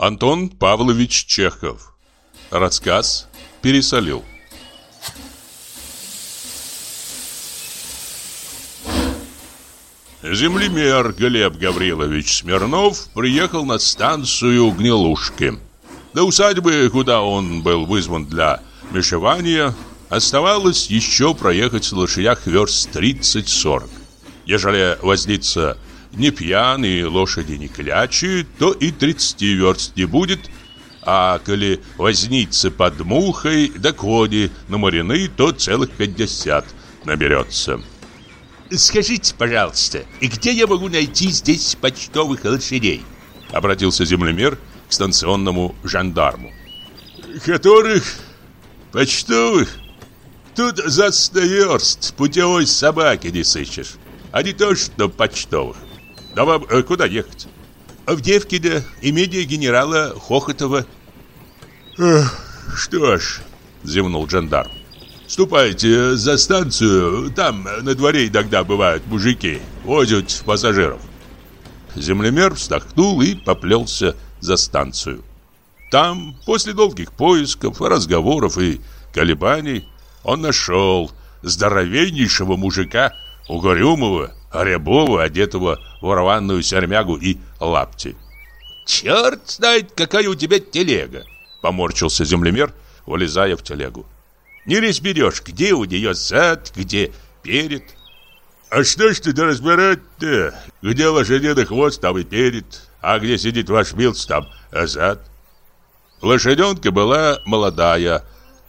Антон Павлович Чехов. Рассказ «Пересолил». Землемер Глеб Гаврилович Смирнов приехал на станцию Гнилушки. До усадьбы, куда он был вызван для мешевания, оставалось еще проехать с лошадях верст 30-40. Ежели возница не пьяные лошади не клячи, то и 30 верст не будет, а коли возница под мухой, да кони наморены, то целых 50 наберется. «Скажите, пожалуйста, где я могу найти здесь почтовых лошадей?» Обратился землемер к станционному жандарму. «Которых? Почтовых? Тут за сто верст путевой собаки не сыщешь, а не то что почтовых. Да вам э, куда ехать? В Девкино, имение генерала Хохотова. что ж, зевнул жандарм. Ступайте за станцию, там на дворе иногда бывают мужики, возят пассажиров. Землемер вздохнул и поплелся за станцию. Там, после долгих поисков, разговоров и колебаний, он нашел здоровеннейшего мужика, рябого, одетого в рваную сермягу и лапти. «Черт знает, какая у тебя телега!» Поморщился землемер, вылезая в телегу. Не разберешь, где у нее зад, где перед. А что ж ты разбирать-то? Где лошадиный хвост, там и перед. А где сидит ваш милц, там зад. Лошаденка была молодая,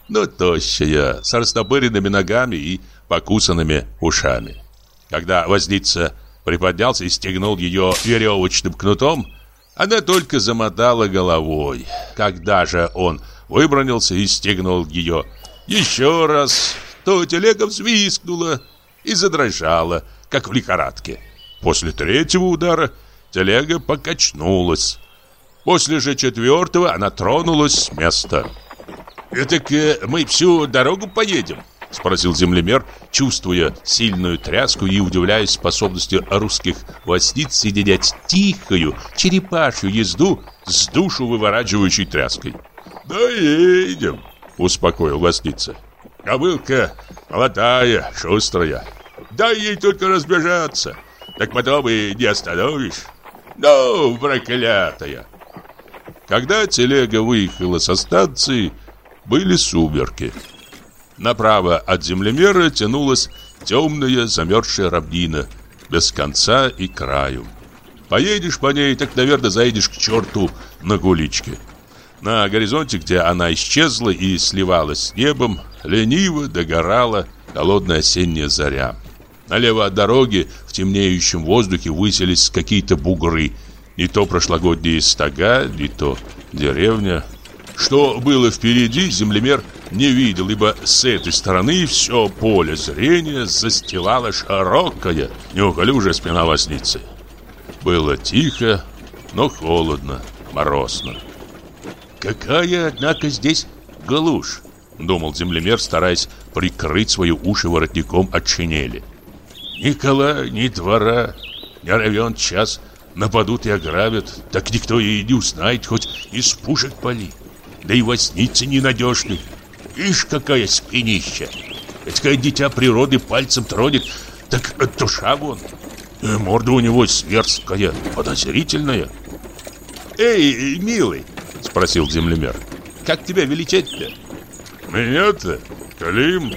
но тощая, с растопыренными ногами и покусанными ушами. Когда возница приподнялся и стегнул ее веревочным кнутом, она только замотала головой. Когда же он выбронился и стегнул ее еще раз, то телега взвискнула и задрожала, как в лихорадке. После третьего удара телега покачнулась. После же четвертого она тронулась с места. «Так э, мы всю дорогу поедем?» Спросил землемер, чувствуя сильную тряску и удивляясь способности русских восниц соединять тихую, черепашью езду с душу выворачивающей тряской. «Да едем», успокоил Ластница. Кобылка молодая, шустрая. Дай ей только разбежаться, так потом и не остановишь. Ну, проклятая. Когда телега выехала со станции, были сумерки. Направо от землемера тянулась темная замерзшая равнина, без конца и краю. Поедешь по ней, так, наверное, заедешь к черту на гуличке. На горизонте, где она исчезла и сливалась с небом, лениво догорала холодная осенняя заря. Налево от дороги в темнеющем воздухе высились какие-то бугры. Не то прошлогодние стога, не то деревня. Что было впереди, землемер не видел, ибо с этой стороны все поле зрения застилала широкая, неуклюжая спина лосницы. Было тихо, но холодно, морозно. Какая, однако, здесь глушь, думал землемер, стараясь прикрыть свои уши воротником от шинели. Ни кола, ни двора, не равен час нападут и ограбят, так никто и не узнает, хоть из пушек пали. Да и возницы ненадежны. Ишь, какая спинища! Такое дитя природы пальцем тронет, так душа вон. Морда у него сверсткая, подозрительная. «Эй, милый!» — спросил землемер. «Как тебя величать-то?» «Меня-то? Клим?»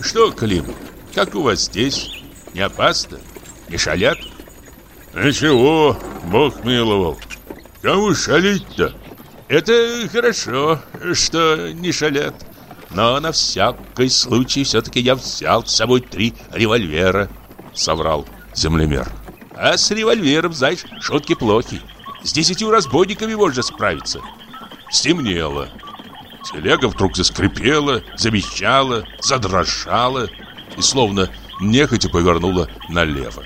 «Что, Клим, как у вас здесь? Не опасно? Не шалят?» «Ничего, Бог миловал. Кому шалить-то?» «Это хорошо, что не шалят. Но на всякий случай все-таки я взял с собой три револьвера», — соврал землемер. «А с револьвером, знаешь, шутки плохи. С десятью разбойниками можно справиться. Стемнело. Телега вдруг заскрипела, замещала, задрожала и словно нехотя повернула налево.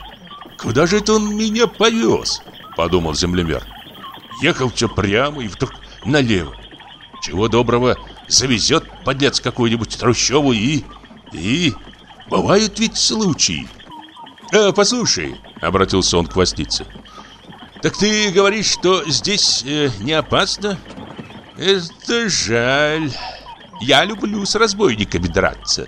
«Куда же это он меня повез?» – подумал землемер. Ехал все прямо и вдруг налево. Чего доброго, завезет подлец какую-нибудь трущобу и... и... Бывают ведь случаи. «Э, «Послушай», — обратился он к Востице, Так ты говоришь, что здесь э, не опасно? Это жаль. Я люблю с разбойниками драться.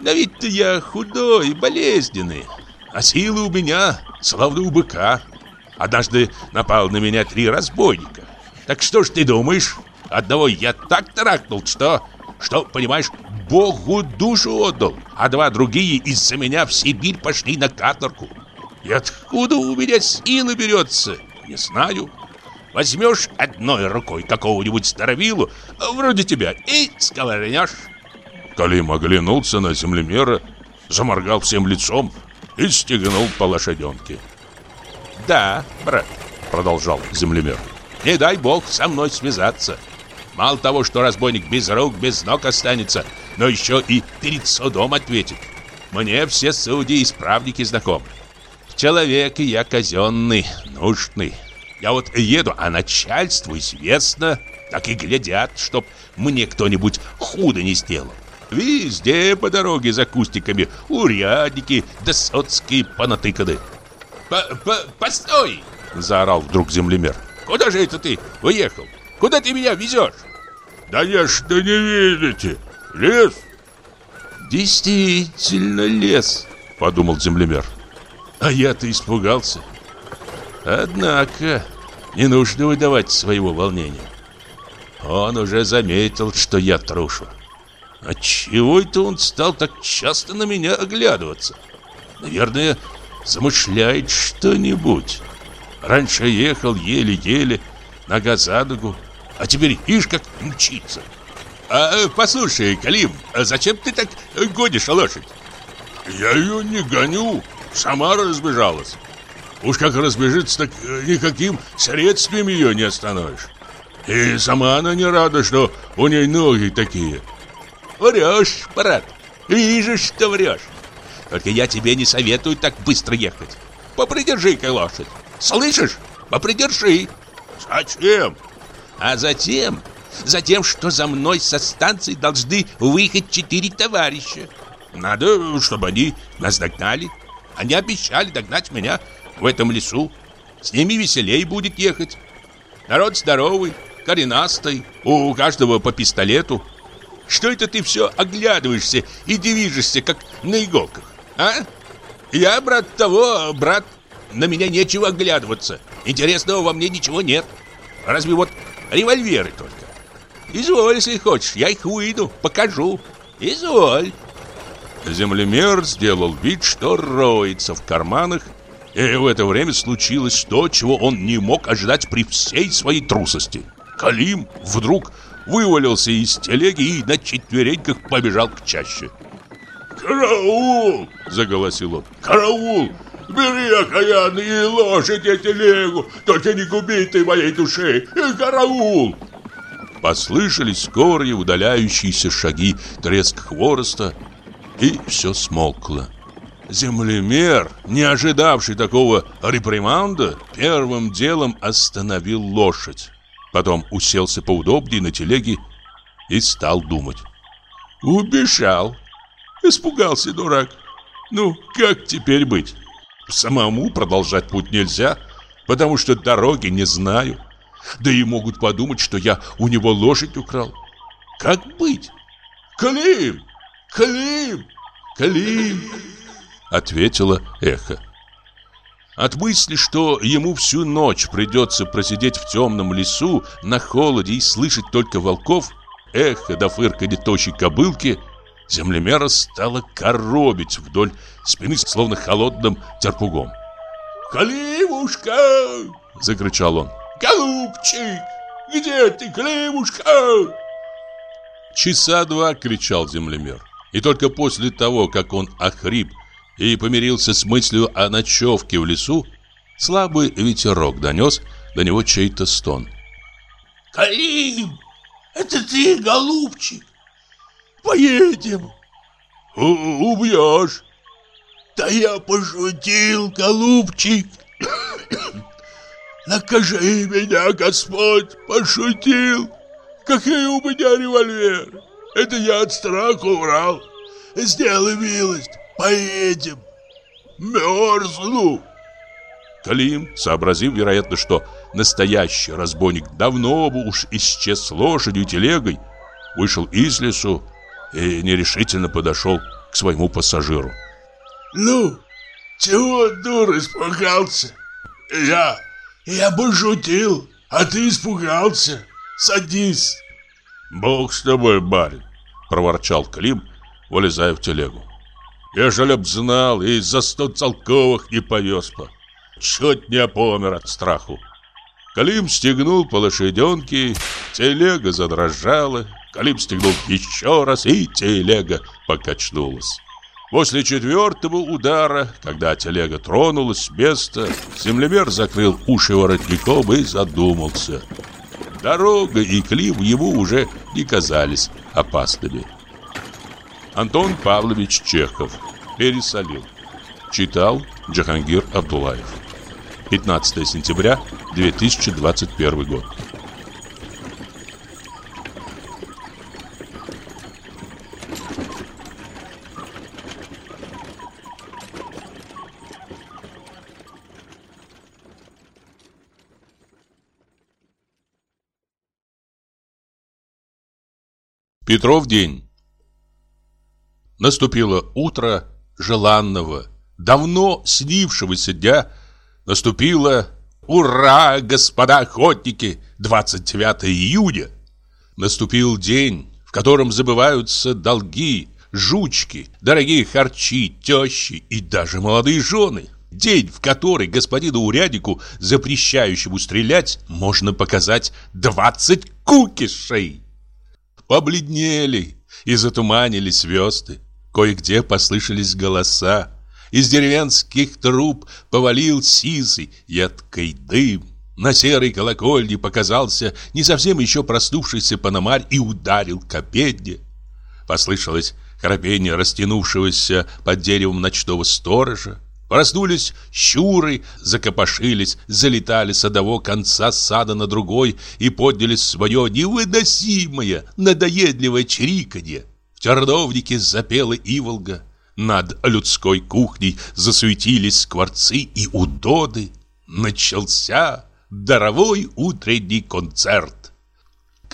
Но ведь-то я худой болезненный, а силы у меня словно у быка. Однажды напал на меня три разбойника. Так что ж ты думаешь? Одного я так тарахнул, что, что, понимаешь, Богу душу отдал, а два другие из-за меня в Сибирь пошли на каторгу. И откуда у меня сила берется, не знаю. Возьмешь одной рукой какого-нибудь старовилу, вроде тебя, и сковырнешь. Калим оглянулся на землемера, заморгал всем лицом и стегнул по лошаденке. «Да, брат», — продолжал землемер, — «не дай бог со мной связаться. Мало того, что разбойник без рук, без ног останется, но еще и перед судом ответит. Мне все судьи и исправники знакомы. Человек я казенный, нужный. Я вот еду, а начальству известно, так и глядят, чтоб мне кто-нибудь худо не сделал. Везде по дороге за кустиками урядники да соцкие понатыканы. По -по «Постой!» — заорал вдруг землемер. «Куда же это ты уехал? Куда ты меня везешь?» «Да я что не видите? Лес?» «Действительно лес», — подумал землемер. «А я-то испугался. Однако не нужно выдавать своего волнения. Он уже заметил, что я трушу. Отчего это он стал так часто на меня оглядываться? Наверное, замышляет что-нибудь. Раньше ехал еле-еле, нога за ногу, а теперь ишь как мчится. А, э, послушай, Калим, а зачем ты так гонишь лошадь? Я ее не гоню, сама разбежалась. Уж как разбежится, так э, никаким средством ее не остановишь. И сама она не рада, что у ней ноги такие. Врешь, брат, вижу, что врешь. Только я тебе не советую так быстро ехать. Попридержи-ка лошадь. Слышишь? Попридержи. Зачем? А затем, затем, что за мной со станции должны выехать четыре товарища. Надо, чтобы они нас догнали. Они обещали догнать меня в этом лесу. С ними веселей будет ехать. Народ здоровый, коренастый, у каждого по пистолету. Что это ты все оглядываешься и движешься, как на иголках, а? Я, брат того, брат, на меня нечего оглядываться. Интересного во мне ничего нет. Разве вот револьверы только. Изволь, если хочешь, я их выйду, покажу. Изволь. Землемер сделал вид, что роется в карманах, и в это время случилось то, чего он не мог ожидать при всей своей трусости. Калим вдруг вывалился из телеги и на четвереньках побежал к чаще. «Караул!» – заголосил он. «Караул! Бери окаянные лошадь и телегу, только не губи ты моей души! И караул!» Послышались скорые удаляющиеся шаги, треск хвороста, и все смолкло. Землемер, не ожидавший такого реприманда, первым делом остановил лошадь. Потом уселся поудобнее на телеге и стал думать. Убежал. Испугался дурак. Ну, как теперь быть? Самому продолжать путь нельзя, потому что дороги не знаю. Да и могут подумать, что я у него лошадь украл. Как быть? Клим! Клим! Клим! Ответила эхо. От мысли, что ему всю ночь придется просидеть в темном лесу на холоде и слышать только волков, эхо до фырканья тощей кобылки, землемера стало коробить вдоль спины, словно холодным терпугом. «Климушка!» — закричал он. «Голубчик! Где ты, Климушка?» Часа два кричал землемер. И только после того, как он охрип и помирился с мыслью о ночевке в лесу, слабый ветерок донес до него чей-то стон. «Карим, это ты, голубчик? Поедем!» У «Убьешь!» «Да я пошутил, голубчик!» «Накажи меня, Господь, пошутил! Какой у меня револьвер! Это я от страха врал! Сделай милость, Поедем. Мерзну. Клим, сообразив, вероятно, что настоящий разбойник давно бы уж исчез с лошадью и телегой, вышел из лесу и нерешительно подошел к своему пассажиру. «Ну, чего, дур, испугался? Я, я пошутил, а ты испугался. Садись». «Бог с тобой, барин», — проворчал Клим, вылезая в телегу. «Ежели б знал, и за сто целковых не повез бы. Чуть не помер от страху». Клим стегнул по лошаденке, телега задрожала. Клим стегнул еще раз, и телега покачнулась. После четвертого удара, когда телега тронулась с места, землемер закрыл уши воротником и задумался. Дорога и Клим ему уже не казались опасными. Антон Павлович Чехов пересолил. Читал Джахангир Абдулаев. 15 сентября 2021 год. Петров день. Наступило утро желанного, давно снившегося дня. Наступило, ура, господа охотники, 29 июня. Наступил день, в котором забываются долги, жучки, дорогие харчи, тещи и даже молодые жены. День, в который господину уряднику, запрещающему стрелять, можно показать 20 кукишей. Побледнели и затуманились звезды. Кое-где послышались голоса. Из деревенских труб повалил сизый, едкий дым. На серой колокольне показался не совсем еще проснувшийся пономарь и ударил к обедне. Послышалось храпение растянувшегося под деревом ночного сторожа. Проснулись щуры, закопошились, залетали с одного конца сада на другой и подняли свое невыносимое, надоедливое чириканье. В терновнике запела иволга. Над людской кухней засуетились скворцы и удоды. Начался даровой утренний концерт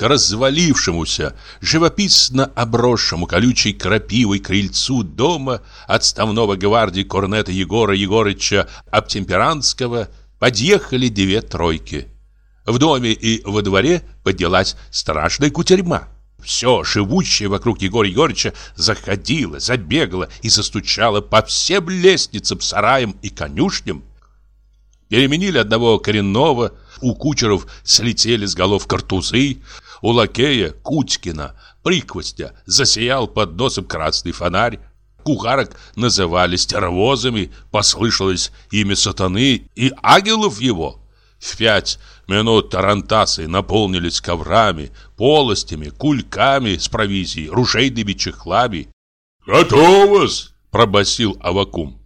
к развалившемуся, живописно обросшему колючей крапивой крыльцу дома отставного гвардии корнета Егора Егорыча Обтемперанского подъехали две тройки. В доме и во дворе поднялась страшная кутерьма. Все живущее вокруг Егора Егорыча заходило, забегало и застучало по всем лестницам, сараям и конюшням. Переменили одного коренного, у кучеров слетели с голов картузы, у лакея Кутькина, приквостя, засиял под носом красный фонарь. Кухарок называли стервозами, послышалось имя сатаны и ангелов его. В пять минут тарантасы наполнились коврами, полостями, кульками с провизией, ружейными чехлами. «Готово-с!» пробасил Авакум.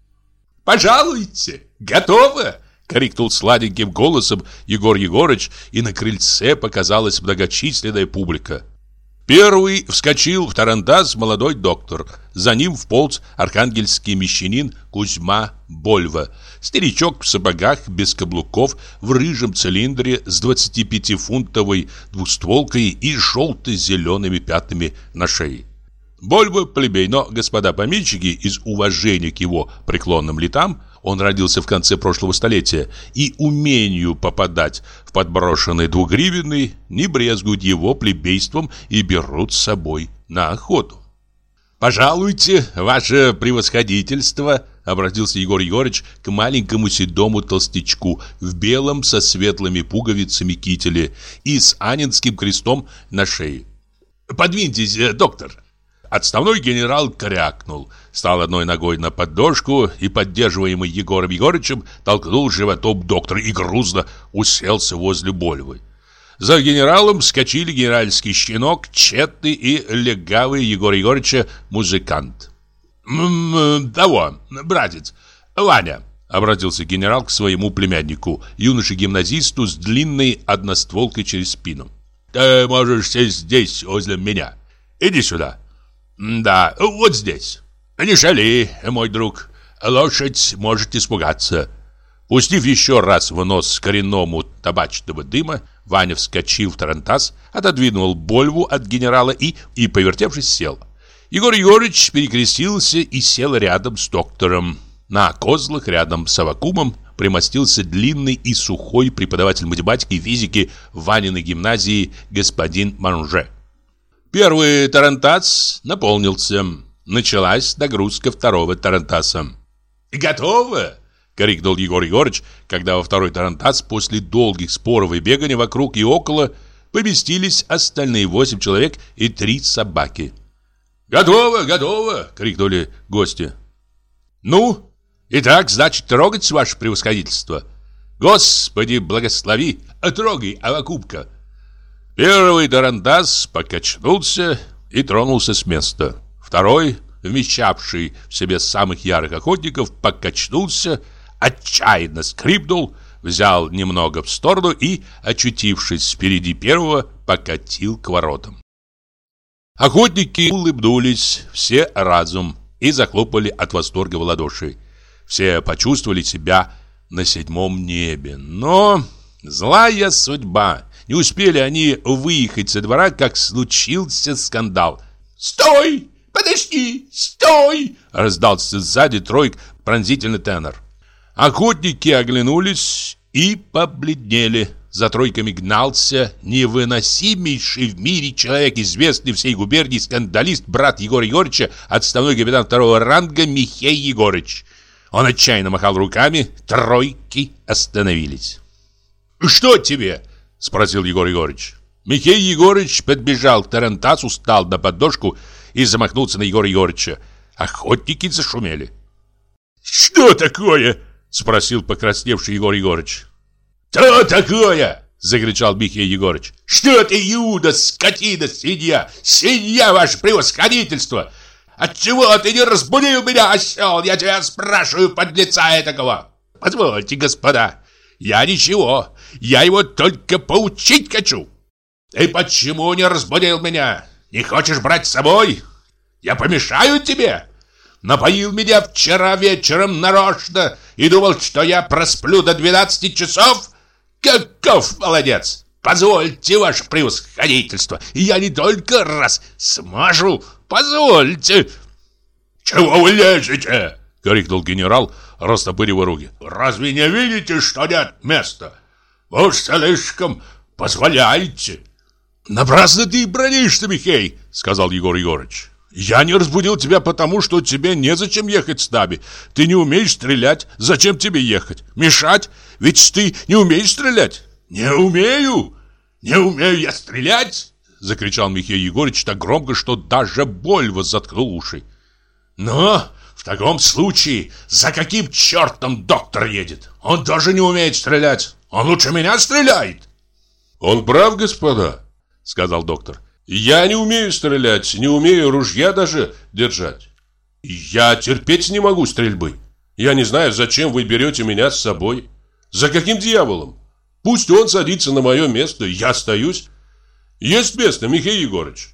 «Пожалуйте, готово!» Крикнул сладеньким голосом Егор Егорыч, и на крыльце показалась многочисленная публика. Первый вскочил в тарантас молодой доктор. За ним вполз архангельский мещанин Кузьма Больва. Старичок в сапогах без каблуков, в рыжем цилиндре с 25-фунтовой двустволкой и желто-зелеными пятнами на шее. Больва плебей, но господа помещики из уважения к его преклонным летам он родился в конце прошлого столетия, и умению попадать в подброшенный двугривенный не брезгуют его плебейством и берут с собой на охоту. «Пожалуйте, ваше превосходительство!» Обратился Егор Егорыч к маленькому седому толстячку в белом со светлыми пуговицами кителе и с анинским крестом на шее. «Подвиньтесь, э, доктор!» Отставной генерал крякнул, стал одной ногой на поддожку и, поддерживаемый Егором Егорычем, толкнул животом доктора и грузно уселся возле Больвы. За генералом скочили генеральский щенок, четный и легавый Егор Егорыча музыкант. «М того, братец, Ваня», — обратился генерал к своему племяннику, юноше-гимназисту с длинной одностволкой через спину. «Ты можешь сесть здесь, возле меня. Иди сюда». «Да, вот здесь. Не шали, мой друг. Лошадь может испугаться». Пустив еще раз в нос коренному табачного дыма, Ваня вскочил в тарантас, отодвинул Больву от генерала и, и повертевшись, сел. Егор Егорыч перекрестился и сел рядом с доктором. На козлах рядом с Авакумом примостился длинный и сухой преподаватель математики и физики Ваниной гимназии господин Манже. Первый тарантас наполнился. Началась нагрузка второго тарантаса. «Готово!» — крикнул Егор Егорыч, когда во второй тарантас после долгих споров и бегания вокруг и около поместились остальные восемь человек и три собаки. «Готово, готово!» — крикнули гости. «Ну, итак, значит, трогать, ваше превосходительство!» «Господи, благослови! Трогай, Авакубка!» Первый тарантас покачнулся и тронулся с места. Второй, вмещавший в себе самых ярых охотников, покачнулся отчаянно скрипнул, взял немного в сторону и, очутившись впереди первого, покатил к воротам. Охотники улыбнулись все разум и захлопали от восторга в ладоши. Все почувствовали себя на седьмом небе. Но злая судьба. Не успели они выехать со двора, как случился скандал. «Стой! Подожди! Стой!» Раздался сзади тройк пронзительный тенор. Охотники оглянулись и побледнели. За тройками гнался невыносимейший в мире человек, известный всей губернии скандалист, брат Егора Егорыча, отставной капитан второго ранга Михей Егорыч. Он отчаянно махал руками, тройки остановились. «Что тебе?» – спросил Егор Егорыч. Михей Егорыч подбежал к Тарантасу, стал на подножку и замахнулся на Егора Егорыча. Охотники зашумели. «Что такое?» Спросил покрасневший Егор Егорыч. «Что такое?» Закричал Михей Егорыч. «Что ты, Юда, скотина, свинья? Свинья, ваше превосходительство! Отчего ты не разбудил меня, осел? Я тебя спрашиваю, подлеца этакого! Позвольте, господа, я ничего, я его только поучить хочу. Ты почему не разбудил меня? Не хочешь брать с собой? Я помешаю тебе?» Напоил меня вчера вечером нарочно и думал, что я просплю до 12 часов? Каков молодец! Позвольте, ваше превосходительство, я не только раз смажу, позвольте. Чего вы лезете? крикнул генерал, растопыривая руки. Разве не видите, что нет места? Уж слишком позволяете. Напрасно ты бронишься, Михей, сказал Егор Егорыч. «Я не разбудил тебя потому, что тебе незачем ехать с нами. Ты не умеешь стрелять. Зачем тебе ехать? Мешать? Ведь ты не умеешь стрелять». «Не умею! Не умею я стрелять!» Закричал Михаил Егорыч так громко, что даже боль заткнул уши. «Но в таком случае за каким чертом доктор едет? Он тоже не умеет стрелять. Он лучше меня стреляет!» «Он прав, господа», — сказал доктор. Я не умею стрелять, не умею ружья даже держать. Я терпеть не могу стрельбы. Я не знаю, зачем вы берете меня с собой. За каким дьяволом? Пусть он садится на мое место, я остаюсь. Есть место, Михаил Егорыч.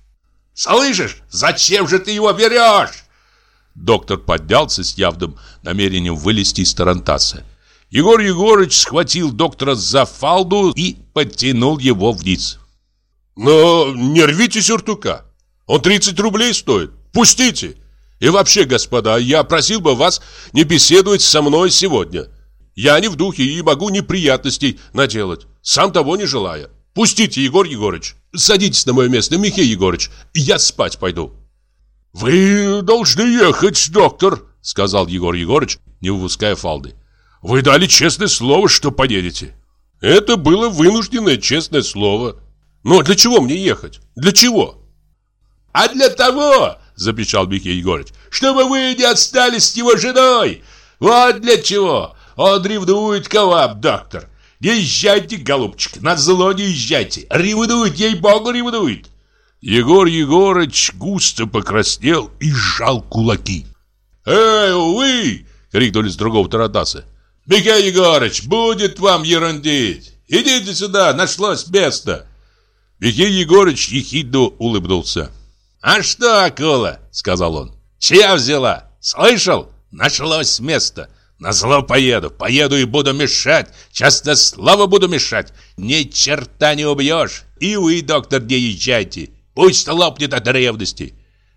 Слышишь, зачем же ты его берешь? Доктор поднялся с явным намерением вылезти из тарантаса. Егор Егорыч схватил доктора за фалду и подтянул его вниз. Но не рвите сюртука. Он 30 рублей стоит. Пустите. И вообще, господа, я просил бы вас не беседовать со мной сегодня. Я не в духе и могу неприятностей наделать, сам того не желая. Пустите, Егор Егорыч. Садитесь на мое место, Михаил Егорыч. Я спать пойду. Вы должны ехать, доктор, сказал Егор Егорыч, не выпуская фалды. Вы дали честное слово, что поедете. Это было вынужденное честное слово. Но для чего мне ехать? Для чего? А для того, запричал Михаил Егорович, чтобы вы не остались с его женой. Вот для чего. Он ревнует к вам, доктор. Не езжайте, голубчик, на зло не езжайте. Ревнует, ей-богу, ревнует. Егор Егорыч густо покраснел и сжал кулаки. «Эй, вы!» — крикнули с другого тарадаса. «Михаил Егорыч, будет вам ерундить! Идите сюда, нашлось место!» Михаил Егорыч ехидно улыбнулся. «А что, акула?» — сказал он. «Чья взяла? Слышал? Нашлось место. На зло поеду, поеду и буду мешать, часто слово буду мешать. Ни черта не убьешь. И вы, доктор, не езжайте. Пусть лопнет от ревности.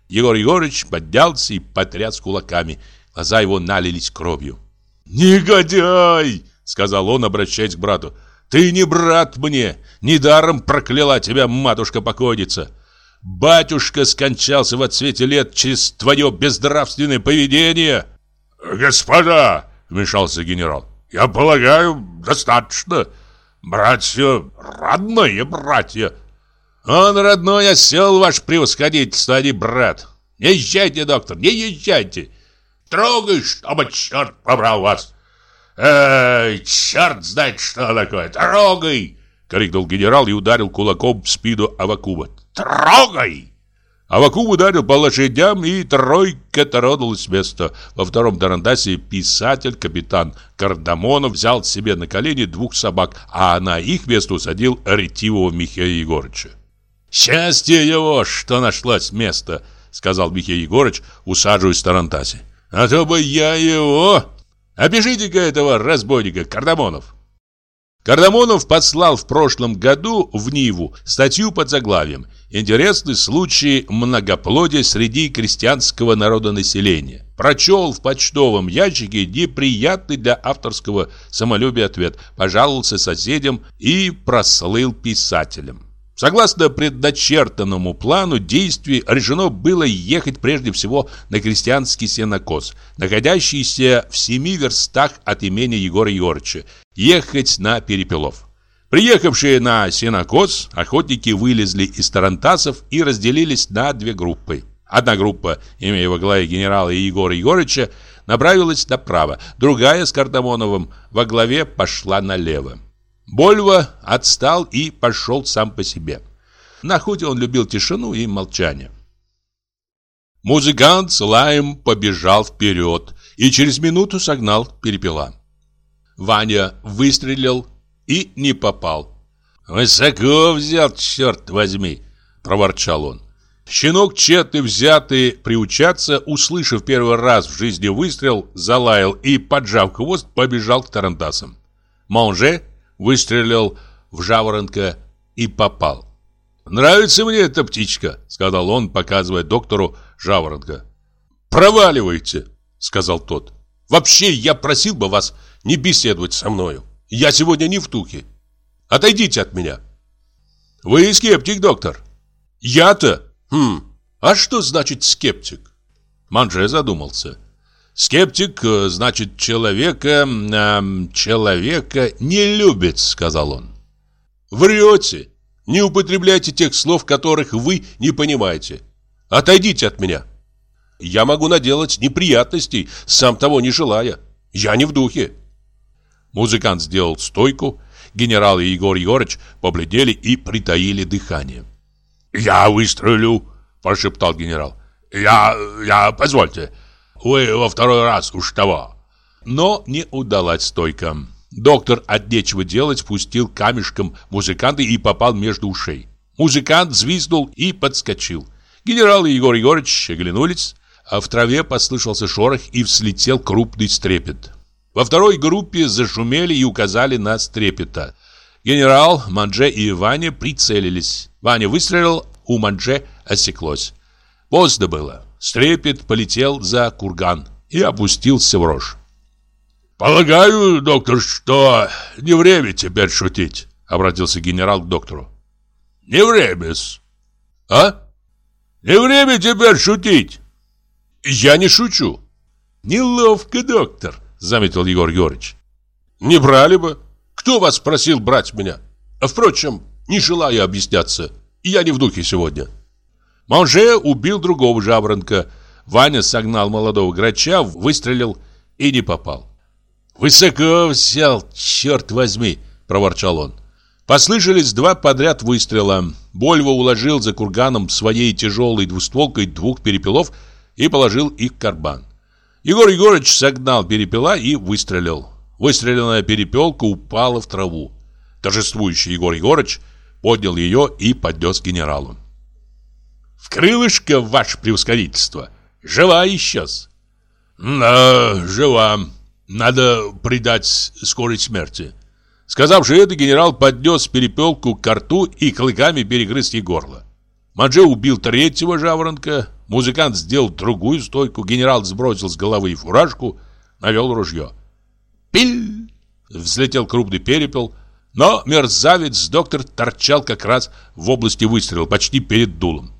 Егор Егорович поднялся и потряс кулаками. Глаза его налились кровью. «Негодяй!» — сказал он, обращаясь к брату. «Ты не брат мне! Недаром прокляла тебя матушка-покойница! Батюшка скончался в отсвете лет через твое безнравственное поведение!» «Господа!» — вмешался генерал. «Я полагаю, достаточно. Братья, родные братья!» «Он родной осел, ваш превосходительство, а не брат! Не езжайте, доктор, не езжайте!» «Трогай, чтобы черт побрал вас!» «Эй, черт знает, что такое! Трогай!» — крикнул генерал и ударил кулаком в спину Авакуба. «Трогай!» Авакуб ударил по лошадям, и тройка тронулась с места. Во втором Тарандасе писатель, капитан Кардамонов, взял себе на колени двух собак, а на их место усадил ретивого Михаила Егорыча. «Счастье его, что нашлось место!» — сказал Михаил Егорыч, усаживаясь в Тарантасе. «А то бы я его...» «Обижите-ка этого разбойника, Кардамонов!» Кардамонов послал в прошлом году в Ниву статью под заглавием «Интересный случай многоплодия среди крестьянского народонаселения». Прочел в почтовом ящике неприятный для авторского самолюбия ответ, пожаловался соседям и прослыл писателем. Согласно предначертанному плану действий, решено было ехать прежде всего на крестьянский сенокос, находящийся в семи верстах от имени Егора Егорыча, ехать на Перепелов. Приехавшие на сенокос, охотники вылезли из тарантасов и разделились на две группы. Одна группа, имея во главе генерала Егора Егорыча, направилась направо, другая с Кардамоновым во главе пошла налево. Больва отстал и пошел сам по себе. На охоте он любил тишину и молчание. Музыкант с лаем побежал вперед и через минуту согнал перепела. Ваня выстрелил и не попал. «Высоко взял, черт возьми!» – проворчал он. Щенок, тщетно взятый приучаться, услышав первый раз в жизни выстрел, залаял и, поджав хвост, побежал к тарантасам. Монже выстрелил в жаворонка и попал. «Нравится мне эта птичка», — сказал он, показывая доктору жаворонка. «Проваливайте», — сказал тот. «Вообще, я просил бы вас не беседовать со мною. Я сегодня не в тухе. Отойдите от меня». «Вы скептик, доктор?» «Я-то? Хм, а что значит скептик?» Манже задумался. Скептик, э, значит, человека, э, человека не любит, сказал он. Врете. Не употребляйте тех слов, которых вы не понимаете. Отойдите от меня. Я могу наделать неприятностей, сам того не желая. Я не в духе. Музыкант сделал стойку. Генерал и Егор Егорыч побледнели и притаили дыхание. «Я выстрелю», – прошептал генерал. «Я... я... позвольте». Вы во второй раз уж того. Но не удалась стойка. Доктор от нечего делать спустил камешком музыканта и попал между ушей. Музыкант взвизнул и подскочил. Генерал Егор Егорович оглянулись, а в траве послышался шорох и взлетел крупный стрепет. Во второй группе зашумели и указали на стрепета. Генерал, Манже и Ваня прицелились. Ваня выстрелил, у Манже осеклось. Поздно было. Стрепет полетел за курган и опустился в рожь. «Полагаю, доктор, что не время теперь шутить», — обратился генерал к доктору. «Не время-с». «А? Не время теперь шутить». «Я не шучу». «Неловко, доктор», — заметил Егор Егорыч. «Не брали бы. Кто вас просил брать меня? А впрочем, не желаю объясняться. Я не в духе сегодня». Манже убил другого жаворонка. Ваня согнал молодого грача, выстрелил и не попал. «Высоко взял, черт возьми!» – проворчал он. Послышались два подряд выстрела. Больво уложил за курганом своей тяжелой двустволкой двух перепелов и положил их в карбан. Егор Егорович согнал перепела и выстрелил. Выстреленная перепелка упала в траву. Торжествующий Егор Егорович поднял ее и поднес генералу. В крылышко, ваше превосходительство. Жива исчез. Да, жива, Надо придать скорой смерти. Сказавши это, генерал поднес перепелку к рту и клыками перегрыз ей горло. Мадже убил третьего жаворонка, музыкант сделал другую стойку, генерал сбросил с головы фуражку, навел ружье. «Пиль!» — взлетел крупный перепел, но мерзавец доктор торчал как раз в области выстрела, почти перед дулом.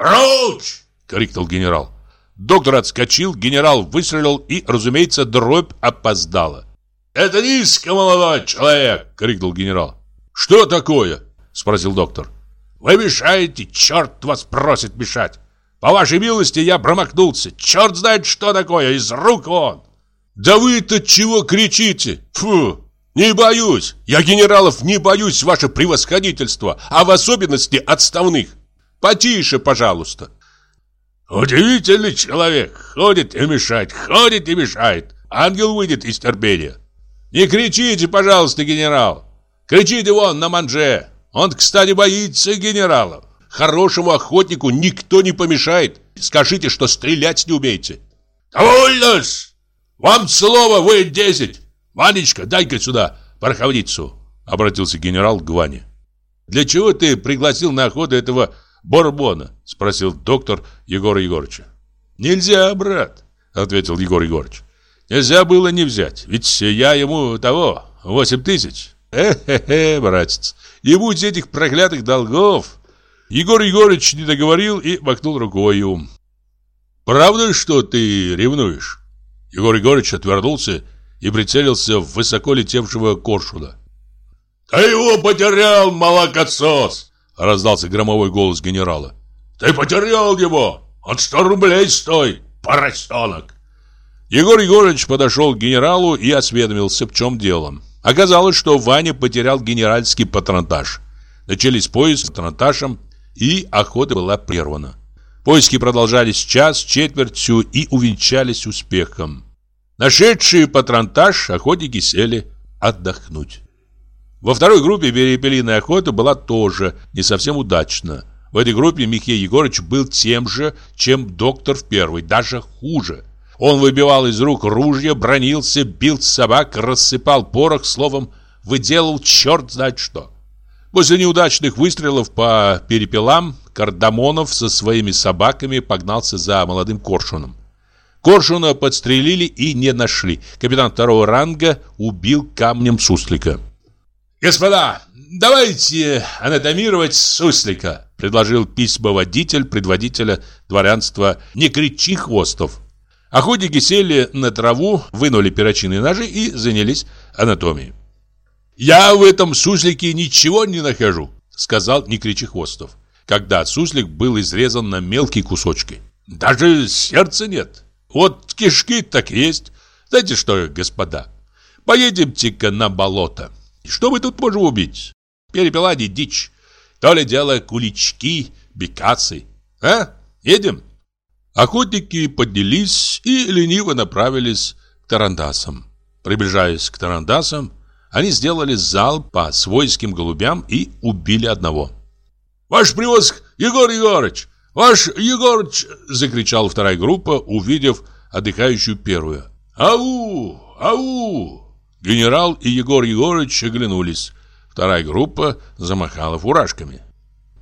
«Прочь!» — крикнул генерал. Доктор отскочил, генерал выстрелил и, разумеется, дробь опоздала. «Это низко, молодой человек!» — крикнул генерал. «Что такое?» — спросил доктор. «Вы мешаете, черт вас просит мешать! По вашей милости я промахнулся, черт знает, что такое, из рук он!» «Да вы-то чего кричите? Фу! Не боюсь! Я генералов не боюсь, ваше превосходительство, а в особенности отставных! Потише, пожалуйста!» «Удивительный человек! Ходит и мешает, ходит и мешает! Ангел выйдет из терпения!» «Не кричите, пожалуйста, генерал! Кричите вон на манже! Он, кстати, боится генерала! Хорошему охотнику никто не помешает! Скажите, что стрелять не умеете!» довольно Вам слово, вы десять! Ванечка, дай-ка сюда пороховницу!» Обратился генерал к Ване. «Для чего ты пригласил на охоту этого Борбона?» Спросил доктор Егора Егорыча. «Нельзя, брат», — ответил Егор Егорыч. Нельзя было не взять, ведь я ему того, восемь тысяч. Э-хе-хе, братец, не будь этих проклятых долгов. Егор Егорыч не договорил и махнул рукою. Правда, что ты ревнуешь? Егор Егорыч отвернулся и прицелился в высоко летевшего коршуна. «Ты его потерял, молокосос!» Раздался громовой голос генерала. «Ты потерял его! Он сто рублей стоит, поросенок!» Егор Егорович подошел к генералу и осведомился, в чем дело. Оказалось, что Ваня потерял генеральский патронтаж. Начались поиски с патронтажем, и охота была прервана. Поиски продолжались час, четвертью и увенчались успехом. Нашедшие патронтаж охотники сели отдохнуть. Во второй группе перепелиная охота была тоже не совсем удачна. В этой группе Михей Егорович был тем же, чем доктор в первой, даже хуже – он выбивал из рук ружья, бронился, бил собак, рассыпал порох, словом, выделал черт знает что. После неудачных выстрелов по перепелам Кардамонов со своими собаками погнался за молодым коршуном. Коршуна подстрелили и не нашли. Капитан второго ранга убил камнем суслика. «Господа, давайте анатомировать суслика», предложил письмоводитель предводителя дворянства «Не кричи, Хвостов». Охотники сели на траву, вынули перочинные ножи и занялись анатомией. «Я в этом суслике ничего не нахожу», — сказал не кричи хвостов, когда суслик был изрезан на мелкие кусочки. «Даже сердца нет. Вот кишки так есть. Знаете что, господа, поедемте-ка на болото. Что мы тут можем убить? Перепела не дичь. То ли дело кулички, бекасы. А? Едем?» Охотники поднялись и лениво направились к тарандасам. Приближаясь к тарандасам, они сделали зал по свойским голубям и убили одного. «Ваш превоск, Егор Егорыч! Ваш Егорыч!» — закричала вторая группа, увидев отдыхающую первую. «Ау! Ау!» Генерал и Егор Егорыч оглянулись. Вторая группа замахала фуражками.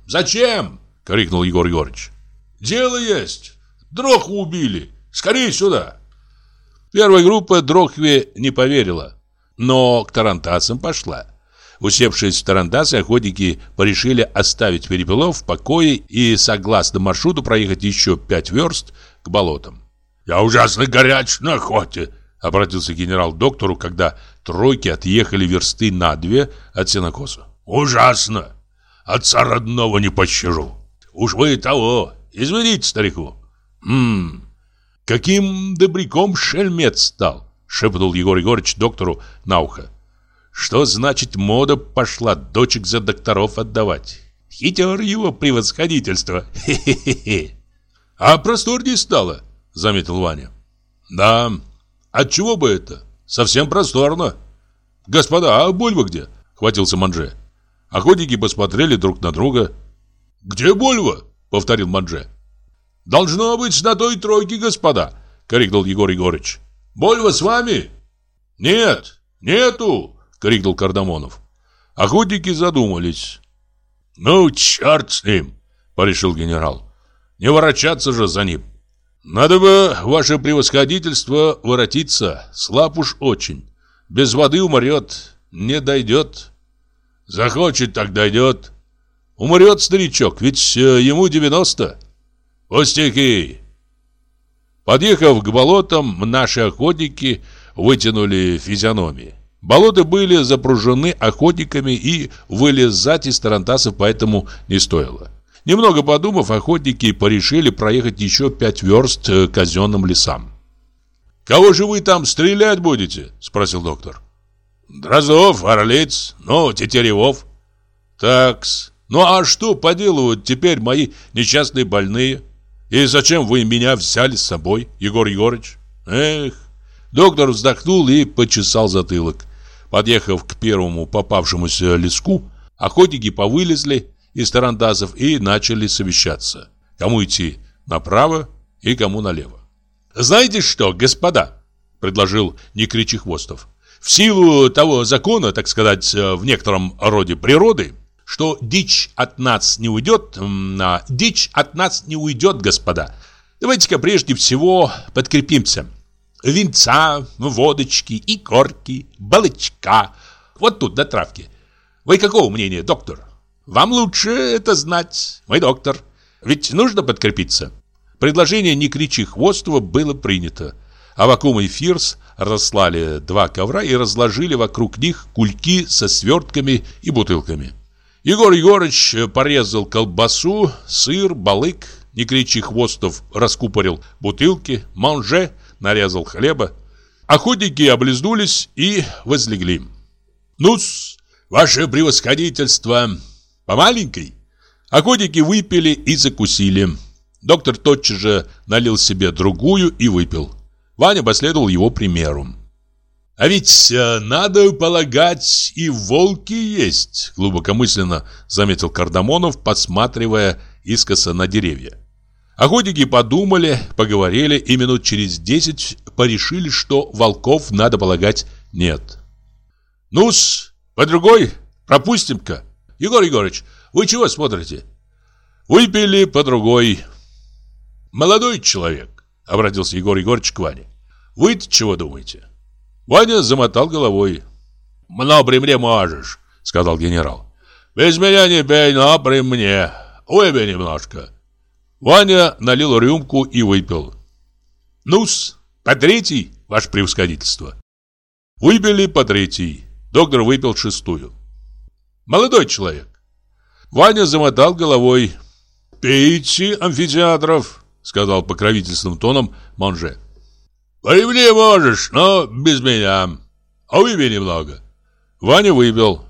«Зачем?» — крикнул Егор Егорыч. «Дело есть!» Дрохву убили! Скорее сюда!» Первая группа Дрохве не поверила, но к тарантасам пошла. Усевшись в тарантасы, охотники порешили оставить перепелов в покое и, согласно маршруту, проехать еще пять верст к болотам. «Я ужасно горяч на охоте!» — обратился генерал к доктору, когда тройки отъехали версты на две от сенокоса. «Ужасно! Отца родного не пощажу! Уж вы того, извините старику!» «Ммм, каким добряком шельмец стал!» Шепнул Егор Егорыч доктору на ухо. «Что значит мода пошла дочек за докторов отдавать? Хитер его превосходительство! Хе-хе-хе!» «А просторнее стало!» — заметил Ваня. «Да, отчего бы это? Совсем просторно!» «Господа, а Бульва где?» — хватился Манже. Охотники посмотрели друг на друга. «Где Бульва?» — повторил Манже. «Должно быть на той тройке, господа!» — крикнул Егор Егорыч. «Больва с вами?» «Нет, нету!» — крикнул Кардамонов. Охотники задумались. «Ну, черт с ним!» — порешил генерал. «Не ворочаться же за ним!» «Надо бы, ваше превосходительство, воротиться, слаб уж очень. Без воды умрет, не дойдет. Захочет, так дойдет. Умрет старичок, ведь э, ему 90. Пустяки!» Подъехав к болотам, наши охотники вытянули физиономии. Болота были запружены охотниками и вылезать из тарантасов поэтому не стоило. Немного подумав, охотники порешили проехать еще пять верст к казенным лесам. «Кого же вы там стрелять будете?» – спросил доктор. «Дроздов, Орлиц, ну, Тетеревов». «Такс. Ну а что поделывают теперь мои несчастные больные? И зачем вы меня взяли с собой, Егор Егорыч? Эх!» Доктор вздохнул и почесал затылок. Подъехав к первому попавшемуся леску, охотники повылезли из тарантасов и начали совещаться. Кому идти направо и кому налево. «Знаете что, господа?» – предложил Некричий Хвостов. «В силу того закона, так сказать, в некотором роде природы, что дичь от нас не уйдет, а дичь от нас не уйдет, господа. Давайте-ка прежде всего подкрепимся винца, водочки, и корки, балычка. Вот тут, до травки. Вы какого мнения, доктор? Вам лучше это знать, мой доктор. Ведь нужно подкрепиться. Предложение «Не кричи хвостова» было принято. Авакум и Фирс расслали два ковра и разложили вокруг них кульки со свертками и бутылками. Егор Егорыч порезал колбасу, сыр, балык. Не кричи хвостов раскупорил бутылки, манже – нарезал хлеба. Охотники облизнулись и возлегли. «Ну-с, ваше превосходительство, по маленькой?» Охотники выпили и закусили. Доктор тотчас же налил себе другую и выпил. Ваня последовал его примеру. «А ведь э, надо полагать, и волки есть», глубокомысленно заметил Кардамонов, посматривая искоса на деревья. Охотники подумали, поговорили и минут через десять порешили, что волков, надо полагать, нет. «Ну-с, по другой пропустим-ка. Егор Егорыч, вы чего смотрите?» «Выпили по другой». «Молодой человек», — обратился Егор Егорыч к Ване. вы чего думаете?» Ваня замотал головой. «Мно при мне можешь», — сказал генерал. «Без меня не пей, но при мне. Выпей немножко». Ваня налил рюмку и выпил. «Ну-с, по третий, ваше превосходительство». Выпили по третий. Доктор выпил шестую. «Молодой человек». Ваня замотал головой. «Пейте, амфитеатров», — сказал покровительственным тоном Монже. «При мне можешь, но без меня. А выпей немного». Ваня выпил.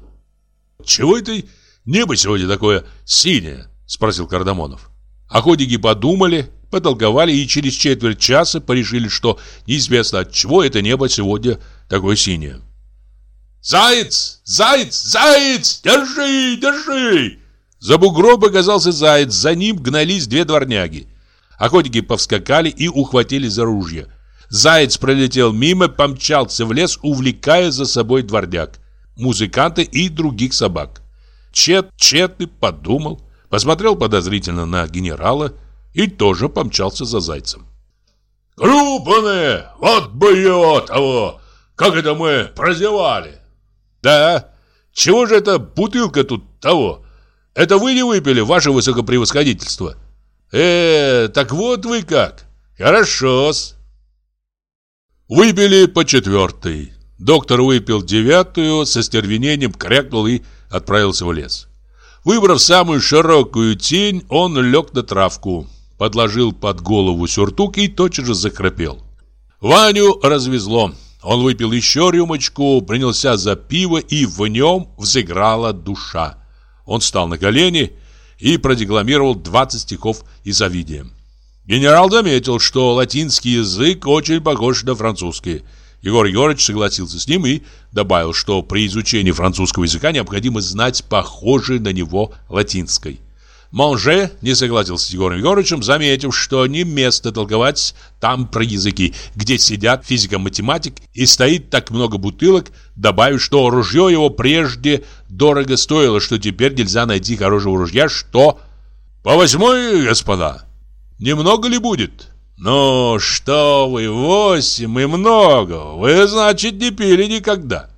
«Чего это небо сегодня такое синее?» — спросил Кардамонов. Охотники подумали, потолковали и через четверть часа порешили, что неизвестно от чего это небо сегодня такое синее. «Заяц! Заяц! Заяц! Держи! Держи!» За бугром показался заяц, за ним гнались две дворняги. Охотники повскакали и ухватили за ружья. Заяц пролетел мимо, помчался в лес, увлекая за собой дворняк, музыканты и других собак. Чет, тщетный подумал, посмотрел подозрительно на генерала и тоже помчался за зайцем. «Крупные! Вот бы его того! Как это мы прозевали!» «Да? Чего же эта бутылка тут того? Это вы не выпили, ваше высокопревосходительство?» «Э, так вот вы как! Хорошо-с!» Выпили по четвертой. Доктор выпил девятую, со стервенением крякнул и отправился в лес. Выбрав самую широкую тень, он лег на травку, подложил под голову сюртук и тотчас же захрапел. Ваню развезло. Он выпил еще рюмочку, принялся за пиво, и в нем взыграла душа. Он встал на колени и продекламировал 20 стихов из Овидия. Генерал заметил, что латинский язык очень похож на французский – Егор Егорович согласился с ним и добавил, что при изучении французского языка необходимо знать похожий на него латинской. Монже не согласился с Егором Егоровичем, заметив, что не место толковать там про языки, где сидят физико-математик и стоит так много бутылок, добавив, что ружье его прежде дорого стоило, что теперь нельзя найти хорошего ружья, что... «По восьмой, господа, немного ли будет?» «Ну, что вы, восемь и много, вы, значит, не пили никогда».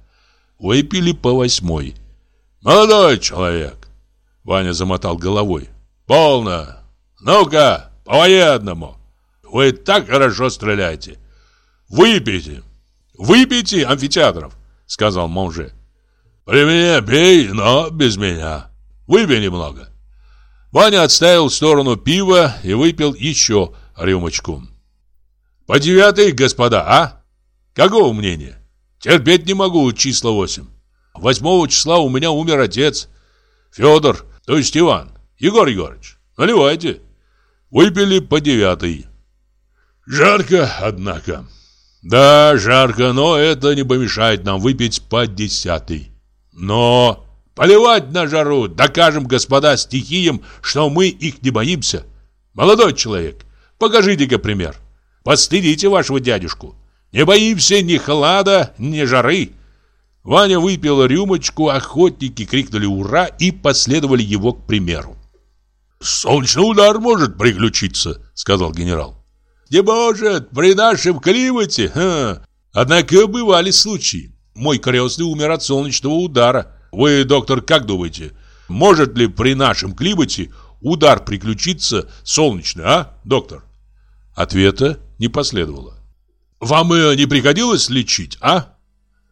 Выпили по восьмой. «Молодой человек!» Ваня замотал головой. «Полно! Ну-ка, по-военному! Вы так хорошо стреляете! Выпейте! Выпейте амфитеатров!» Сказал Монже. «При мне пей, но без меня. Выпей немного». Ваня отставил в сторону пива и выпил еще рюмочку. «По девятой, господа, а? Какого мнения? Терпеть не могу числа восемь. Восьмого числа у меня умер отец. Федор, то есть Иван. Егор Егорович, наливайте». Выпили по девятой. Жарко, однако. Да, жарко, но это не помешает нам выпить по десятой. Но поливать на жару, докажем, господа, стихиям, что мы их не боимся. Молодой человек, покажите-ка пример. Постыдите вашего дядюшку. Не боимся ни холода, ни жары. Ваня выпил рюмочку, охотники крикнули «Ура!» и последовали его к примеру. «Солнечный удар может приключиться», — сказал генерал. «Не может, при нашем климате. Ха. Однако бывали случаи. Мой крестный умер от солнечного удара. Вы, доктор, как думаете, может ли при нашем климате удар приключиться солнечный, а, доктор?» Ответа не последовало. «Вам э, не приходилось лечить, а?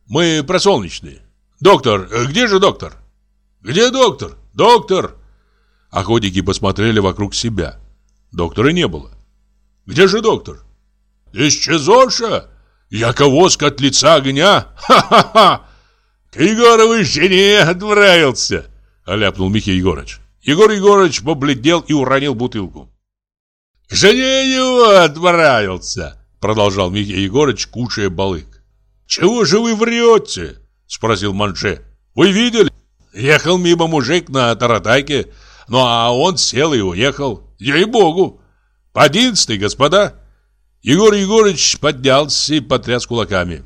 Мы про солнечные. Доктор, э, где же доктор?» «Где доктор? Доктор!» Охотники посмотрели вокруг себя. Доктора не было. «Где же доктор?» «Исчезоша! Яковозка от лица огня! Ха-ха-ха! К Егоровой жене отправился!» Ляпнул Михаил Егорович. Егор Егорович побледнел и уронил бутылку. «К жене его отправился!» Продолжал Михаил Егорович, кушая балык. «Чего же вы врете?» Спросил Манже. «Вы видели? Ехал мимо мужик на таратайке, ну а он сел и уехал. Ей-богу! По одиннадцатый, господа!» Егор Егорович поднялся и потряс кулаками.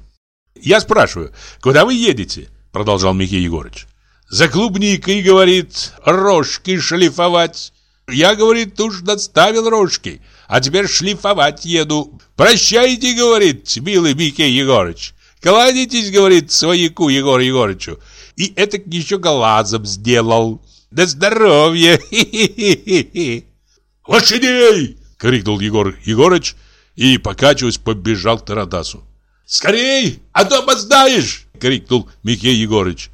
«Я спрашиваю, куда вы едете?» Продолжал Михаил Егорович. «За клубникой, говорит, рожки шлифовать. Я, говорит, уж доставил рожки, а теперь шлифовать еду. Прощайте, говорит, милый Михаил Егорович. Кладитесь, говорит, свояку Егору Егорычу. И это еще глазом сделал. До здоровья! «Лошадей!» — крикнул Егор Егорыч и, покачиваясь, побежал к Тарадасу. «Скорей, а то опоздаешь!» — крикнул Михей Егорыч.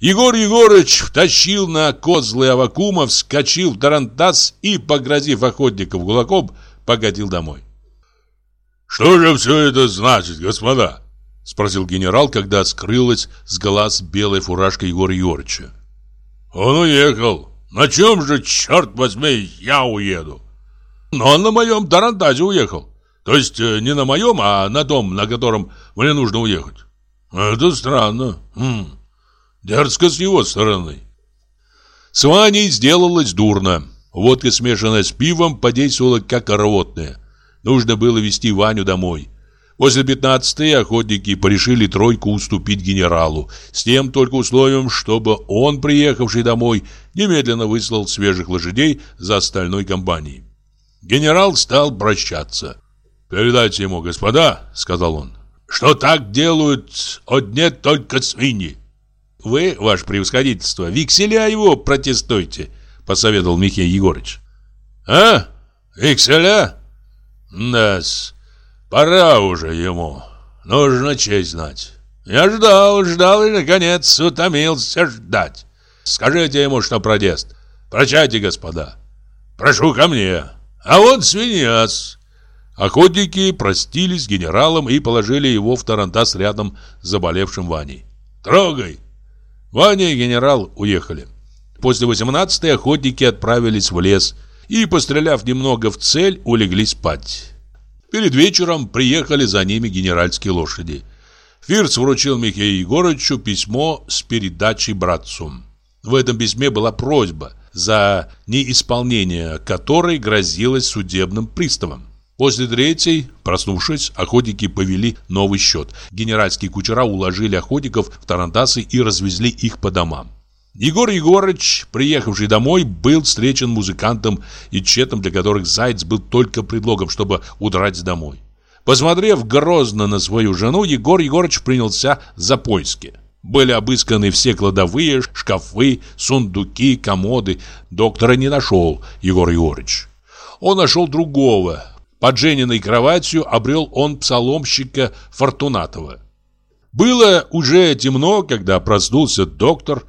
Егор Егорыч втащил на козлы Авакума, вскочил в Тарантас и, погрозив охотников кулаком, погодил домой. «Что же все это значит, господа?» — спросил генерал, когда скрылась с глаз белой фуражка Егора Егорыча. Он уехал. На чем же, черт возьми, я уеду? Но он на моем Тарантазе уехал. То есть э, не на моем, а на том, на котором мне нужно уехать. Это странно. Хм. Дерзко с его стороны. С Ваней сделалось дурно. Водка, смешанная с пивом, подействовала как рвотная. Нужно было везти Ваню домой. После пятнадцатой охотники порешили тройку уступить генералу, с тем только условием, чтобы он, приехавший домой, немедленно выслал свежих лошадей за остальной компанией. Генерал стал прощаться. «Передайте ему, господа», — сказал он, — «что так делают одни только свиньи». «Вы, ваше превосходительство, векселя его протестуйте», — посоветовал Михаил Егорыч. «А? Векселя? Да-с». Пора уже ему. Нужно честь знать. Я ждал, ждал и, наконец, утомился ждать. Скажите ему, что протест. Прощайте, господа. Прошу ко мне. А вот свиньяс. Охотники простились с генералом и положили его в тарантас рядом с заболевшим Ваней. «Трогай!» Ваня и генерал уехали. После 18-й охотники отправились в лес и, постреляв немного в цель, улеглись спать. Перед вечером приехали за ними генеральские лошади. Фирц вручил Михаилу Егорычу письмо с передачей братцу. В этом письме была просьба за неисполнение которой грозилось судебным приставом. После третьей, проснувшись, охотники повели новый счет. Генеральские кучера уложили охотников в тарантасы и развезли их по домам. Егор Егорыч, приехавший домой, был встречен музыкантом и четом, для которых заяц был только предлогом, чтобы удрать домой. Посмотрев грозно на свою жену, Егор Егорыч принялся за поиски. Были обысканы все кладовые, шкафы, сундуки, комоды. Доктора не нашел Егор Егорыч. Он нашел другого, под Жениной кроватью обрел он псаломщика Фортунатова. Было уже темно, когда проснулся доктор,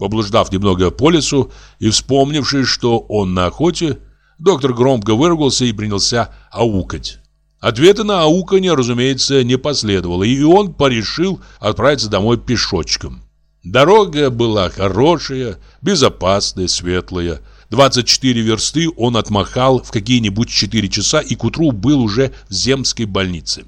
поблуждав немного по лесу и вспомнивший, что он на охоте, доктор громко выругался и принялся аукать. Ответа на ауканье, разумеется, не последовало, и он порешил отправиться домой пешочком. Дорога была хорошая, безопасная, светлая. 24 версты он отмахал в какие-нибудь 4 часа и к утру был уже в земской больнице.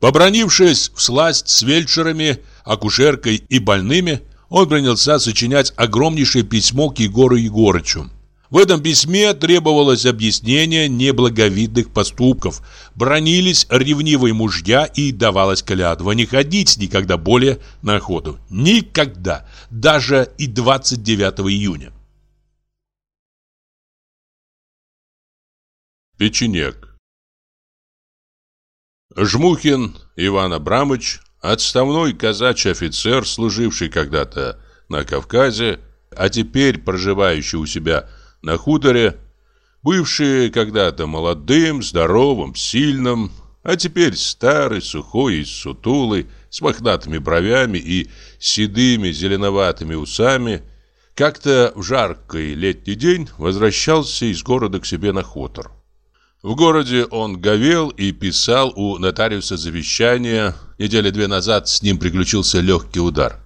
Побронившись в сласть с фельдшерами, акушеркой и больными, он принялся сочинять огромнейшее письмо к Егору Егорычу. В этом письме требовалось объяснение неблаговидных поступков, бронились ревнивые мужья и давалась клятва не ходить никогда более на охоту. Никогда, даже и 29 июня. Печенек Жмухин Иван Абрамович, отставной казачий офицер, служивший когда-то на Кавказе, а теперь проживающий у себя на хуторе, бывший когда-то молодым, здоровым, сильным, а теперь старый, сухой и сутулый, с мохнатыми бровями и седыми зеленоватыми усами, как-то в жаркий летний день возвращался из города к себе на хутор. В городе он говел и писал у нотариуса завещание. Недели две назад с ним приключился легкий удар.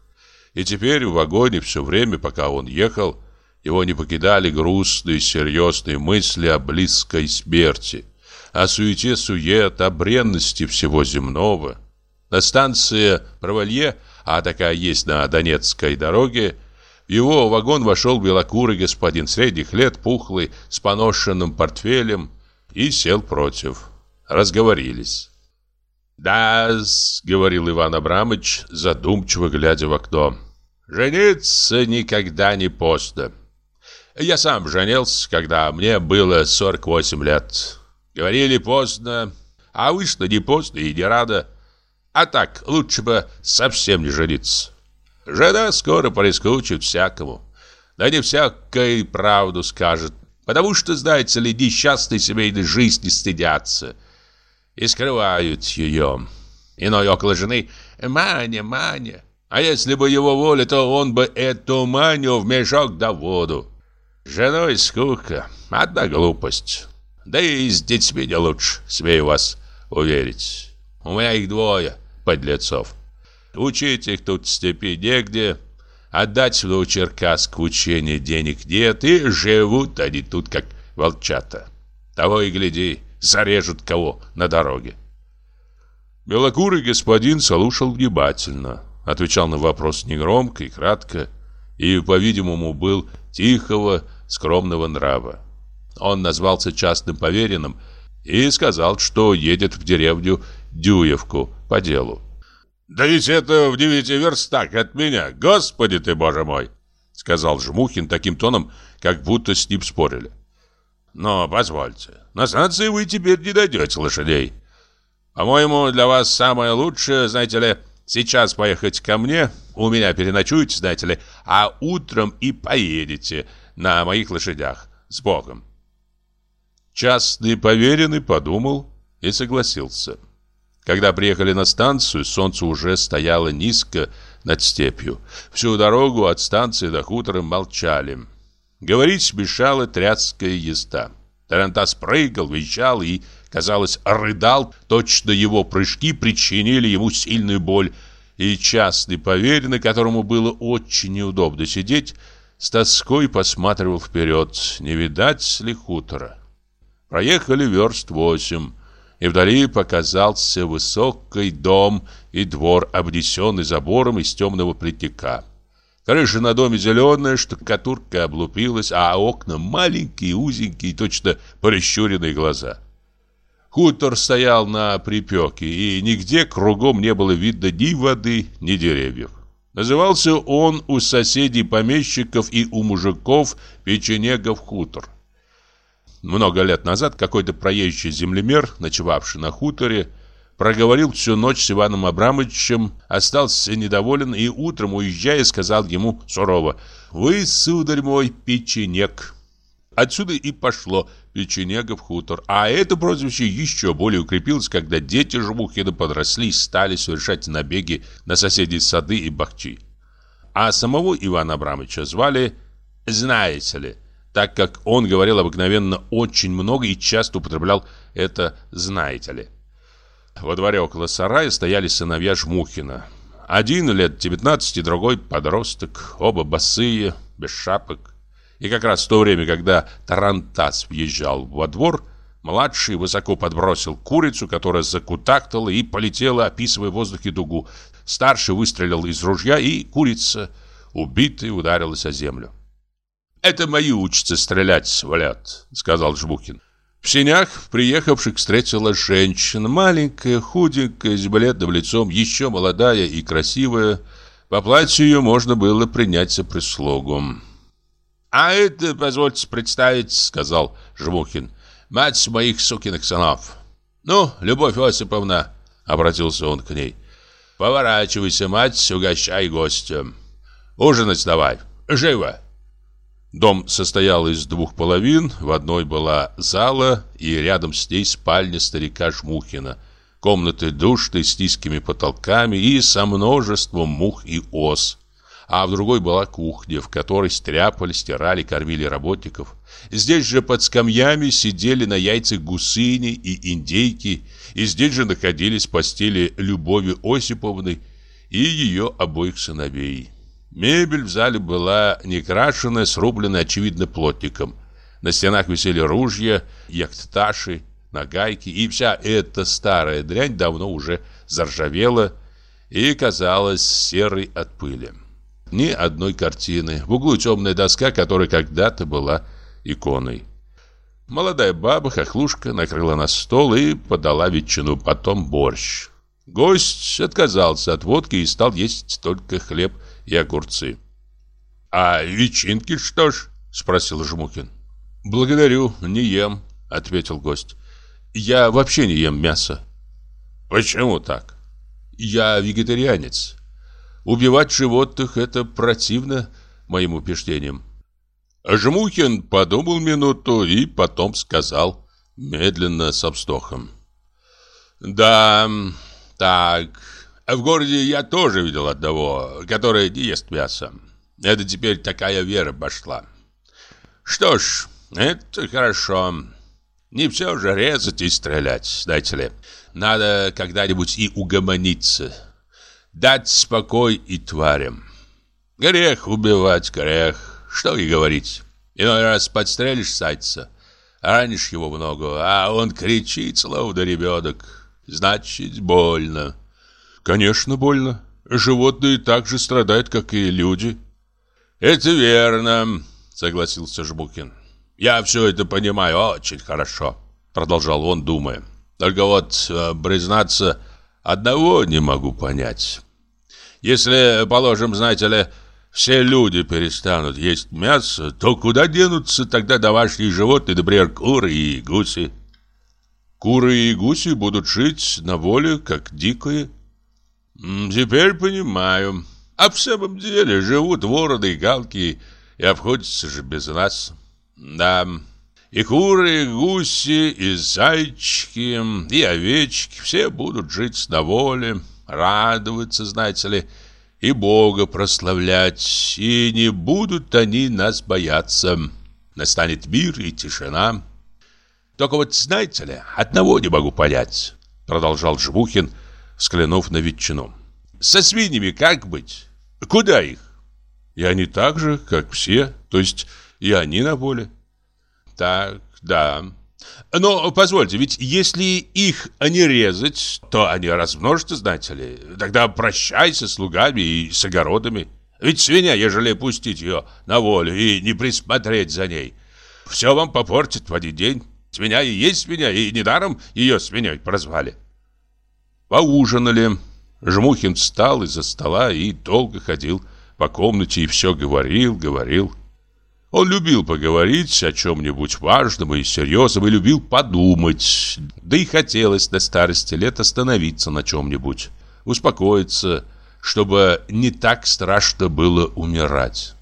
И теперь в вагоне все время, пока он ехал, его не покидали грустные, серьезные мысли о близкой смерти, о суете-сует, о бренности всего земного. На станции Провалье, а такая есть на Донецкой дороге, в его вагон вошел белокурый господин средних лет, пухлый, с поношенным портфелем, и сел против. Разговорились. да говорил Иван Абрамович, задумчиво глядя в окно. «Жениться никогда не поздно. Я сам женился, когда мне было 48 лет. Говорили поздно, а вышло не поздно и не рада. А так, лучше бы совсем не жениться. Жена скоро прискучит всякому. Да не всякой правду скажет, Потому что, знаете ли, несчастной семейной жизни стыдятся и скрывают ее. Иной около жены «Маня, Маня». А если бы его воля, то он бы эту Маню в мешок да воду. Женой скука, одна глупость. Да и с детьми не лучше, смею вас уверить. У меня их двое, подлецов. Учить их тут в степи негде, Отдать в Новочеркасск учение денег нет, и живут они тут, как волчата. Того и гляди, зарежут кого на дороге. Белокурый господин слушал внимательно, отвечал на вопрос негромко и кратко, и, по-видимому, был тихого, скромного нрава. Он назвался частным поверенным и сказал, что едет в деревню Дюевку по делу. «Да ведь это в девяти верстах от меня, господи ты, боже мой!» Сказал Жмухин таким тоном, как будто с ним спорили. «Но позвольте, на станции вы теперь не дойдете лошадей. По-моему, для вас самое лучшее, знаете ли, сейчас поехать ко мне, у меня переночуете, знаете ли, а утром и поедете на моих лошадях. С Богом!» Частный поверенный подумал и согласился. Когда приехали на станцию, солнце уже стояло низко над степью. Всю дорогу от станции до хутора молчали. Говорить мешала тряская езда. Тарантас прыгал, визжал и, казалось, рыдал. Точно его прыжки причинили ему сильную боль. И частный поверенный, которому было очень неудобно сидеть, с тоской посматривал вперед, не видать ли хутора. Проехали верст восемь и вдали показался высокий дом и двор, обнесенный забором из темного плетника. Крыша на доме зеленая, штукатурка облупилась, а окна маленькие, узенькие, точно прищуренные глаза. Хутор стоял на припеке, и нигде кругом не было видно ни воды, ни деревьев. Назывался он у соседей помещиков и у мужиков печенегов хутор. Много лет назад какой-то проезжий землемер, ночевавший на хуторе, проговорил всю ночь с Иваном Абрамовичем, остался недоволен и утром, уезжая, сказал ему сурово «Вы, сударь мой, печенек». Отсюда и пошло печенегов хутор. А это прозвище еще более укрепилось, когда дети Жмухина подросли и стали совершать набеги на соседей сады и бахчи. А самого Ивана Абрамовича звали «Знаете ли», так как он говорил обыкновенно очень много и часто употреблял это «знаете ли». Во дворе около сарая стояли сыновья Жмухина. Один лет 19, другой подросток, оба босые, без шапок. И как раз в то время, когда Тарантас въезжал во двор, младший высоко подбросил курицу, которая закутактала и полетела, описывая в воздухе дугу. Старший выстрелил из ружья, и курица, убитая, ударилась о землю. «Это мои учатся стрелять, валят», — сказал Жмухин. В сенях приехавших встретила женщина, маленькая, худенькая, с бледным лицом, еще молодая и красивая. По платью ее можно было принять за прислугу. «А это, позвольте представить, — сказал Жмухин, — мать моих сукиных сынов. Ну, Любовь Осиповна, — обратился он к ней, — поворачивайся, мать, угощай гостя. Ужинать давай, живо!» Дом состоял из двух половин, в одной была зала и рядом с ней спальня старика Жмухина, комнаты душные с низкими потолками и со множеством мух и ос. А в другой была кухня, в которой стряпали, стирали, кормили работников. Здесь же под скамьями сидели на яйцах гусыни и индейки, и здесь же находились постели Любови Осиповны и ее обоих сыновей. Мебель в зале была не крашеная, срублена, очевидно, плотником. На стенах висели ружья, яхташи, нагайки, и вся эта старая дрянь давно уже заржавела и казалась серой от пыли. Ни одной картины. В углу темная доска, которая когда-то была иконой. Молодая баба, хохлушка, накрыла на стол и подала ветчину, потом борщ. Гость отказался от водки и стал есть только хлеб и огурцы. «А личинки что ж?» – спросил Жмукин. «Благодарю, не ем», – ответил гость. «Я вообще не ем мясо». «Почему так?» «Я вегетарианец. Убивать животных – это противно моим убеждениям». Жмухин подумал минуту и потом сказал, медленно, со вздохом. «Да, так, в городе я тоже видел одного, который не ест мясо. Это теперь такая вера пошла. Что ж, это хорошо. Не все же резать и стрелять, знаете ли. Надо когда-нибудь и угомониться. Дать спокой и тварям. Грех убивать, грех. Что и говорить. Иной раз подстрелишь зайца, ранишь его много, а он кричит, словно ребенок. Значит, больно. Конечно, больно. Животные так же страдают, как и люди. Это верно, согласился Жбукин. Я все это понимаю очень хорошо, продолжал он, думая. Только вот, э, признаться, одного не могу понять. Если, положим, знаете ли, все люди перестанут есть мясо, то куда денутся тогда домашние животные, например, куры и гуси? Куры и гуси будут жить на воле, как дикие, «Теперь понимаю. А в самом деле живут вороны и галки и обходятся же без нас. Да, и куры, и гуси, и зайчики, и овечки все будут жить на воле, радоваться, знаете ли, и Бога прославлять, и не будут они нас бояться. Настанет мир и тишина. Только вот, знаете ли, одного не могу понять, продолжал Жбухин, — взглянув на ветчину. «Со свиньями как быть? Куда их?» «И они так же, как все, то есть и они на воле». «Так, да. Но, позвольте, ведь если их не резать, то они размножатся, знаете ли. Тогда прощай со слугами и с огородами. Ведь свинья, ежели пустить ее на волю и не присмотреть за ней, все вам попортит в один день. Свинья и есть свинья, и недаром ее свиньей прозвали. Поужинали. Жмухин встал из-за стола и долго ходил по комнате и все говорил, говорил. Он любил поговорить о чем-нибудь важном и серьезном и любил подумать. Да и хотелось на старости лет остановиться на чем-нибудь, успокоиться, чтобы не так страшно было умирать.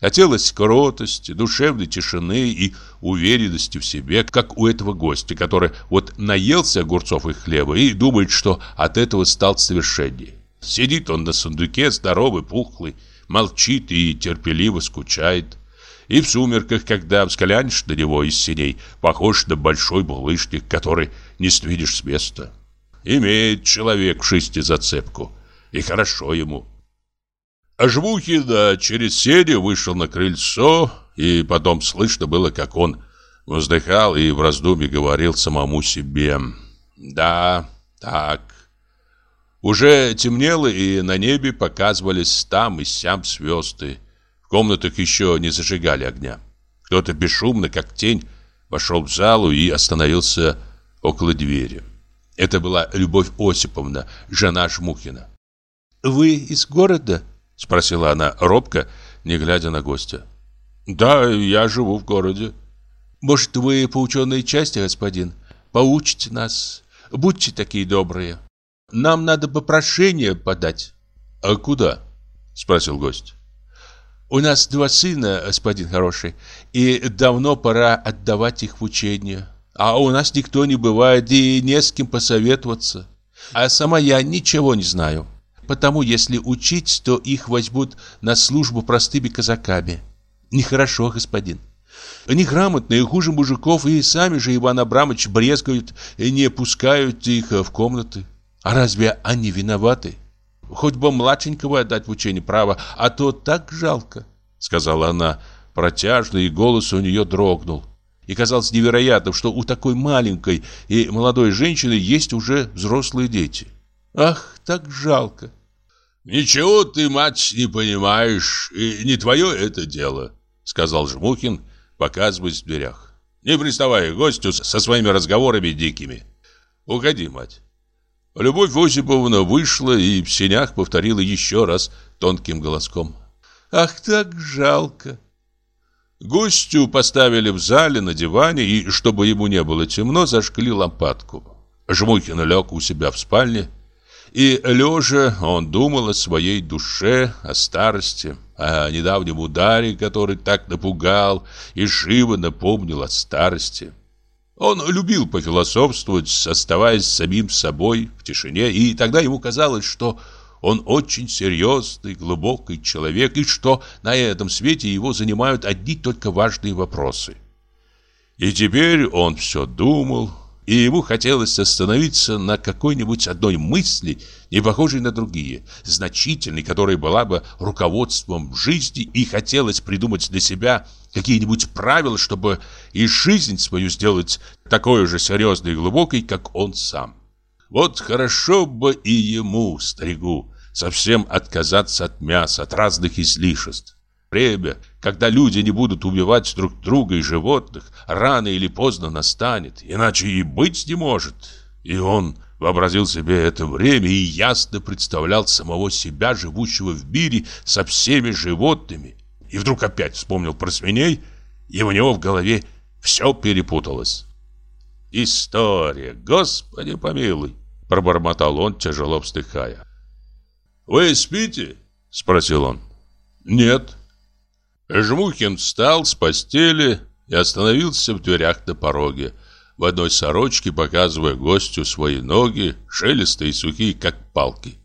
Хотелось кротости, душевной тишины и уверенности в себе, как у этого гостя, который вот наелся огурцов и хлеба и думает, что от этого стал совершеннее. Сидит он на сундуке, здоровый, пухлый, молчит и терпеливо скучает. И в сумерках, когда взглянешь на него из синей, похож на большой булыжник, который не сдвинешь с места. Имеет человек в шести зацепку, и хорошо ему. А Жвухин через сени вышел на крыльцо, и потом слышно было, как он вздыхал и в раздумье говорил самому себе. «Да, так». Уже темнело, и на небе показывались там и сям звезды. В комнатах еще не зажигали огня. Кто-то бесшумно, как тень, вошел в залу и остановился около двери. Это была Любовь Осиповна, жена Жмухина. «Вы из города?» Спросила она робко, не глядя на гостя. Да, я живу в городе. Может, вы по ученой части, господин? Поучите нас. Будьте такие добрые. Нам надо бы прошение подать. А куда? Спросил гость. У нас два сына, господин хороший, и давно пора отдавать их в учение. А у нас никто не бывает и не с кем посоветоваться. А сама я ничего не знаю. Потому если учить, то их возьмут на службу простыми казаками. Нехорошо, господин. Они грамотные, хуже мужиков, и сами же Иван Абрамович брезгают и не пускают их в комнаты. А разве они виноваты? Хоть бы младшенького отдать в учение право, а то так жалко, сказала она протяжно, и голос у нее дрогнул. И казалось невероятным, что у такой маленькой и молодой женщины есть уже взрослые дети. Ах, так жалко. «Ничего ты, мать, не понимаешь, и не твое это дело», сказал Жмухин, показываясь в дверях. «Не приставай к гостю со своими разговорами дикими. Уходи, мать». Любовь Осиповна вышла и в сенях повторила еще раз тонким голоском. «Ах, так жалко!» Гостю поставили в зале на диване, и, чтобы ему не было темно, зажгли лампадку. Жмухин лег у себя в спальне, и лежа он думал о своей душе, о старости, о недавнем ударе, который так напугал и живо напомнил о старости. Он любил пофилософствовать, оставаясь самим собой в тишине, и тогда ему казалось, что он очень серьезный, глубокий человек, и что на этом свете его занимают одни только важные вопросы. И теперь он все думал, и ему хотелось остановиться на какой-нибудь одной мысли, не похожей на другие, значительной, которая была бы руководством жизни, и хотелось придумать для себя какие-нибудь правила, чтобы и жизнь свою сделать такой же серьезной и глубокой, как он сам. Вот хорошо бы и ему, старику, совсем отказаться от мяса, от разных излишеств. Время, когда люди не будут убивать друг друга и животных, рано или поздно настанет, иначе и быть не может. И он вообразил себе это время и ясно представлял самого себя, живущего в мире со всеми животными. И вдруг опять вспомнил про свиней, и у него в голове все перепуталось. «История, Господи помилуй!» – пробормотал он, тяжело вздыхая. «Вы спите?» – спросил он. «Нет», Жмухин встал с постели и остановился в дверях на пороге, в одной сорочке показывая гостю свои ноги, шелестые и сухие, как палки.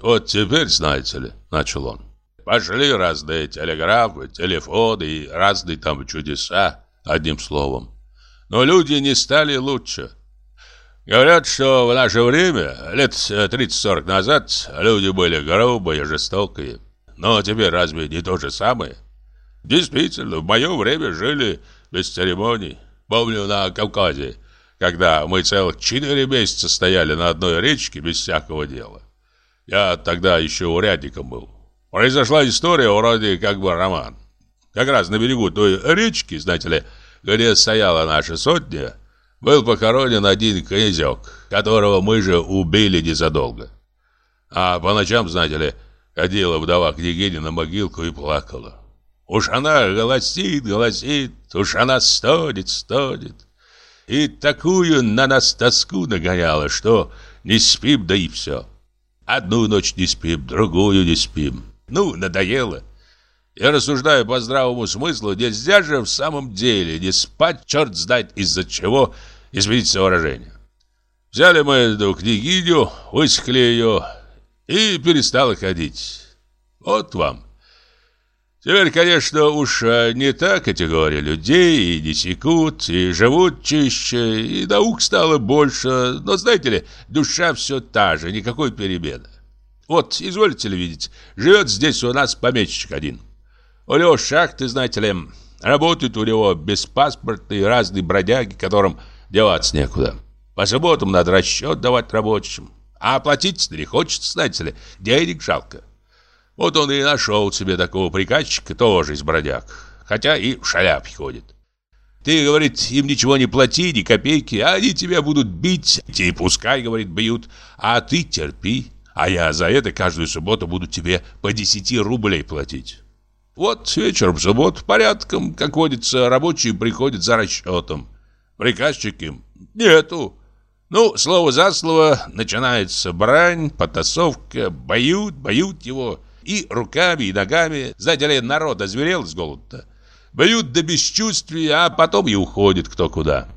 «Вот теперь, знаете ли», — начал он, — «пошли разные телеграфы, телефоны и разные там чудеса, одним словом. Но люди не стали лучше». Говорят, что в наше время, лет 30-40 назад, люди были грубые, жестокие. Но теперь разве не то же самое? Действительно, в мое время жили без церемоний. Помню на Кавказе, когда мы целых четыре месяца стояли на одной речке без всякого дела. Я тогда еще урядником был. произошла история вроде как бы роман. Как раз на берегу той речки, знаете ли, где стояла наша сотня, был похоронен один князек, которого мы же убили незадолго. А по ночам, знаете ли, ходила вдова княгиня на могилку и плакала. Уж она голосит, голосит, уж она стонет, стонет. И такую на нас тоску нагоняла, что не спим, да и все. Одну ночь не спим, другую не спим. Ну, надоело. Я рассуждаю по здравому смыслу, нельзя же в самом деле не спать, черт знает из-за чего, извините выражение. Взяли мы эту княгиню, высекли ее и перестала ходить. Вот вам. Теперь, конечно, уж э, не та категория людей, и не секут, и живут чище, и наук стало больше, но, знаете ли, душа все та же, никакой перемены. Вот, изволите ли видеть, живет здесь у нас помещик один. У него шахты, знаете ли, работают у него беспаспортные разные бродяги, которым деваться некуда. По субботам надо расчет давать рабочим, а оплатить не хочется, знаете ли, денег жалко. Вот он и нашел себе такого приказчика, тоже из бродяг, хотя и в шаляпе ходит. Ты, говорит, им ничего не плати, ни копейки, а они тебя будут бить, и пускай, говорит, бьют, а ты терпи, а я за это каждую субботу буду тебе по 10 рублей платить. Вот вечером в субботу порядком, как водится, рабочие приходят за расчетом. Приказчик им нету. Ну, слово за слово, начинается брань, потасовка, боют, боют его и руками, и ногами. Знаете ли, народ озверел с голода. Бьют до бесчувствия, а потом и уходит кто куда.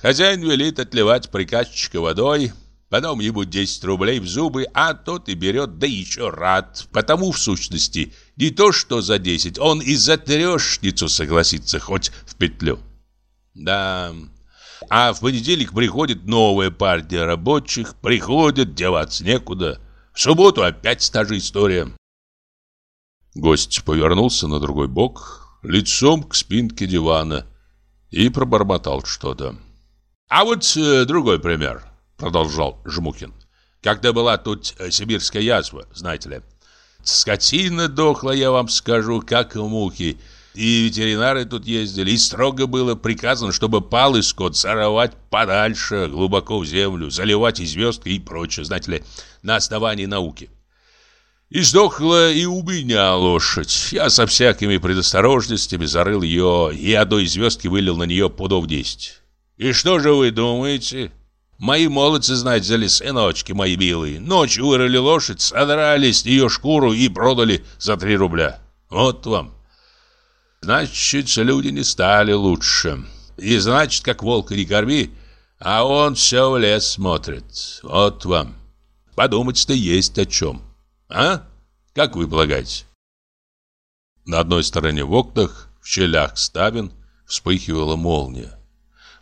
Хозяин велит отливать приказчика водой, потом ему 10 рублей в зубы, а тот и берет, да еще рад. Потому, в сущности, не то что за 10, он и за трешницу согласится, хоть в петлю. Да, а в понедельник приходит новая партия рабочих, приходят, деваться некуда. В субботу опять та же история. Гость повернулся на другой бок, лицом к спинке дивана и пробормотал что-то. «А вот э, другой пример», — продолжал Жмухин. «Когда была тут э, сибирская язва, знаете ли. Скотина дохла, я вам скажу, как мухи. И ветеринары тут ездили, и строго было приказано, чтобы палый скот сорвать подальше, глубоко в землю, заливать и звездкой и прочее, знаете ли, на основании науки. И сдохла и у меня лошадь. Я со всякими предосторожностями зарыл ее и одной звездки вылил на нее пудов десять. И что же вы думаете? Мои молодцы, знаете, взяли сыночки мои милые. Ночью вырыли лошадь, содрали с нее шкуру и продали за три рубля. Вот вам. Значит, люди не стали лучше. И значит, как волка не корми, а он все в лес смотрит. Вот вам. Подумать-то есть о чем. А? Как вы полагаете? На одной стороне в окнах, в щелях ставен, вспыхивала молния.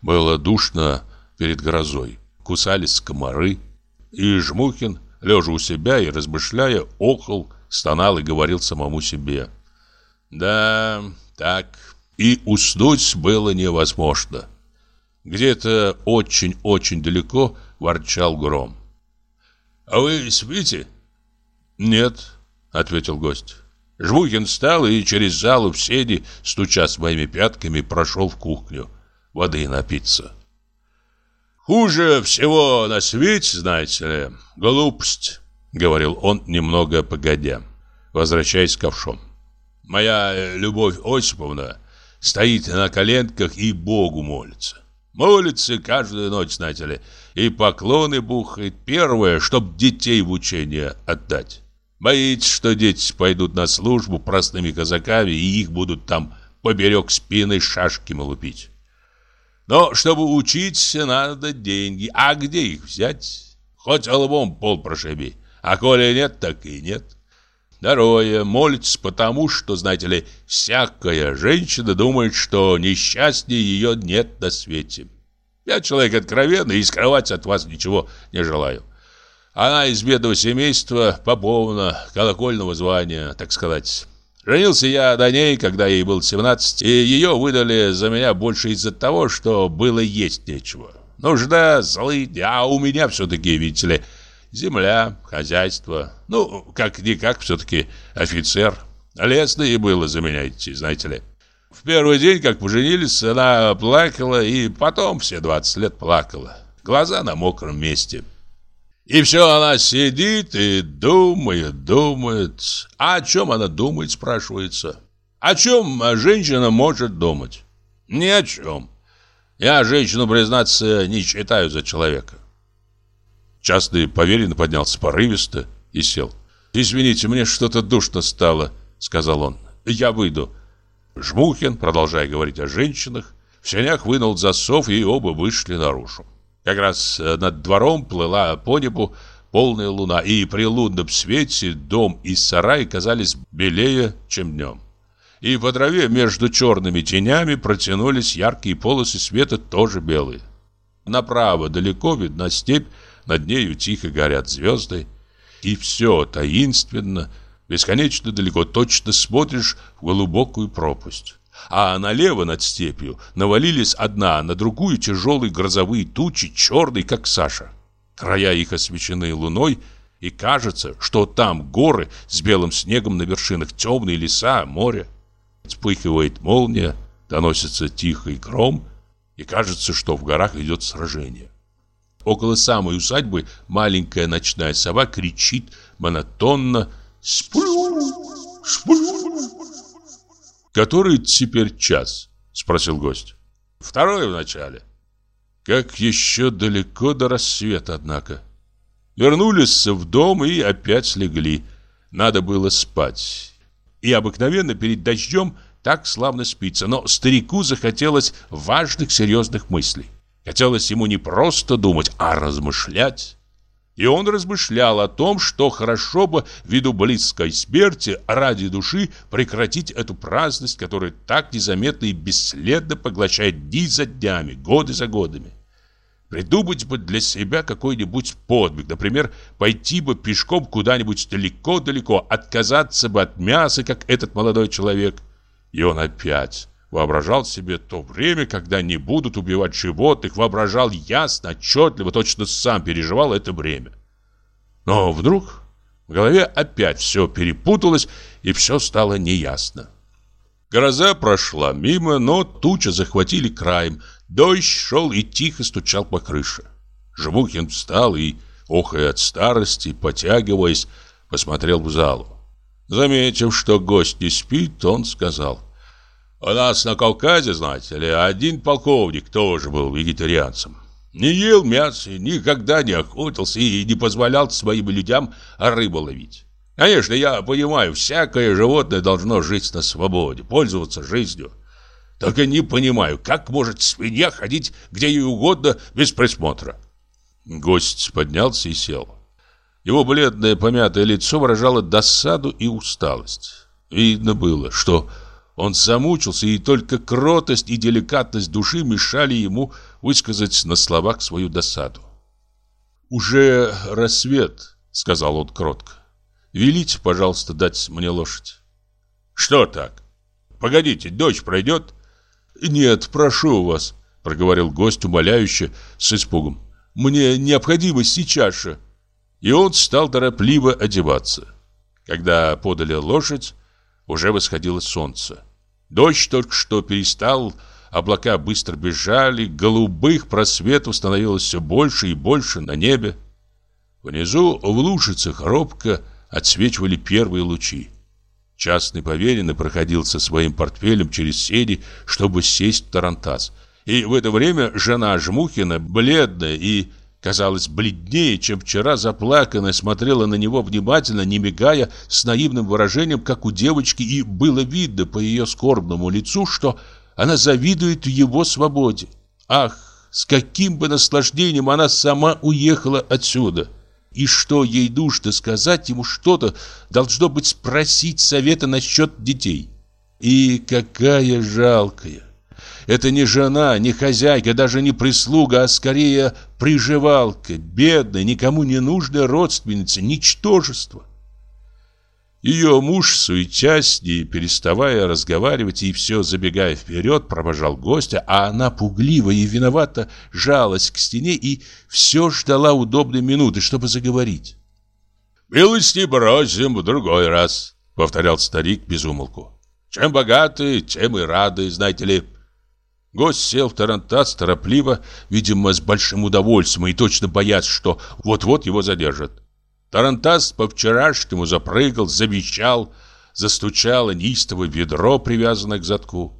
Было душно перед грозой. Кусались комары. И Жмухин, лежа у себя и размышляя, охал, стонал и говорил самому себе. Да, так. И уснуть было невозможно. Где-то очень-очень далеко ворчал гром. «А вы спите?» «Нет», — ответил гость. Жмухин встал и через залу в седи, стуча своими пятками, прошел в кухню. Воды напиться. «Хуже всего на свете, знаете ли, глупость», — говорил он немного погодя, возвращаясь к ковшом. «Моя Любовь Осиповна стоит на коленках и Богу молится. Молится каждую ночь, знаете ли, и поклоны бухает. Первое, чтоб детей в учение отдать. Боится, что дети пойдут на службу простыми казаками, и их будут там поберег спины шашки лупить. Но чтобы учиться, надо деньги. А где их взять? Хоть лбом пол прошиби. А коли нет, так и нет. Второе. Молится потому, что, знаете ли, всякая женщина думает, что несчастнее ее нет на свете. Я человек откровенный и скрывать от вас ничего не желаю. Она из бедного семейства, поповна, колокольного звания, так сказать. Женился я на ней, когда ей было 17, и ее выдали за меня больше из-за того, что было есть нечего. Нужда, злые, а у меня все-таки, видите ли, Земля, хозяйство. Ну, как-никак, все-таки офицер. Лестно ей было за меня идти, знаете ли. В первый день, как поженились, она плакала, и потом все 20 лет плакала. Глаза на мокром месте. И все она сидит и думает, думает. А о чем она думает, спрашивается. О чем женщина может думать? Ни о чем. Я женщину, признаться, не считаю за человека. Частный поверенный поднялся порывисто и сел. «Извините, мне что-то душно стало», — сказал он. «Я выйду». Жмухин, продолжая говорить о женщинах, в сенях вынул засов, и оба вышли наружу. Как раз э, над двором плыла по небу полная луна, и при лунном свете дом и сарай казались белее, чем днем. И по траве между черными тенями протянулись яркие полосы света, тоже белые. Направо далеко видна степь, над нею тихо горят звезды. И все таинственно, Бесконечно далеко точно смотришь в глубокую пропасть. А налево над степью навалились одна на другую тяжелые грозовые тучи, черные, как Саша. Края их освещены луной, и кажется, что там горы с белым снегом на вершинах, темные леса, море. Вспыхивает молния, доносится тихий гром, и кажется, что в горах идет сражение. Около самой усадьбы маленькая ночная сова кричит монотонно, Сплю, сплю. Который теперь час? Спросил гость. Второй в начале. Как еще далеко до рассвета, однако. Вернулись в дом и опять легли. Надо было спать. И обыкновенно перед дождем так славно спится. Но старику захотелось важных, серьезных мыслей. Хотелось ему не просто думать, а размышлять. И он размышлял о том, что хорошо бы ввиду близкой смерти ради души прекратить эту праздность, которая так незаметно и бесследно поглощает дни за днями, годы за годами. Придумать бы для себя какой-нибудь подвиг, например, пойти бы пешком куда-нибудь далеко-далеко, отказаться бы от мяса, как этот молодой человек. И он опять Воображал себе то время, когда не будут убивать животных, воображал ясно, отчетливо, точно сам переживал это время. Но вдруг в голове опять все перепуталось, и все стало неясно. Гроза прошла мимо, но тучи захватили краем. Дождь шел и тихо стучал по крыше. Жмухин встал и, охая от старости, потягиваясь, посмотрел в залу. Заметив, что гость не спит, он сказал у нас на Кавказе, знаете ли, один полковник тоже был вегетарианцем. Не ел мясо, никогда не охотился и не позволял своим людям рыбу ловить. Конечно, я понимаю, всякое животное должно жить на свободе, пользоваться жизнью. Только не понимаю, как может свинья ходить где ей угодно без присмотра. Гость поднялся и сел. Его бледное помятое лицо выражало досаду и усталость. Видно было, что он замучился, и только кротость и деликатность души мешали ему высказать на словах свою досаду. «Уже рассвет», — сказал он кротко. «Велите, пожалуйста, дать мне лошадь». «Что так? Погодите, дождь пройдет?» «Нет, прошу вас», — проговорил гость умоляюще, с испугом. «Мне необходимо сейчас же». И он стал торопливо одеваться. Когда подали лошадь, уже восходило солнце. Дождь только что перестал, облака быстро бежали, голубых просветов становилось все больше и больше на небе. Внизу в лужицах робко отсвечивали первые лучи. Частный поверенный проходил со своим портфелем через сени, чтобы сесть в тарантас. И в это время жена Жмухина, бледная и казалось, бледнее, чем вчера, заплаканная, смотрела на него внимательно, не мигая, с наивным выражением, как у девочки, и было видно по ее скорбному лицу, что она завидует его свободе. Ах, с каким бы наслаждением она сама уехала отсюда! И что ей нужно сказать ему что-то, должно быть спросить совета насчет детей. И какая жалкая, это не жена, не хозяйка, даже не прислуга, а скорее приживалка, бедная, никому не нужная родственница, ничтожество. Ее муж, суетясь, не переставая разговаривать и все забегая вперед, провожал гостя, а она пугливо и виновато жалась к стене и все ждала удобной минуты, чтобы заговорить. «Милости бросим в другой раз», — повторял старик без умолку. «Чем богаты, тем и рады, знаете ли». Гость сел в тарантас торопливо, видимо, с большим удовольствием и точно боясь, что вот-вот его задержат. Тарантас по-вчерашнему запрыгал, завещал, застучало неистово ведро, привязанное к задку.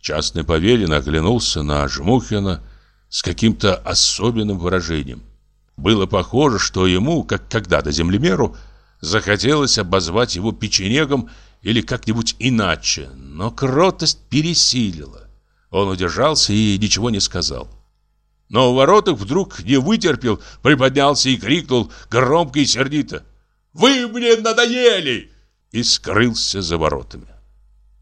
Частный поверенный оглянулся на Жмухина с каким-то особенным выражением. Было похоже, что ему, как когда-то землемеру, захотелось обозвать его печенегом или как-нибудь иначе, но кротость пересилила. Он удержался и ничего не сказал. Но у воротах вдруг не вытерпел, приподнялся и крикнул громко и сердито. «Вы мне надоели!» и скрылся за воротами.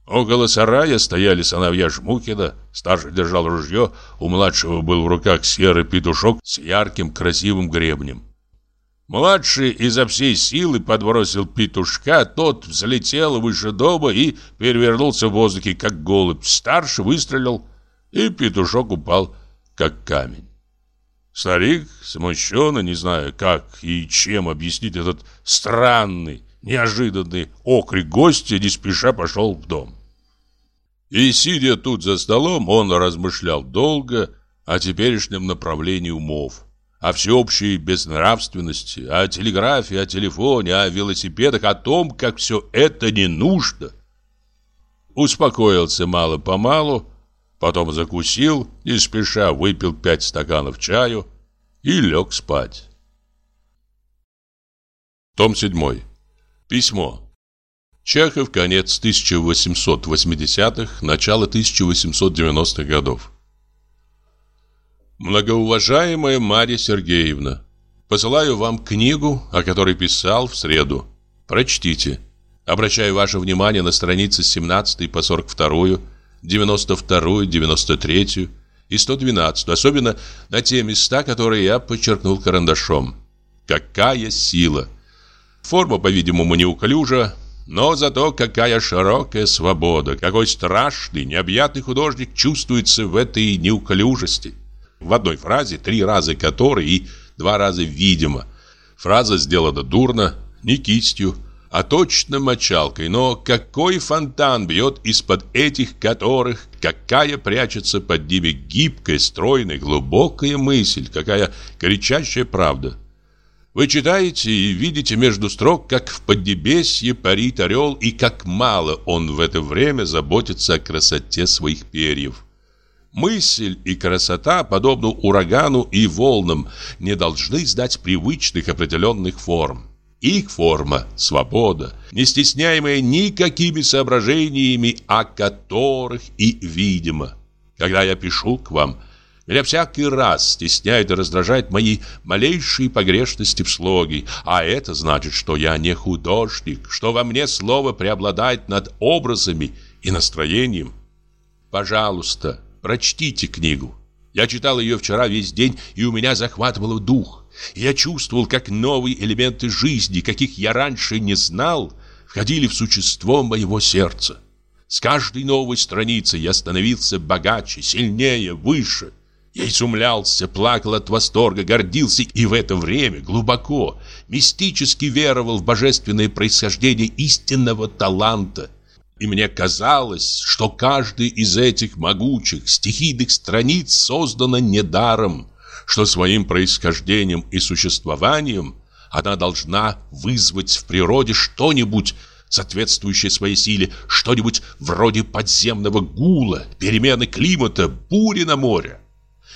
Около сарая стояли сыновья Жмукина, старший держал ружье, у младшего был в руках серый петушок с ярким красивым гребнем. Младший изо всей силы подбросил петушка, тот взлетел выше дома и перевернулся в воздухе, как голубь. Старший выстрелил, и петушок упал как камень. Старик, смущенно, не зная, как и чем объяснить этот странный, неожиданный окрик гостя, не спеша пошел в дом. И, сидя тут за столом, он размышлял долго о теперешнем направлении умов, о всеобщей безнравственности, о телеграфе, о телефоне, о велосипедах, о том, как все это не нужно. Успокоился мало-помалу, Потом закусил и спеша выпил пять стаканов чаю и лег спать. Том 7. Письмо. Чехов, конец 1880-х, начало 1890-х годов. Многоуважаемая Марья Сергеевна, посылаю вам книгу, о которой писал в среду. Прочтите. Обращаю ваше внимание на страницы с 17 по 42 92-ю, 93-ю и 112-ю, особенно на те места, которые я подчеркнул карандашом. Какая сила! Форма, по-видимому, неуклюжа, но зато какая широкая свобода, какой страшный, необъятный художник чувствуется в этой неуклюжести. В одной фразе три раза «который» и два раза «видимо». Фраза сделана дурно, не кистью, а точно мочалкой. Но какой фонтан бьет из-под этих которых, какая прячется под ними гибкая, стройная, глубокая мысль, какая кричащая правда. Вы читаете и видите между строк, как в Поднебесье парит орел, и как мало он в это время заботится о красоте своих перьев. Мысль и красота, подобно урагану и волнам, не должны сдать привычных определенных форм. Их форма – свобода, не стесняемая никакими соображениями, о которых и видимо. Когда я пишу к вам, меня всякий раз стесняет и раздражает мои малейшие погрешности в слоге, а это значит, что я не художник, что во мне слово преобладает над образами и настроением. Пожалуйста, прочтите книгу. Я читал ее вчера весь день, и у меня захватывало дух. Я чувствовал, как новые элементы жизни, каких я раньше не знал, входили в существо моего сердца. С каждой новой страницей я становился богаче, сильнее, выше. Я изумлялся, плакал от восторга, гордился и в это время глубоко, мистически веровал в божественное происхождение истинного таланта. И мне казалось, что каждый из этих могучих, стихийных страниц создана недаром, что своим происхождением и существованием она должна вызвать в природе что-нибудь, соответствующее своей силе, что-нибудь вроде подземного гула, перемены климата, бури на море.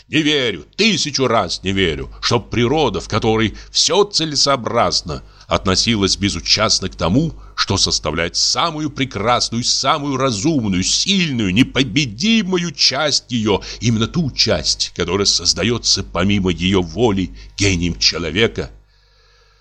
Не верю, тысячу раз не верю, что природа, в которой все целесообразно, относилась безучастно к тому, что составляет самую прекрасную, самую разумную, сильную, непобедимую часть ее, именно ту часть, которая создается помимо ее воли гением человека.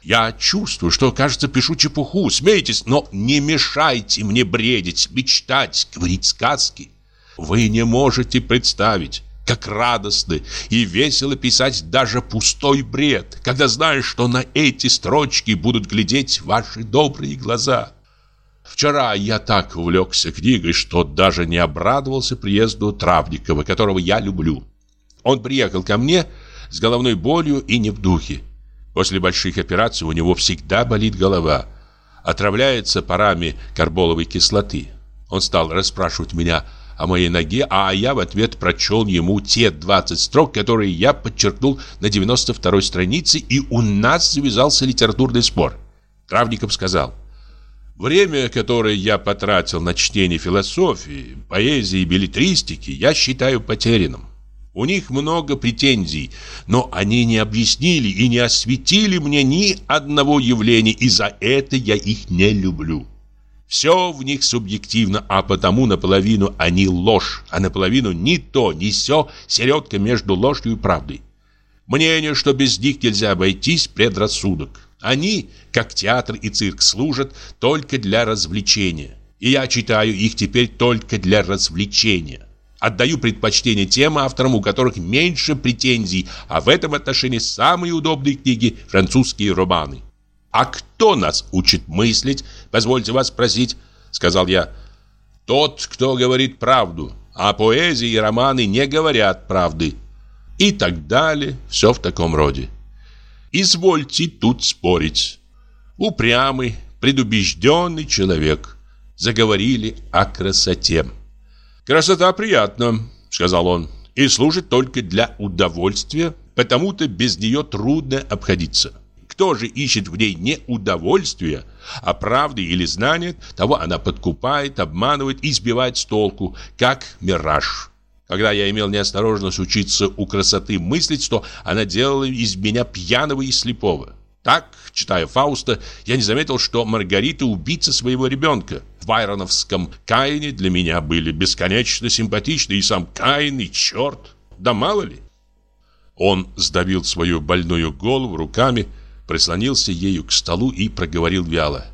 Я чувствую, что, кажется, пишу чепуху, смейтесь, но не мешайте мне бредить, мечтать, говорить сказки. Вы не можете представить, как радостно и весело писать даже пустой бред, когда знаешь, что на эти строчки будут глядеть ваши добрые глаза. Вчера я так увлекся книгой, что даже не обрадовался приезду Травникова, которого я люблю. Он приехал ко мне с головной болью и не в духе. После больших операций у него всегда болит голова. Отравляется парами карболовой кислоты. Он стал расспрашивать меня о моей ноге, а я в ответ прочел ему те 20 строк, которые я подчеркнул на 92-й странице, и у нас завязался литературный спор. Травников сказал, «Время, которое я потратил на чтение философии, поэзии и билетристики, я считаю потерянным. У них много претензий, но они не объяснили и не осветили мне ни одного явления, и за это я их не люблю. Все в них субъективно, а потому наполовину они ложь, а наполовину ни то, ни сё, середка между ложью и правдой. Мнение, что без них нельзя обойтись, предрассудок. Они, как театр и цирк, служат только для развлечения. И я читаю их теперь только для развлечения. Отдаю предпочтение тем авторам, у которых меньше претензий, а в этом отношении самые удобные книги – французские романы. «А кто нас учит мыслить, позвольте вас спросить?» – сказал я. «Тот, кто говорит правду, а поэзии и романы не говорят правды». И так далее, все в таком роде. Извольте тут спорить. Упрямый, предубежденный человек. Заговорили о красоте. «Красота приятна», — сказал он, — «и служит только для удовольствия, потому-то без нее трудно обходиться. Кто же ищет в ней не удовольствия, а правды или знания, того она подкупает, обманывает и сбивает с толку, как мираж». Когда я имел неосторожность учиться у красоты мыслить, то она делала из меня пьяного и слепого. Так, читая Фауста, я не заметил, что Маргарита убийца своего ребенка. В байроновском Каине для меня были бесконечно симпатичны и сам Каин, и черт. Да мало ли. Он сдавил свою больную голову руками, прислонился ею к столу и проговорил вяло.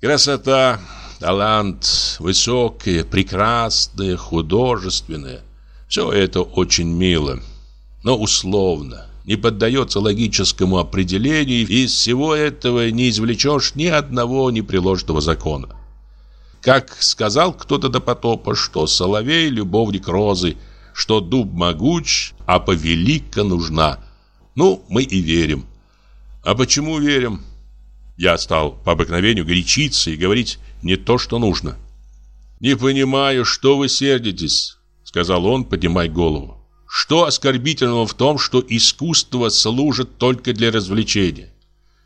Красота, талант, высокое, прекрасное, художественное. Все это очень мило, но условно не поддается логическому определению, и из всего этого не извлечешь ни одного непреложного закона. Как сказал кто-то до потопа, что соловей – любовник розы, что дуб могуч, а повелика нужна. Ну, мы и верим. А почему верим? Я стал по обыкновению горячиться и говорить не то, что нужно. «Не понимаю, что вы сердитесь», — сказал он, поднимая голову. Что оскорбительного в том, что искусство служит только для развлечения?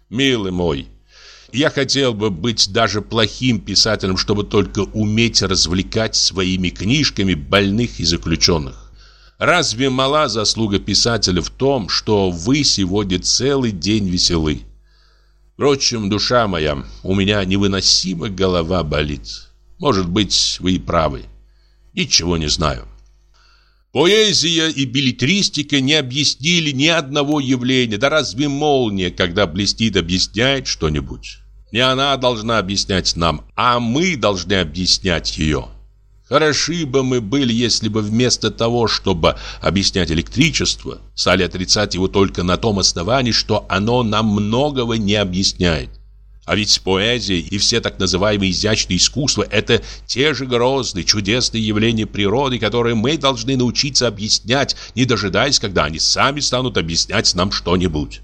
Милый мой, я хотел бы быть даже плохим писателем, чтобы только уметь развлекать своими книжками больных и заключенных. Разве мала заслуга писателя в том, что вы сегодня целый день веселы? Впрочем, душа моя, у меня невыносимо голова болит. Может быть, вы и правы. Ничего не знаю. Поэзия и билетристика не объяснили ни одного явления. Да разве молния, когда блестит, объясняет что-нибудь? Не она должна объяснять нам, а мы должны объяснять ее. Хороши бы мы были, если бы вместо того, чтобы объяснять электричество, стали отрицать его только на том основании, что оно нам многого не объясняет. А ведь поэзия и все так называемые изящные искусства – это те же грозные, чудесные явления природы, которые мы должны научиться объяснять, не дожидаясь, когда они сами станут объяснять нам что-нибудь.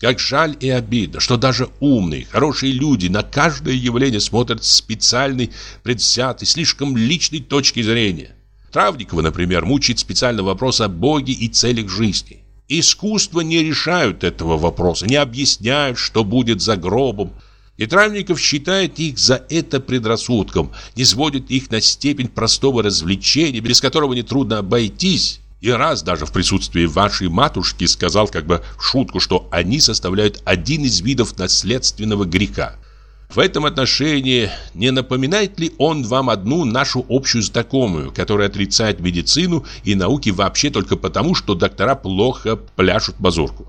Как жаль и обидно, что даже умные, хорошие люди на каждое явление смотрят с специальной, предвзятой, слишком личной точки зрения. Травникова, например, мучает специальный вопрос о Боге и целях жизни. Искусство не решают этого вопроса, не объясняют, что будет за гробом. И Травников считает их за это предрассудком, не сводит их на степень простого развлечения, без которого нетрудно обойтись. И раз даже в присутствии вашей матушки сказал как бы шутку, что они составляют один из видов наследственного греха. В этом отношении не напоминает ли он вам одну нашу общую знакомую, которая отрицает медицину и науки вообще только потому, что доктора плохо пляшут мазурку?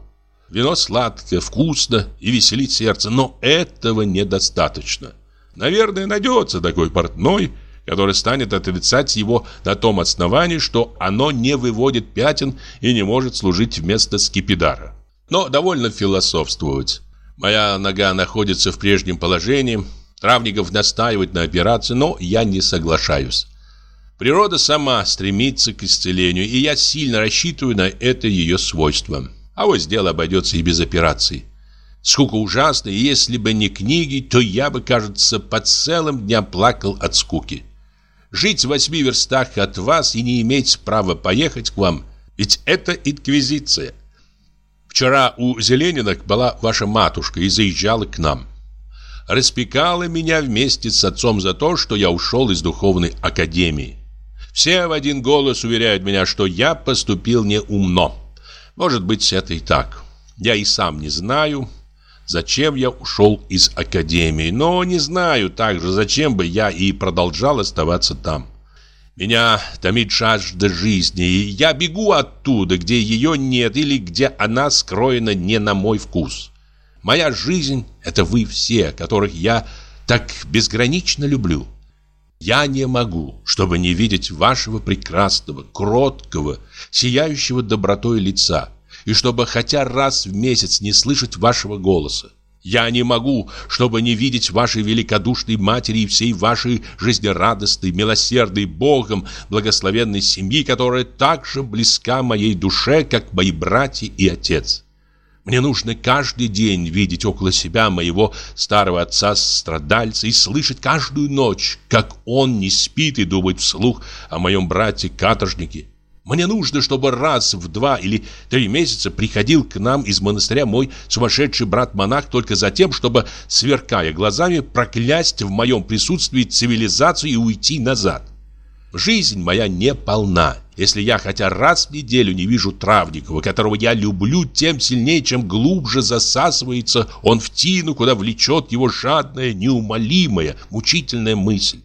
Вино сладкое, вкусно и веселит сердце, но этого недостаточно. Наверное, найдется такой портной, который станет отрицать его на том основании, что оно не выводит пятен и не может служить вместо скипидара. Но довольно философствовать. Моя нога находится в прежнем положении. Травников настаивает на операции, но я не соглашаюсь. Природа сама стремится к исцелению, и я сильно рассчитываю на это ее свойство. А вот дело обойдется и без операции. Скука ужасная, и если бы не книги, то я бы, кажется, по целым дням плакал от скуки. Жить в восьми верстах от вас и не иметь права поехать к вам, ведь это инквизиция. Вчера у Зелениных была ваша матушка и заезжала к нам распекала меня вместе с отцом за то, что я ушел из духовной академии. Все в один голос уверяют меня, что я поступил неумно. Может быть, это и так. Я и сам не знаю, зачем я ушел из академии, но не знаю также, зачем бы я и продолжал оставаться там. Меня томит жажда жизни, и я бегу оттуда, где ее нет или где она скроена не на мой вкус. Моя жизнь – это вы все, которых я так безгранично люблю. Я не могу, чтобы не видеть вашего прекрасного, кроткого, сияющего добротой лица, и чтобы хотя раз в месяц не слышать вашего голоса. Я не могу, чтобы не видеть вашей великодушной матери и всей вашей жизнерадостной, милосердной Богом благословенной семьи, которая так же близка моей душе, как мои братья и отец. Мне нужно каждый день видеть около себя моего старого отца-страдальца и слышать каждую ночь, как он не спит и думает вслух о моем брате-каторжнике. Мне нужно, чтобы раз в два или три месяца приходил к нам из монастыря мой сумасшедший брат-монах только за тем, чтобы, сверкая глазами, проклясть в моем присутствии цивилизацию и уйти назад. Жизнь моя не полна, если я хотя раз в неделю не вижу Травникова, которого я люблю тем сильнее, чем глубже засасывается он в тину, куда влечет его жадная, неумолимая, мучительная мысль.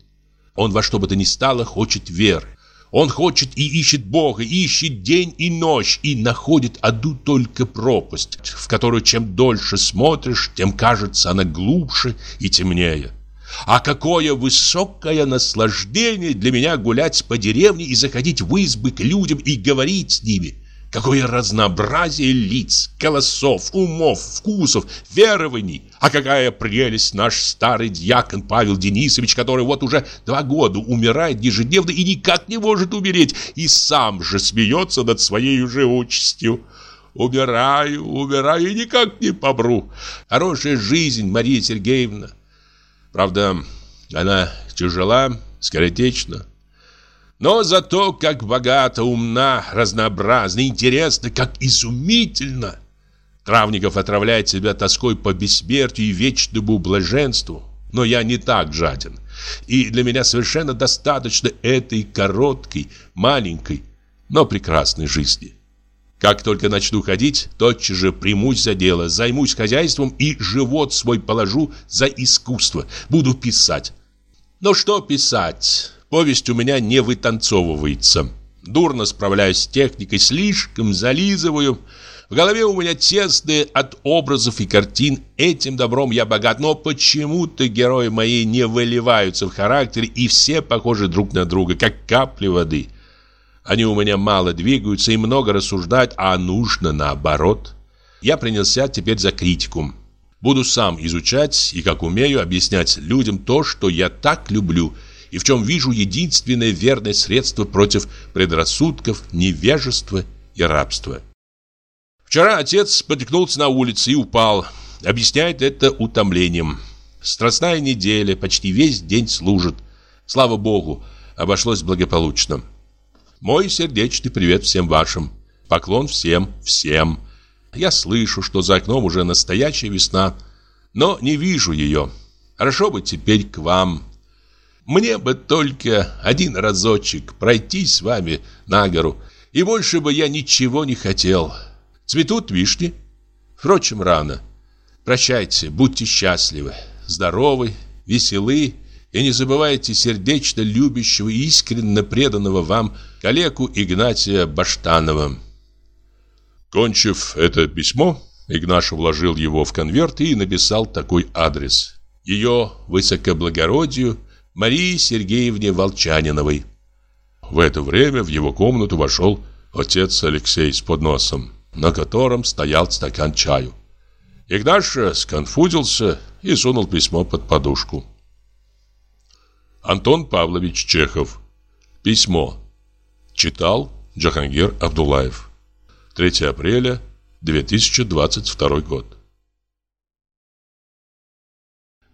Он во что бы то ни стало хочет веры. Он хочет и ищет Бога, ищет день и ночь, и находит одну только пропасть, в которую чем дольше смотришь, тем кажется она глубже и темнее. А какое высокое наслаждение для меня гулять по деревне и заходить в избы к людям и говорить с ними. Какое разнообразие лиц, голосов, умов, вкусов, верований. А какая прелесть наш старый дьякон Павел Денисович, который вот уже два года умирает ежедневно и никак не может умереть, и сам же смеется над своей живучестью. Умираю, умираю и никак не помру. Хорошая жизнь, Мария Сергеевна. Правда, она тяжела, скоротечна. Но зато как богата, умна, разнообразна, интересна, как изумительно. Травников отравляет себя тоской по бессмертию и вечному блаженству. Но я не так жаден. И для меня совершенно достаточно этой короткой, маленькой, но прекрасной жизни. Как только начну ходить, тотчас же примусь за дело, займусь хозяйством и живот свой положу за искусство. Буду писать. Но что писать? Повесть у меня не вытанцовывается. Дурно справляюсь с техникой, слишком зализываю. В голове у меня тесные от образов и картин. Этим добром я богат, но почему-то герои мои не выливаются в характер, и все похожи друг на друга, как капли воды. Они у меня мало двигаются и много рассуждают, а нужно наоборот. Я принялся теперь за критику. Буду сам изучать и, как умею, объяснять людям то, что я так люблю, и в чем вижу единственное верное средство против предрассудков, невежества и рабства. Вчера отец потекнулся на улице и упал. Объясняет это утомлением. Страстная неделя, почти весь день служит. Слава Богу, обошлось благополучно. Мой сердечный привет всем вашим. Поклон всем, всем. Я слышу, что за окном уже настоящая весна, но не вижу ее. Хорошо бы теперь к вам. Мне бы только один разочек пройти с вами на гору, и больше бы я ничего не хотел. Цветут вишни. Впрочем, рано. Прощайте, будьте счастливы, здоровы, веселы и не забывайте сердечно любящего и искренне преданного вам коллегу Игнатия Баштанова. Кончив это письмо, Игнаша вложил его в конверт и написал такой адрес. Ее высокоблагородию Марии Сергеевне Волчаниновой. В это время в его комнату вошел отец Алексей с подносом, на котором стоял стакан чаю. Игнаша сконфузился и сунул письмо под подушку. Антон Павлович Чехов. Письмо. Читал Джахангир Абдулаев. 3 апреля 2022 год.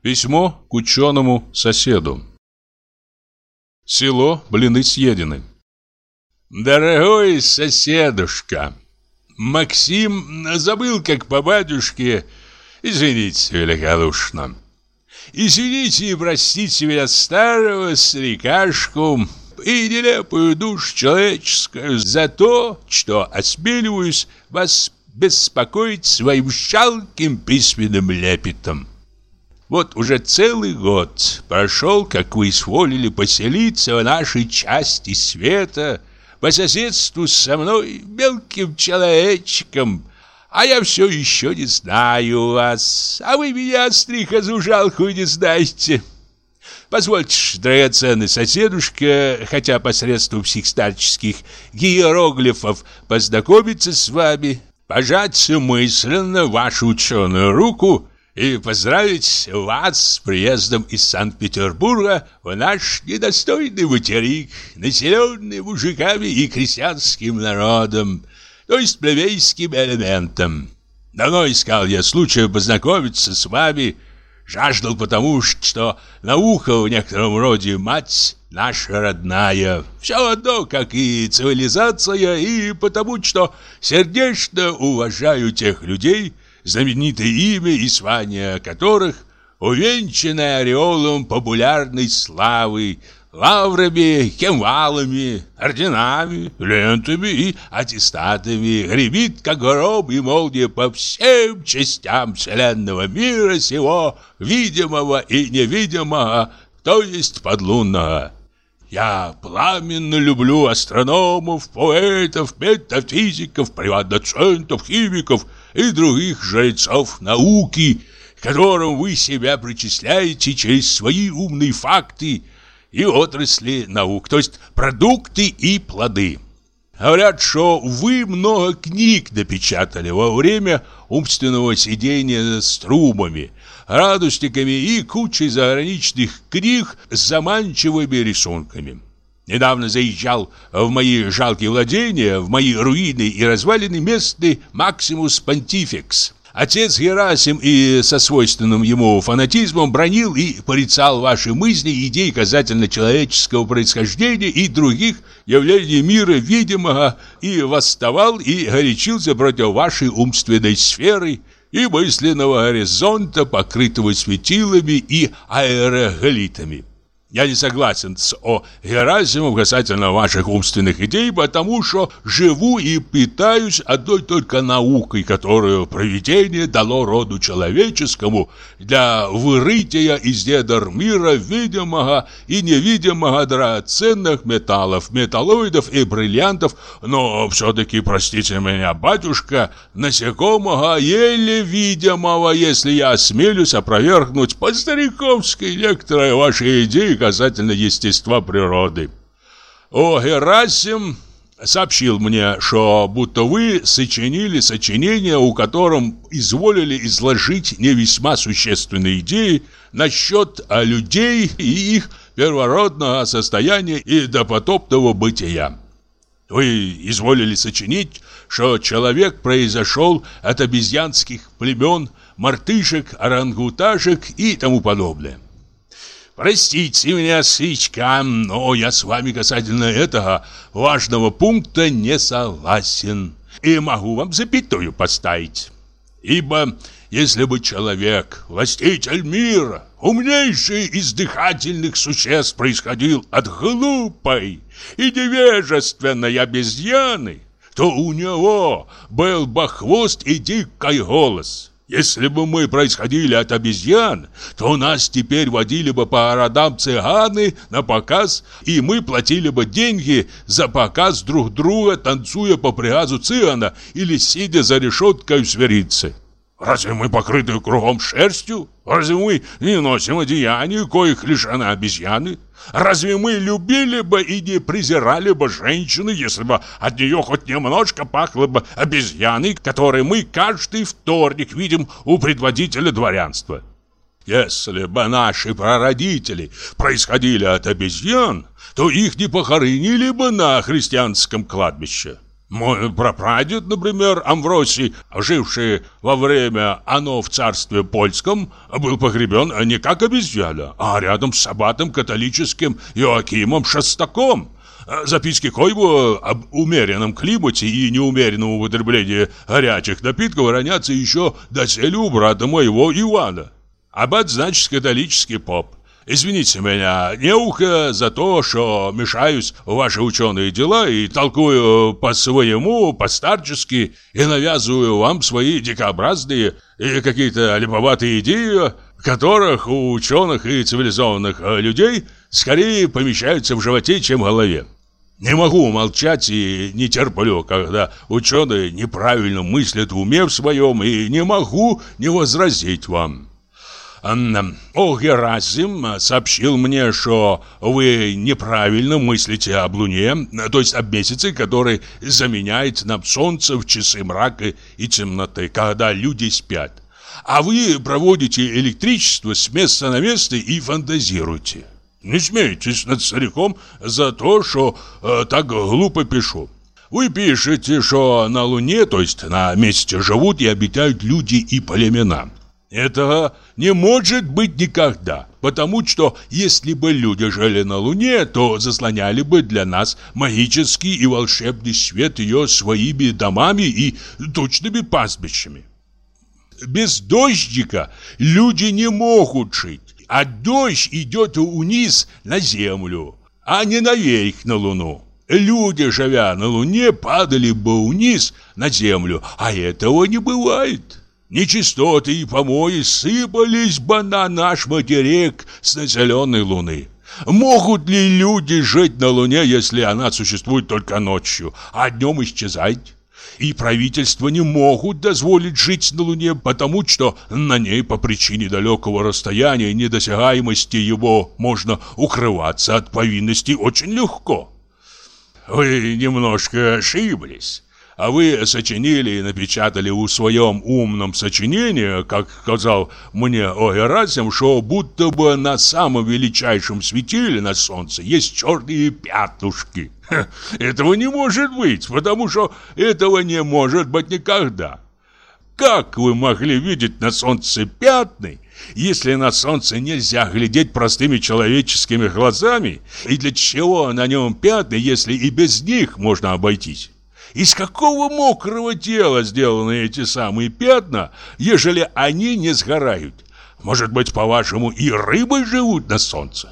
Письмо к ученому соседу. Село Блины съедены. Дорогой соседушка, Максим забыл, как по батюшке, извините великодушно. Извините и простите меня старого старикашку и нелепую душу человеческую за то, что осмеливаюсь вас беспокоить своим жалким письменным лепетом. Вот уже целый год прошел, как вы изволили поселиться в нашей части света – по соседству со мной мелким человечком, а я все еще не знаю вас, а вы меня, стрихозу жалкую, не знаете. Позвольте, драгоценный соседушка, хотя посредством всех старческих иероглифов познакомиться с вами, пожать мысленно вашу ученую руку и поздравить вас с приездом из Санкт-Петербурга в наш недостойный материк, населенный мужиками и крестьянским народом, то есть плебейским элементом. Давно искал я случая познакомиться с вами, жаждал потому, что наука в некотором роде мать наша родная. Все одно, как и цивилизация, и потому, что сердечно уважаю тех людей, знаменитое имя и звание которых увенчаны ореолом популярной славы, лаврами, кемвалами, орденами, лентами и аттестатами, гремит, как гром и молния по всем частям вселенного мира сего, видимого и невидимого, то есть подлунного. Я пламенно люблю астрономов, поэтов, метафизиков, приват-доцентов, химиков и других жрецов науки, которым вы себя причисляете через свои умные факты и отрасли наук, то есть продукты и плоды. Говорят, что вы много книг напечатали во время умственного сидения с трубами, радостниками и кучей заграничных книг с заманчивыми рисунками. Недавно заезжал в мои жалкие владения, в мои руины и развалины местный Максимус Понтифекс. Отец Герасим и со свойственным ему фанатизмом бронил и порицал ваши мысли, идеи касательно человеческого происхождения и других явлений мира видимого, и восставал и горячился против вашей умственной сферы – и мысленного горизонта, покрытого светилами и аэроглитами. Я не согласен с О. Герасимом касательно ваших умственных идей, потому что живу и питаюсь одной только наукой, которую провидение дало роду человеческому для вырытия из недр мира видимого и невидимого драгоценных металлов, металлоидов и бриллиантов, но все-таки, простите меня, батюшка, насекомого еле видимого, если я осмелюсь опровергнуть по-стариковски некоторые ваши идеи, касательно естества природы. О, Герасим сообщил мне, что будто вы сочинили сочинение, у котором изволили изложить не весьма существенные идеи насчет людей и их первородного состояния и допотопного бытия. Вы изволили сочинить, что человек произошел от обезьянских племен, мартышек, орангуташек и тому подобное. Простите меня, сычка, но я с вами касательно этого важного пункта не согласен. И могу вам запятую поставить. Ибо если бы человек, властитель мира, умнейший из дыхательных существ, происходил от глупой и невежественной обезьяны, то у него был бы хвост и дикий голос. Если бы мы происходили от обезьян, то нас теперь водили бы по родам цыганы на показ, и мы платили бы деньги за показ друг друга, танцуя по приказу цыгана или сидя за решеткой в сверице. Разве мы покрыты кругом шерстью? Разве мы не носим одеяния, коих лишены обезьяны? Разве мы любили бы и не презирали бы женщины, если бы от нее хоть немножко пахло бы обезьяной, которые мы каждый вторник видим у предводителя дворянства? Если бы наши прародители происходили от обезьян, то их не похоронили бы на христианском кладбище. Мой прапрадед, например, Амвросий, живший во время оно в царстве польском, был погребен не как обезьяна, а рядом с аббатом католическим Иоакимом Шестаком. Записки Койбу об умеренном климате и неумеренном употреблении горячих напитков хранятся еще доселе у брата моего Ивана. Аббат значит католический поп. Извините меня, неухо за то, что мешаюсь в ваши ученые дела и толкую по-своему, по-старчески и навязываю вам свои дикообразные и какие-то липоватые идеи, которых у ученых и цивилизованных людей скорее помещаются в животе, чем в голове. Не могу молчать и не терплю, когда ученые неправильно мыслят в уме в своем, и не могу не возразить вам. О, Герасим сообщил мне, что вы неправильно мыслите об Луне, то есть об месяце, который заменяет нам солнце в часы мрака и темноты, когда люди спят. А вы проводите электричество с места на место и фантазируете. Не смейтесь над стариком за то, что э, так глупо пишу. Вы пишете, что на Луне, то есть на месте живут и обитают люди и племена. Этого не может быть никогда, потому что если бы люди жили на Луне, то заслоняли бы для нас магический и волшебный свет ее своими домами и тучными пастбищами. Без дождика люди не могут жить а дождь идет вниз на землю, а не наверх на луну. Люди, живя на луне, падали бы вниз на землю, а этого не бывает. Нечистоты и помои сыпались бы на наш материк с населенной луны. Могут ли люди жить на луне, если она существует только ночью, а днем исчезать? и правительства не могут дозволить жить на Луне, потому что на ней по причине далекого расстояния и недосягаемости его можно укрываться от повинности очень легко. Вы немножко ошиблись а вы сочинили и напечатали в своем умном сочинении, как сказал мне Огерасим, что будто бы на самом величайшем светиле на солнце есть черные пятнушки. Ха, этого не может быть, потому что этого не может быть никогда. Как вы могли видеть на солнце пятны, если на солнце нельзя глядеть простыми человеческими глазами? И для чего на нем пятны, если и без них можно обойтись? Из какого мокрого тела сделаны эти самые пятна, ежели они не сгорают? Может быть, по-вашему, и рыбы живут на солнце?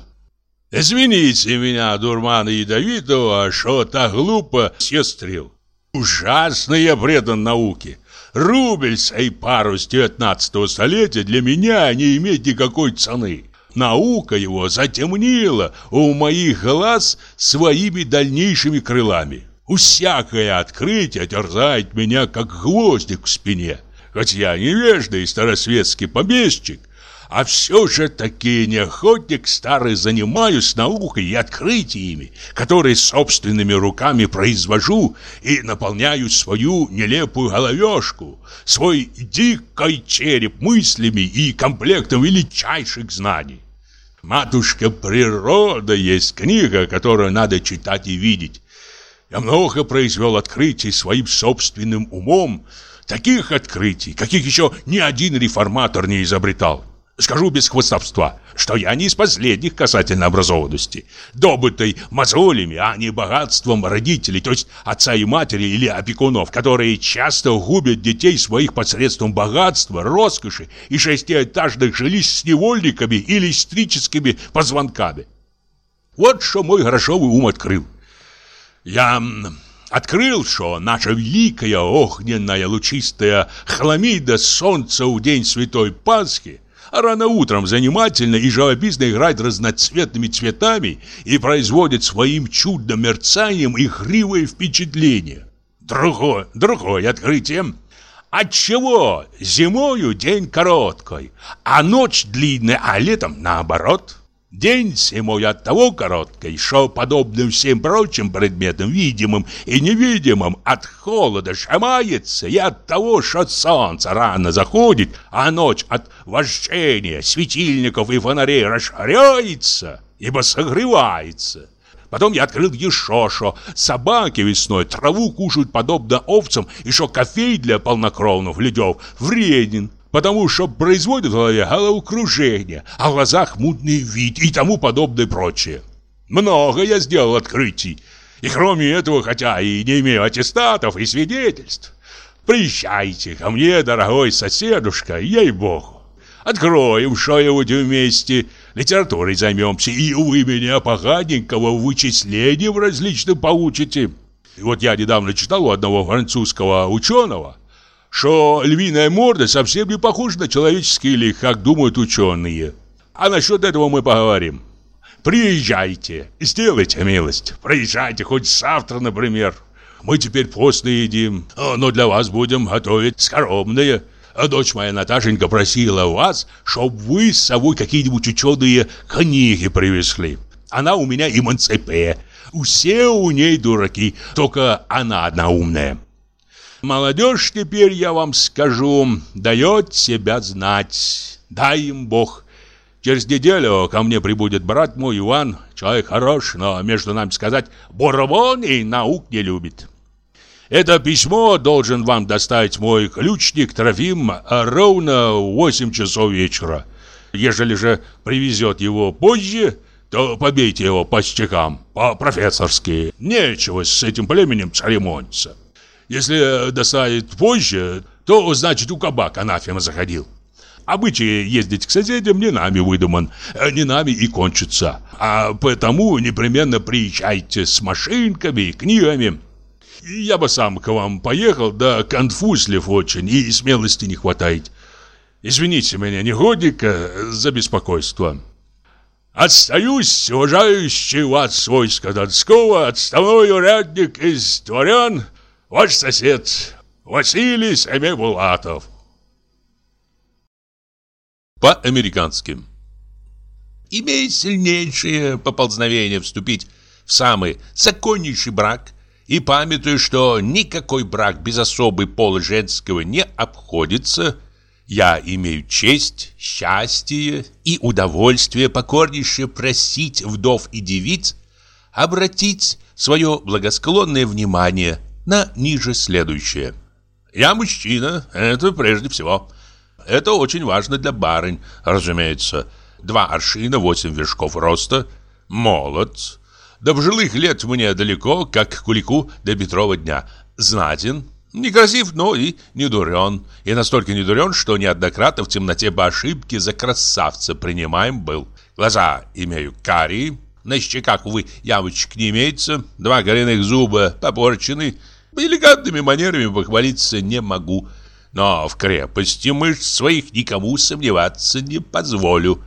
Извините меня, дурмана ядовитого, что так глупо сестрил. Ужасно я предан науке. Рубль сей парус 19 столетия для меня не имеет никакой цены. Наука его затемнила у моих глаз своими дальнейшими крылами. Усякое открытие терзает меня, как гвоздик в спине. Хоть я невежда и старосветский помещик, а все же таки не охотник старый занимаюсь наукой и открытиями, которые собственными руками произвожу и наполняю свою нелепую головешку, свой дикой череп мыслями и комплектом величайших знаний. Матушка природа есть книга, которую надо читать и видеть, я много произвел открытий своим собственным умом, таких открытий, каких еще ни один реформатор не изобретал. Скажу без хвостовства, что я не из последних касательно образованности, добытой мозолями, а не богатством родителей, то есть отца и матери или опекунов, которые часто губят детей своих посредством богатства, роскоши и шестиэтажных жилищ с невольниками или электрическими позвонками. Вот что мой грошовый ум открыл. Я открыл, что наша великая огненная лучистая хламида солнца в день Святой Пасхи рано утром занимательно и живописно играет разноцветными цветами и производит своим чудным мерцанием игривое впечатление. Другое, другое открытие. Отчего зимою день короткий, а ночь длинная, а летом наоборот? День зимой от того короткой, что, подобно всем прочим предметам, видимым и невидимым, от холода шамается и от того, что солнце рано заходит, а ночь от вождения светильников и фонарей расширяется, ибо согревается. Потом я открыл еще, что собаки весной траву кушают подобно овцам, и что кофей для полнокровных людей вреден, потому что производит в голове головокружение, а в глазах мутный вид и тому подобное прочее. Много я сделал открытий, и кроме этого, хотя и не имею аттестатов и свидетельств, приезжайте ко мне, дорогой соседушка, ей-богу. Откроем что-нибудь вместе, литературой займемся, и вы меня поганенького в различном получите. И вот я недавно читал у одного французского ученого, что львиная морда совсем не похожа на человеческий лик, как думают ученые. А насчет этого мы поговорим. Приезжайте, сделайте милость. Приезжайте хоть завтра, например. Мы теперь постно едим, но для вас будем готовить скоромные. Дочь моя Наташенька просила вас, чтобы вы с собой какие-нибудь ученые книги привезли. Она у меня эмансипе. Все у ней дураки, только она одна умная. Молодежь теперь, я вам скажу, дает себя знать. Дай им Бог. Через неделю ко мне прибудет брат мой Иван, человек хорош, но, между нами сказать, Боровон и наук не любит. Это письмо должен вам доставить мой ключник Трофим ровно в 8 часов вечера. Ежели же привезет его позже, то побейте его по стихам, по-профессорски. Нечего с этим племенем церемониться. Если достанет позже, то, значит, у кабак анафема заходил. Обычай ездить к соседям не нами выдуман, не нами и кончится. А потому непременно приезжайте с машинками и книгами. Я бы сам к вам поехал, да конфузлив очень, и смелости не хватает. Извините меня, негодника, за беспокойство. Отстаюсь, уважающий вас войска Донского, отставной урядник из дворян, Ваш сосед Василий Семибулатов. По-американски. Имея сильнейшее поползновение вступить в самый законнейший брак и памятуя, что никакой брак без особой пола женского не обходится, я имею честь, счастье и удовольствие покорнейше просить вдов и девиц обратить свое благосклонное внимание на ниже следующее. Я мужчина, это прежде всего. Это очень важно для барынь, разумеется. Два аршина, восемь вершков роста, молод. До пожилых лет мне далеко, как кулику до Петрова дня. Знатен, некрасив, но и не дурен. И настолько не дурен, что неоднократно в темноте по ошибке за красавца принимаем был. Глаза имею карие, на щеках, увы, ямочек не имеется, два коренных зуба попорчены, Элегантными манерами похвалиться не могу, но в крепости мышц своих никому сомневаться не позволю.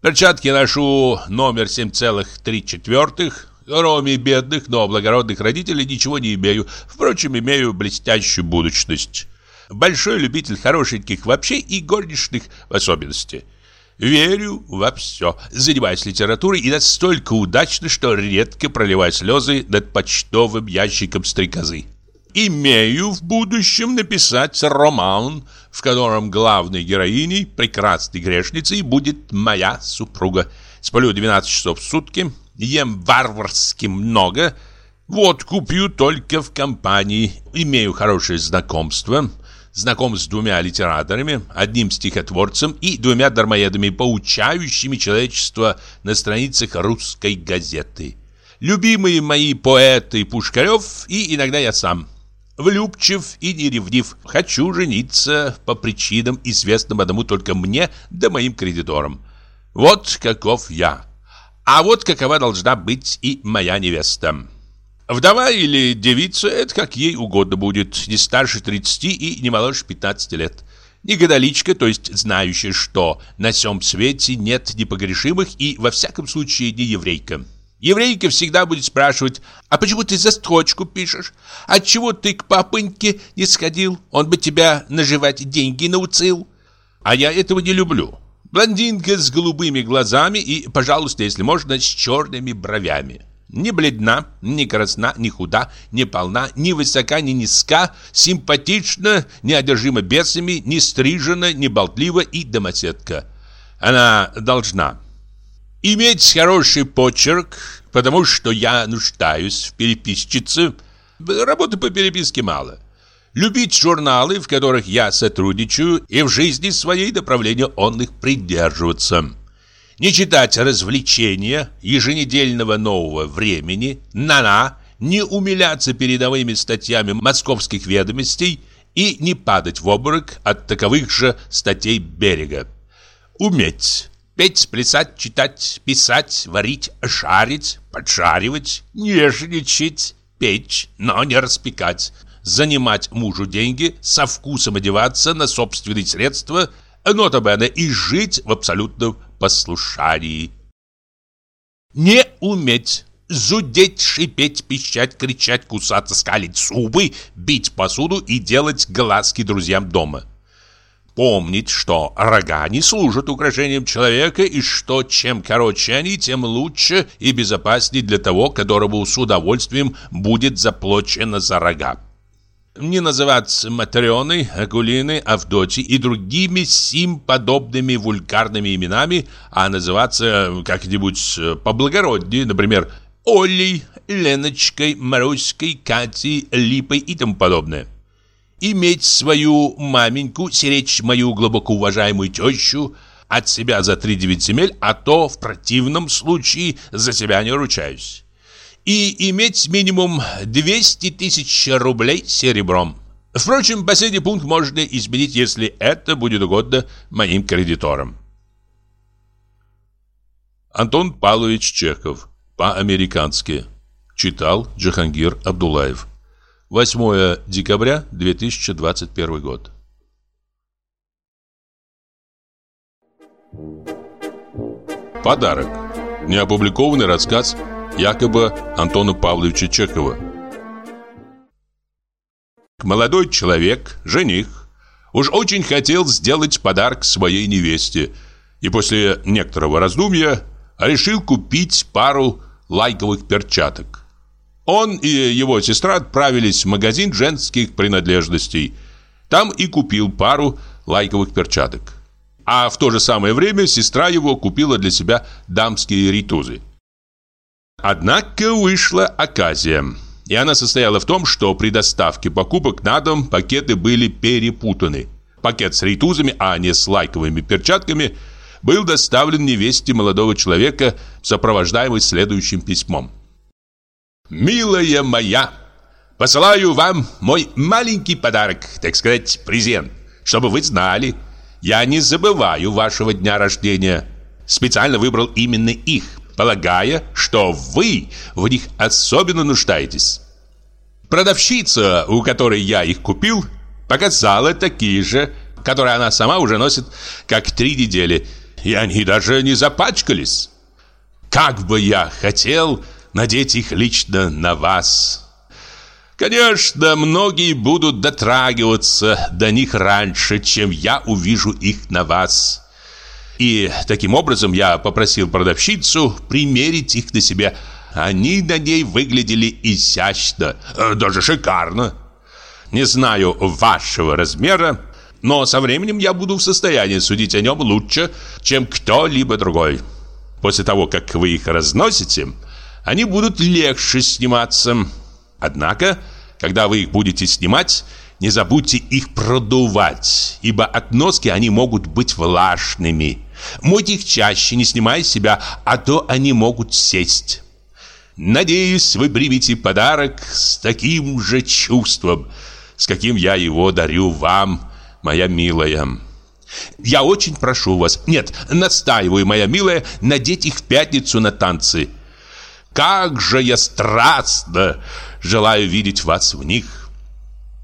Перчатки ношу номер 7,3 Кроме бедных, но благородных родителей ничего не имею. Впрочем, имею блестящую будущность. Большой любитель хорошеньких вообще и горничных в особенности. Верю во все. Занимаюсь литературой и настолько удачно, что редко проливаю слезы над почтовым ящиком стрекозы имею в будущем написать роман, в котором главной героиней, прекрасной грешницей, будет моя супруга. Сплю 12 часов в сутки, ем варварски много, водку пью только в компании, имею хорошее знакомство, знаком с двумя литераторами, одним стихотворцем и двумя дармоедами, поучающими человечество на страницах русской газеты. Любимые мои поэты Пушкарев и иногда я сам – Влюбчив и неревнив. Хочу жениться по причинам, известным одному только мне да моим кредиторам. Вот каков я. А вот какова должна быть и моя невеста. Вдова или девица, это как ей угодно будет, не старше 30 и не моложе 15 лет. Не гадаличка, то есть знающая, что на всем свете нет непогрешимых и, во всяком случае, не еврейка. Еврейка всегда будет спрашивать, а почему ты за строчку пишешь? Отчего ты к папыньке не сходил? Он бы тебя наживать деньги научил. А я этого не люблю. Блондинка с голубыми глазами и, пожалуйста, если можно, с черными бровями. Не бледна, не красна, не худа, не полна, ни высока, ни низка, симпатична, не одержима бесами, не стрижена, не болтлива и домоседка. Она должна иметь хороший почерк, потому что я нуждаюсь в переписчице. Работы по переписке мало любить журналы, в которых я сотрудничаю, и в жизни своей направления он их придерживаться. Не читать развлечения еженедельного нового времени, на-на, не умиляться передовыми статьями московских ведомостей и не падать в обморок от таковых же статей берега. Уметь петь, плясать, читать, писать, варить, жарить, поджаривать, нежничать, печь, но не распекать, занимать мужу деньги, со вкусом одеваться на собственные средства, нотабene и жить в абсолютном послушании. Не уметь зудеть, шипеть, пищать, кричать, кусаться, скалить зубы, бить посуду и делать глазки друзьям дома. Помнить, что рога не служат украшением человека и что чем короче они, тем лучше и безопаснее для того, которому с удовольствием будет заплачено за рога не называться Матрёной, Акулиной, Авдотьей и другими сим подобными вульгарными именами, а называться как-нибудь поблагороднее, например, Олей, Леночкой, Маруськой, Катей, Липой и тому подобное. Иметь свою маменьку, сиречь мою глубоко уважаемую тещу, от себя за три девять земель, а то в противном случае за себя не ручаюсь и иметь минимум 200 тысяч рублей серебром. Впрочем, последний пункт можно изменить, если это будет угодно моим кредиторам. Антон Павлович Чехов. По-американски. Читал Джахангир Абдулаев. 8 декабря 2021 год. Подарок. Неопубликованный рассказ якобы Антона Павловича Чехова. Молодой человек, жених, уж очень хотел сделать подарок своей невесте и после некоторого раздумья решил купить пару лайковых перчаток. Он и его сестра отправились в магазин женских принадлежностей. Там и купил пару лайковых перчаток. А в то же самое время сестра его купила для себя дамские ритузы. Однако вышла оказия. И она состояла в том, что при доставке покупок на дом пакеты были перепутаны. Пакет с рейтузами, а не с лайковыми перчатками, был доставлен невесте молодого человека, сопровождаемый следующим письмом. «Милая моя, посылаю вам мой маленький подарок, так сказать, презент, чтобы вы знали, я не забываю вашего дня рождения. Специально выбрал именно их, полагая, что вы в них особенно нуждаетесь. Продавщица, у которой я их купил, показала такие же, которые она сама уже носит как три недели, и они даже не запачкались. Как бы я хотел надеть их лично на вас. Конечно, многие будут дотрагиваться до них раньше, чем я увижу их на вас. И таким образом я попросил продавщицу примерить их на себя. Они на ней выглядели изящно, э, даже шикарно. Не знаю вашего размера, но со временем я буду в состоянии судить о нем лучше, чем кто-либо другой. После того, как вы их разносите, они будут легче сниматься. Однако, когда вы их будете снимать, не забудьте их продувать, ибо от носки они могут быть влажными. Мойте их чаще, не снимая себя, а то они могут сесть. Надеюсь, вы примете подарок с таким же чувством, с каким я его дарю вам, моя милая. Я очень прошу вас, нет, настаиваю, моя милая, надеть их в пятницу на танцы. Как же я страстно желаю видеть вас в них.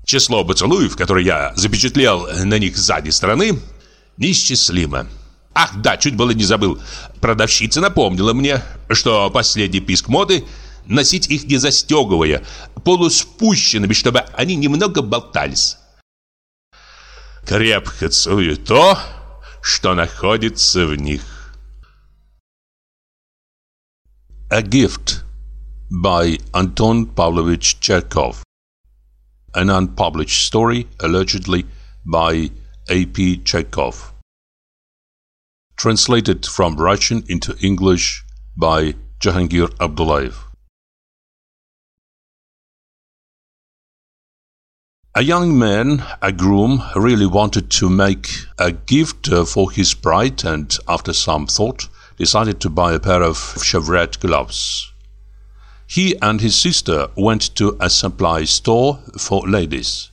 Число поцелуев, которые я запечатлел на них с задней стороны, неисчислимо. Ах, да, чуть было не забыл. Продавщица напомнила мне, что последний писк моды носить их не застегивая, полуспущенными, чтобы они немного болтались. Крепко целую то, что находится в них. A Gift by Anton Pavlovich Chekhov An unpublished story allegedly by A.P. Chekhov Translated from Russian into English by Jahangir Abdullayev A young man, a groom, really wanted to make a gift uh, for his bride and, after some thought, decided to buy a pair of chevrette gloves. He and his sister went to a supply store for ladies.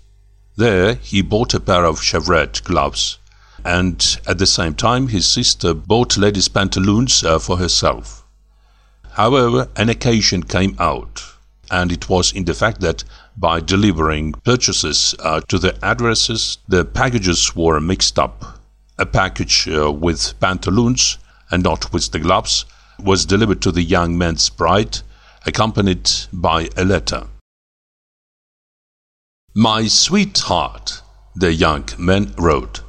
There he bought a pair of chevrette gloves, and at the same time his sister bought ladies' pantaloons uh, for herself. However, an occasion came out, and it was in the fact that by delivering purchases uh, to the addresses, the packages were mixed up. A package uh, with pantaloons and not with the gloves was delivered to the young man's bride, accompanied by a letter. My sweetheart, the young man wrote,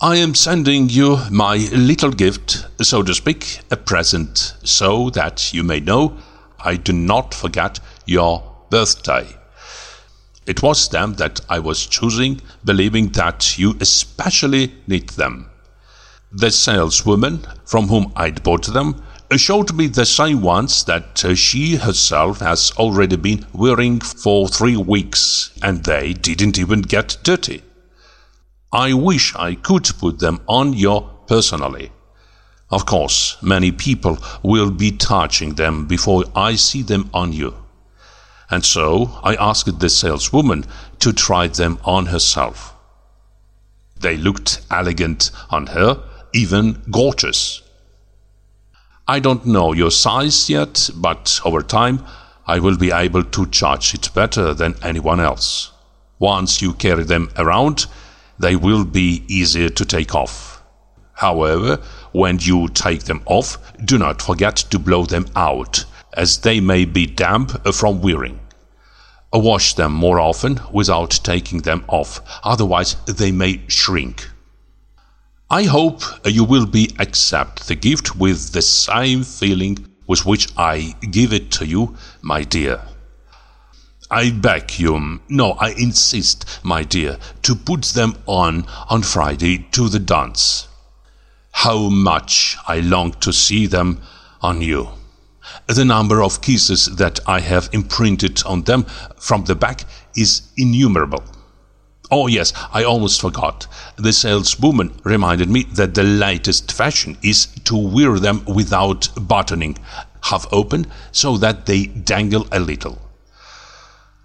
I am sending you my little gift, so to speak, a present, so that you may know I do not forget your birthday. It was them that I was choosing, believing that you especially need them. The saleswoman from whom I'd bought them showed me the same ones that uh, she herself has already been wearing for three weeks, and they didn't even get dirty. I wish I could put them on you personally. Of course, many people will be touching them before I see them on you and so I asked the saleswoman to try them on herself. They looked elegant on her, even gorgeous. I don't know your size yet, but over time I will be able to judge it better than anyone else. Once you carry them around, they will be easier to take off. However, when you take them off, do not forget to blow them out, as they may be damp from wearing. Wash them more often without taking them off, otherwise they may shrink. I hope you will be accept the gift with the same feeling with which I give it to you, my dear. I beg you, no, I insist, my dear, to put them on on Friday to the dance. How much I long to see them on you. The number of kisses that I have imprinted on them from the back is innumerable. Oh, yes, I almost forgot. The saleswoman reminded me that the latest fashion is to wear them without buttoning, half open, so that they dangle a little.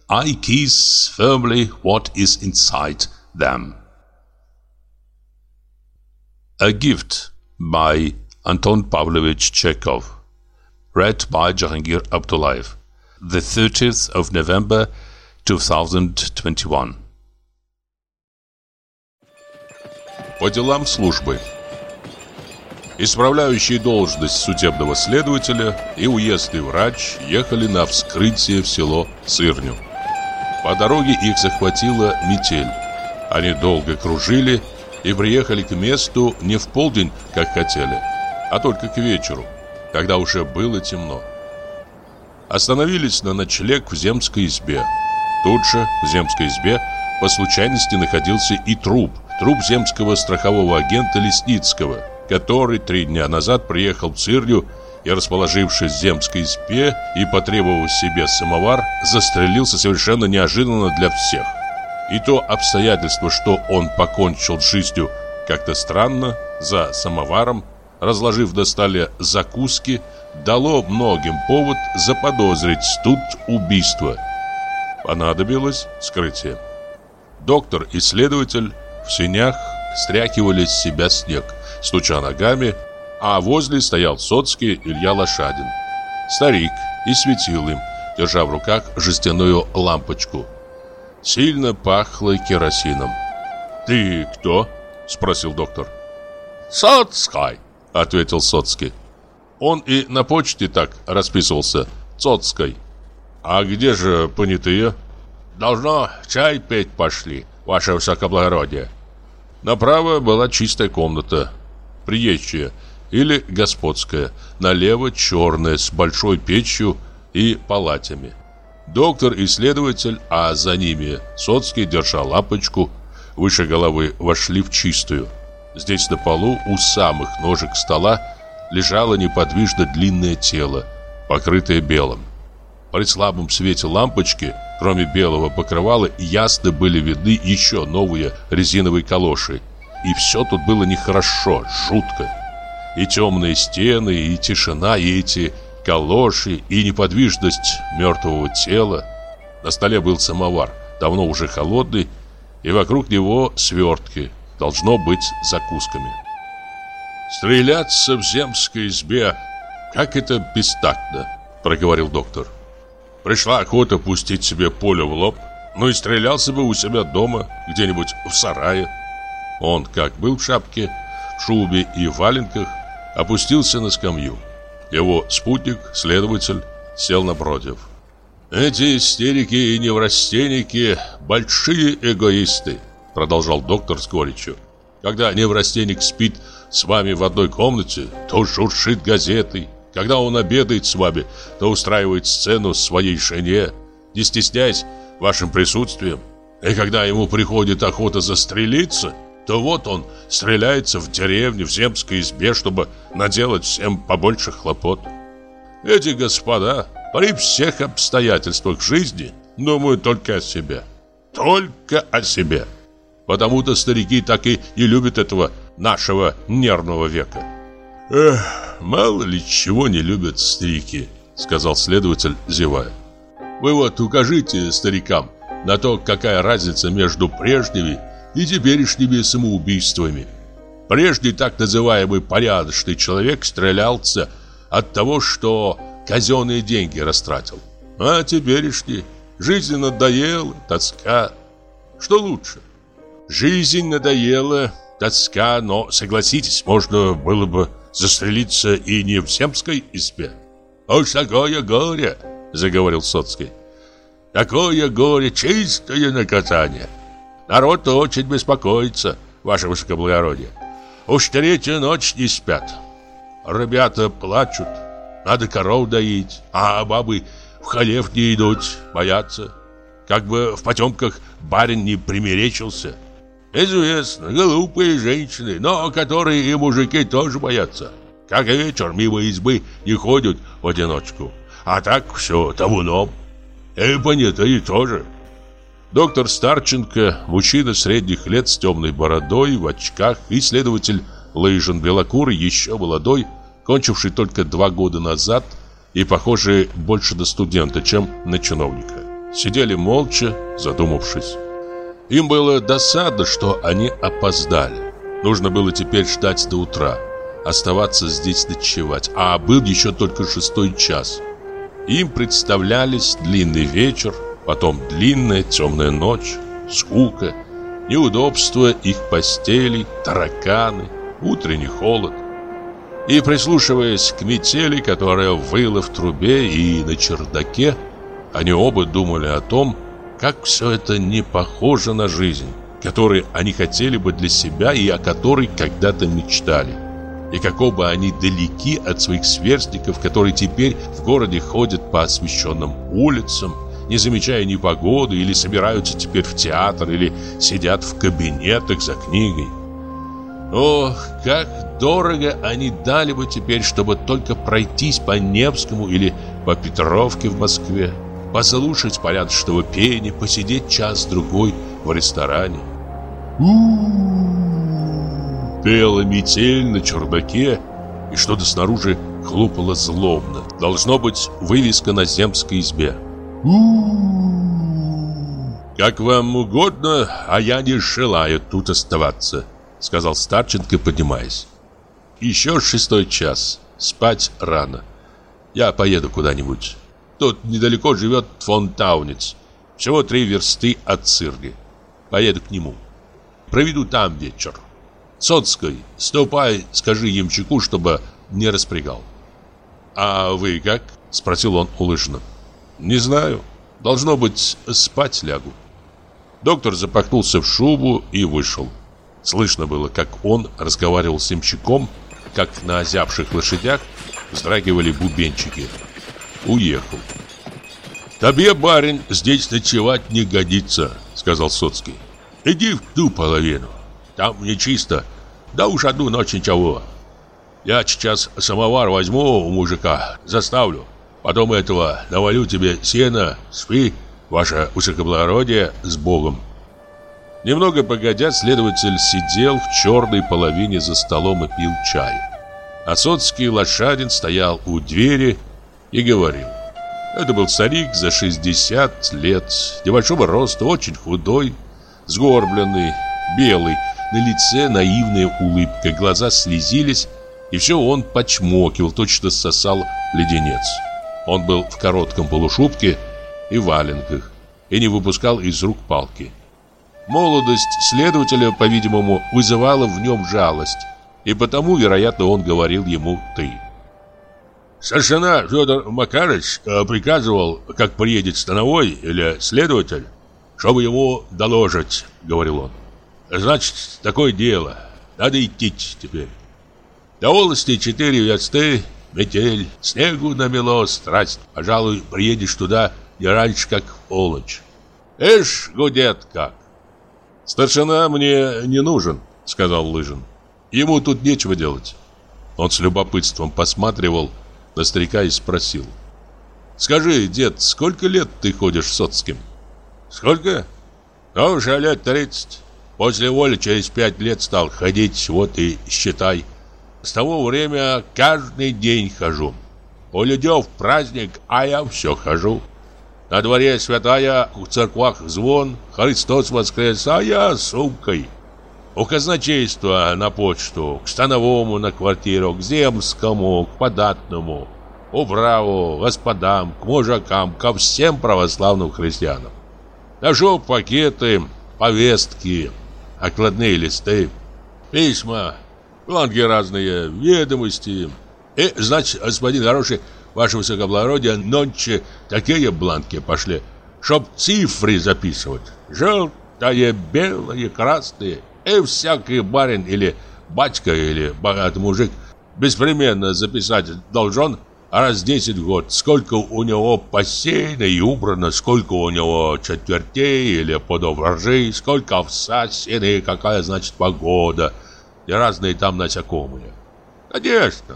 I kiss firmly what is inside them. A Gift by Anton Pavlovich Chekhov read by Jahangir Abdullayev. The 30th of November 2021. По делам службы. Исправляющий должность судебного следователя и уездный врач ехали на вскрытие в село Сырню. По дороге их захватила метель. Они долго кружили и приехали к месту не в полдень, как хотели, а только к вечеру когда уже было темно. Остановились на ночлег в земской избе. Тут же, в земской избе, по случайности находился и труп, труп земского страхового агента Лесницкого, который три дня назад приехал в Цирню и, расположившись в земской избе и потребовав себе самовар, застрелился совершенно неожиданно для всех. И то обстоятельство, что он покончил с жизнью как-то странно, за самоваром, разложив на столе закуски, дало многим повод заподозрить тут убийство. Понадобилось скрытие. Доктор и следователь в сенях стряхивали с себя снег, стуча ногами, а возле стоял Соцкий Илья Лошадин. Старик и светил им, держа в руках жестяную лампочку. Сильно пахло керосином. «Ты кто?» – спросил доктор. «Соцкий», ответил Соцкий. Он и на почте так расписывался, Соцкой. А где же понятые? Должно чай петь пошли, ваше высокоблагородие. Направо была чистая комната, приезжая или господская, налево черная с большой печью и палатями. Доктор и следователь, а за ними Соцкий, держа лампочку, выше головы вошли в чистую. Здесь на полу у самых ножек стола лежало неподвижно длинное тело, покрытое белым. При слабом свете лампочки, кроме белого покрывала, ясно были видны еще новые резиновые калоши. И все тут было нехорошо, жутко. И темные стены, и тишина, и эти калоши, и неподвижность мертвого тела. На столе был самовар, давно уже холодный, и вокруг него свертки, должно быть закусками. «Стреляться в земской избе, как это бестактно», — проговорил доктор. «Пришла охота пустить себе поле в лоб, ну и стрелялся бы у себя дома, где-нибудь в сарае». Он, как был в шапке, в шубе и в валенках, опустился на скамью. Его спутник, следователь, сел напротив. «Эти истерики и неврастенники – большие эгоисты», – продолжал доктор с горечью. «Когда неврастенник спит с вами в одной комнате, то шуршит газетой. Когда он обедает с вами, то устраивает сцену своей жене, не стесняясь вашим присутствием. И когда ему приходит охота застрелиться – то вот он стреляется в деревне, в земской избе, чтобы наделать всем побольше хлопот. Эти господа при всех обстоятельствах жизни думают только о себе. Только о себе. Потому-то старики так и не любят этого нашего нервного века. Эх, мало ли чего не любят старики, сказал следователь, зевая. Вы вот укажите старикам на то, какая разница между прежними и теперешними самоубийствами. Прежде так называемый порядочный человек стрелялся от того, что казенные деньги растратил. А теперешний жизнь надоела, тоска. Что лучше? Жизнь надоела, тоска, но, согласитесь, можно было бы застрелиться и не в земской избе. «Уж такое горе!» — заговорил Соцкий. «Такое горе, чистое наказание!» Народ очень беспокоится, ваше высокоблагородие. Уж третью ночь не спят. Ребята плачут, надо коров доить, а бабы в халев не идут, боятся. Как бы в потемках барин не примеречился. Известно, глупые женщины, но которые и мужики тоже боятся. Как вечер мимо избы не ходят в одиночку. А так все табуном. И понятые тоже. Доктор Старченко, мужчина средних лет с темной бородой, в очках, и следователь Лыжин Белокурый, еще молодой, кончивший только два года назад и похожий больше на студента, чем на чиновника. Сидели молча, задумавшись. Им было досадно, что они опоздали. Нужно было теперь ждать до утра, оставаться здесь ночевать, а был еще только шестой час. Им представлялись длинный вечер, Потом длинная темная ночь, скука, неудобства их постелей, тараканы, утренний холод. И прислушиваясь к метели, которая выла в трубе и на чердаке, они оба думали о том, как все это не похоже на жизнь, которой они хотели бы для себя и о которой когда-то мечтали. И как оба они далеки от своих сверстников, которые теперь в городе ходят по освещенным улицам, не замечая ни погоды, или собираются теперь в театр, или сидят в кабинетах за книгой. Ох, как дорого они дали бы теперь, чтобы только пройтись по Невскому или по Петровке в Москве, послушать порядочного пения, посидеть час-другой в ресторане. У-у-у! Пела метель на чердаке, и что-то снаружи хлопало злобно. Должно быть вывеска на земской избе. «Как вам угодно, а я не желаю тут оставаться», Сказал Старченко, поднимаясь. «Еще шестой час. Спать рано. Я поеду куда-нибудь. Тут недалеко живет фон Таунец. Всего три версты от Цирги. Поеду к нему. Проведу там вечер. Соцкой, ступай, скажи ямчику, чтобы не распрягал». «А вы как?» – спросил он у Лыжина. Не знаю. Должно быть, спать лягу. Доктор запахнулся в шубу и вышел. Слышно было, как он разговаривал с имщиком, как на озябших лошадях вздрагивали бубенчики. Уехал. «Тебе, барин, здесь ночевать не годится», — сказал Соцкий. «Иди в ту половину. Там нечисто. Да уж одну ночь ничего. Я сейчас самовар возьму у мужика, заставлю. Потом этого навалю тебе сена, спи, ваше высокоблагородие, с Богом. Немного погодя, следователь сидел в черной половине за столом и пил чай. А соцкий лошадин стоял у двери и говорил. Это был старик за 60 лет, небольшого роста, очень худой, сгорбленный, белый, на лице наивная улыбка, глаза слезились, и все он почмокивал, точно сосал леденец. Он был в коротком полушубке и валенках, и не выпускал из рук палки. Молодость следователя, по-видимому, вызывала в нем жалость, и потому, вероятно, он говорил ему «ты». Старшина Федор Макарович э, приказывал, как приедет становой или следователь, чтобы ему доложить, говорил он. Значит, такое дело. Надо идти теперь. До волости четыре версты, метель, снегу намело, страсть. Пожалуй, приедешь туда не раньше, как в полночь. Эш, гудет как. «Старшина мне не нужен», — сказал Лыжин. «Ему тут нечего делать». Он с любопытством посматривал на старика и спросил. «Скажи, дед, сколько лет ты ходишь с Соцким?» «Сколько? Ну, уже лет тридцать. После воли через пять лет стал ходить, вот и считай. С того время каждый день хожу. У людей праздник, а я все хожу». На дворе святая, в церквах звон, Христос воскрес, а я сумкой. У казначейства на почту, к становому на квартиру, к земскому, к податному, управу, господам, к мужикам, ко всем православным христианам. Ношу пакеты, повестки, окладные листы, письма, бланки разные, ведомости. И, значит, господин хороший, ваше высокоблагородие, нонче такие бланки пошли, чтоб цифры записывать. Желтое, белое, красное. И всякий барин или батька или богатый мужик беспременно записать должен раз 10 год, сколько у него посеяно и убрано, сколько у него четвертей или подовражей, сколько овса, сена и какая, значит, погода, и разные там насекомые. Конечно,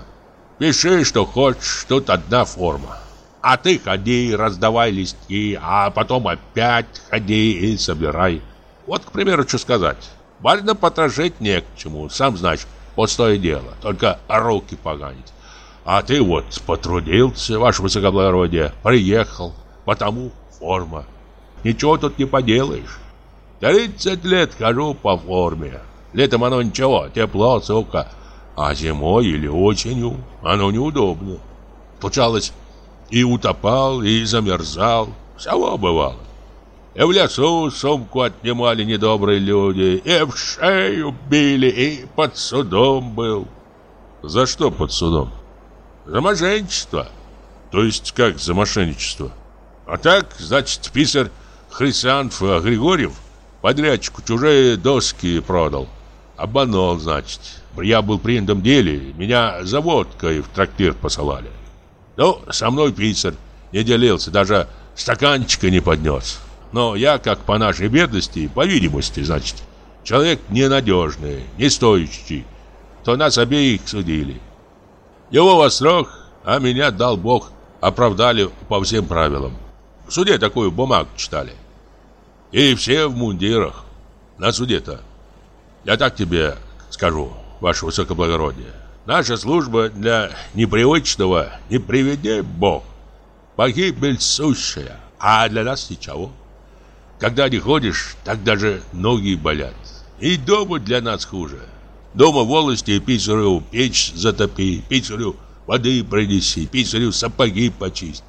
Пиши, что хочешь, тут одна форма. А ты ходи, раздавай листки, а потом опять ходи и собирай. Вот, к примеру, что сказать. Барина потрошить не к чему, сам знаешь, пустое дело, только руки поганить. А ты вот потрудился, ваше высокоблагородие, приехал, потому форма. Ничего тут не поделаешь. Тридцать лет хожу по форме. Летом оно ничего, тепло, сука. А зимой или осенью оно неудобно. Случалось, и утопал, и замерзал. Всего бывало. И в лесу сумку отнимали недобрые люди, и в шею били, и под судом был. За что под судом? За мошенничество. То есть как за мошенничество? А так, значит, писарь Хрисанф Григорьев подрядчику чужие доски продал. Обманул, значит. Я был при этом деле, меня за водкой в трактир посылали. Ну, со мной писарь не делился, даже стаканчика не поднес. Но я, как по нашей бедности, по видимости, значит, человек ненадежный, не стоящий, то нас обеих судили. Его во срок, а меня дал Бог, оправдали по всем правилам. В суде такую бумагу читали. И все в мундирах. На суде-то. Я так тебе скажу ваше высокоблагородие. Наша служба для непривычного не приведи Бог. Погибель сущая, а для нас ничего. Когда не ходишь, так даже ноги болят. И дома для нас хуже. Дома волости писарю печь затопи, писарю воды принеси, писарю сапоги почисть.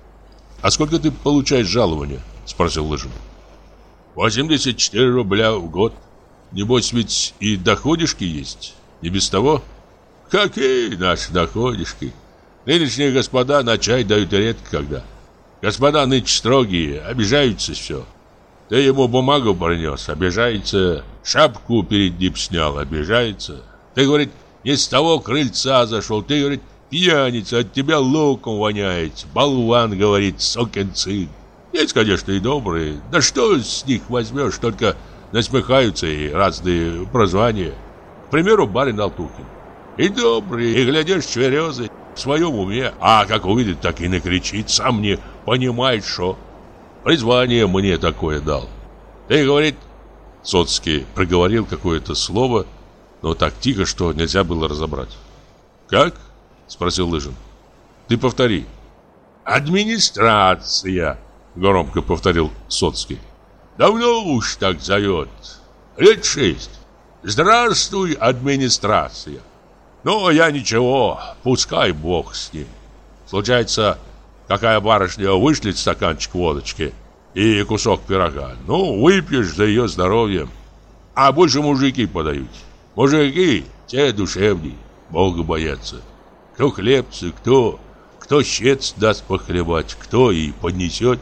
А сколько ты получаешь жалования? Спросил Лыжин. 84 рубля в год. Небось ведь и доходишки есть? Не без того? Какие наши доходишки? Нынешние господа на чай дают редко когда. Господа нынче строгие, обижаются все. Ты ему бумагу принес, обижается. шапку перед ним снял, обижается. Ты, говорит, не с того крыльца зашел, ты, говорит, пьяница, от тебя луком воняет. Болван, говорит, сокин сын. Есть, конечно, и добрые. Да что с них возьмешь, только насмехаются и разные прозвания. К примеру, барин Алтухин. И добрый, и, глядишь, чверезый, в своем уме. А как увидит, так и накричит, сам не понимает, что. Призвание мне такое дал. Ты, говорит, Соцкий проговорил какое-то слово, но так тихо, что нельзя было разобрать. «Как?» – спросил Лыжин. «Ты повтори». «Администрация», – громко повторил Соцкий. «Давно уж так зовет. Лет шесть. Здравствуй, администрация». «Ну, я ничего, пускай бог с ним. Случается, какая барышня вышлет стаканчик водочки и кусок пирога. Ну, выпьешь за ее здоровье. А больше мужики подают. Мужики, те душевней, Бога боятся. Кто хлебцы, кто, кто щец даст похлебать, кто и поднесет.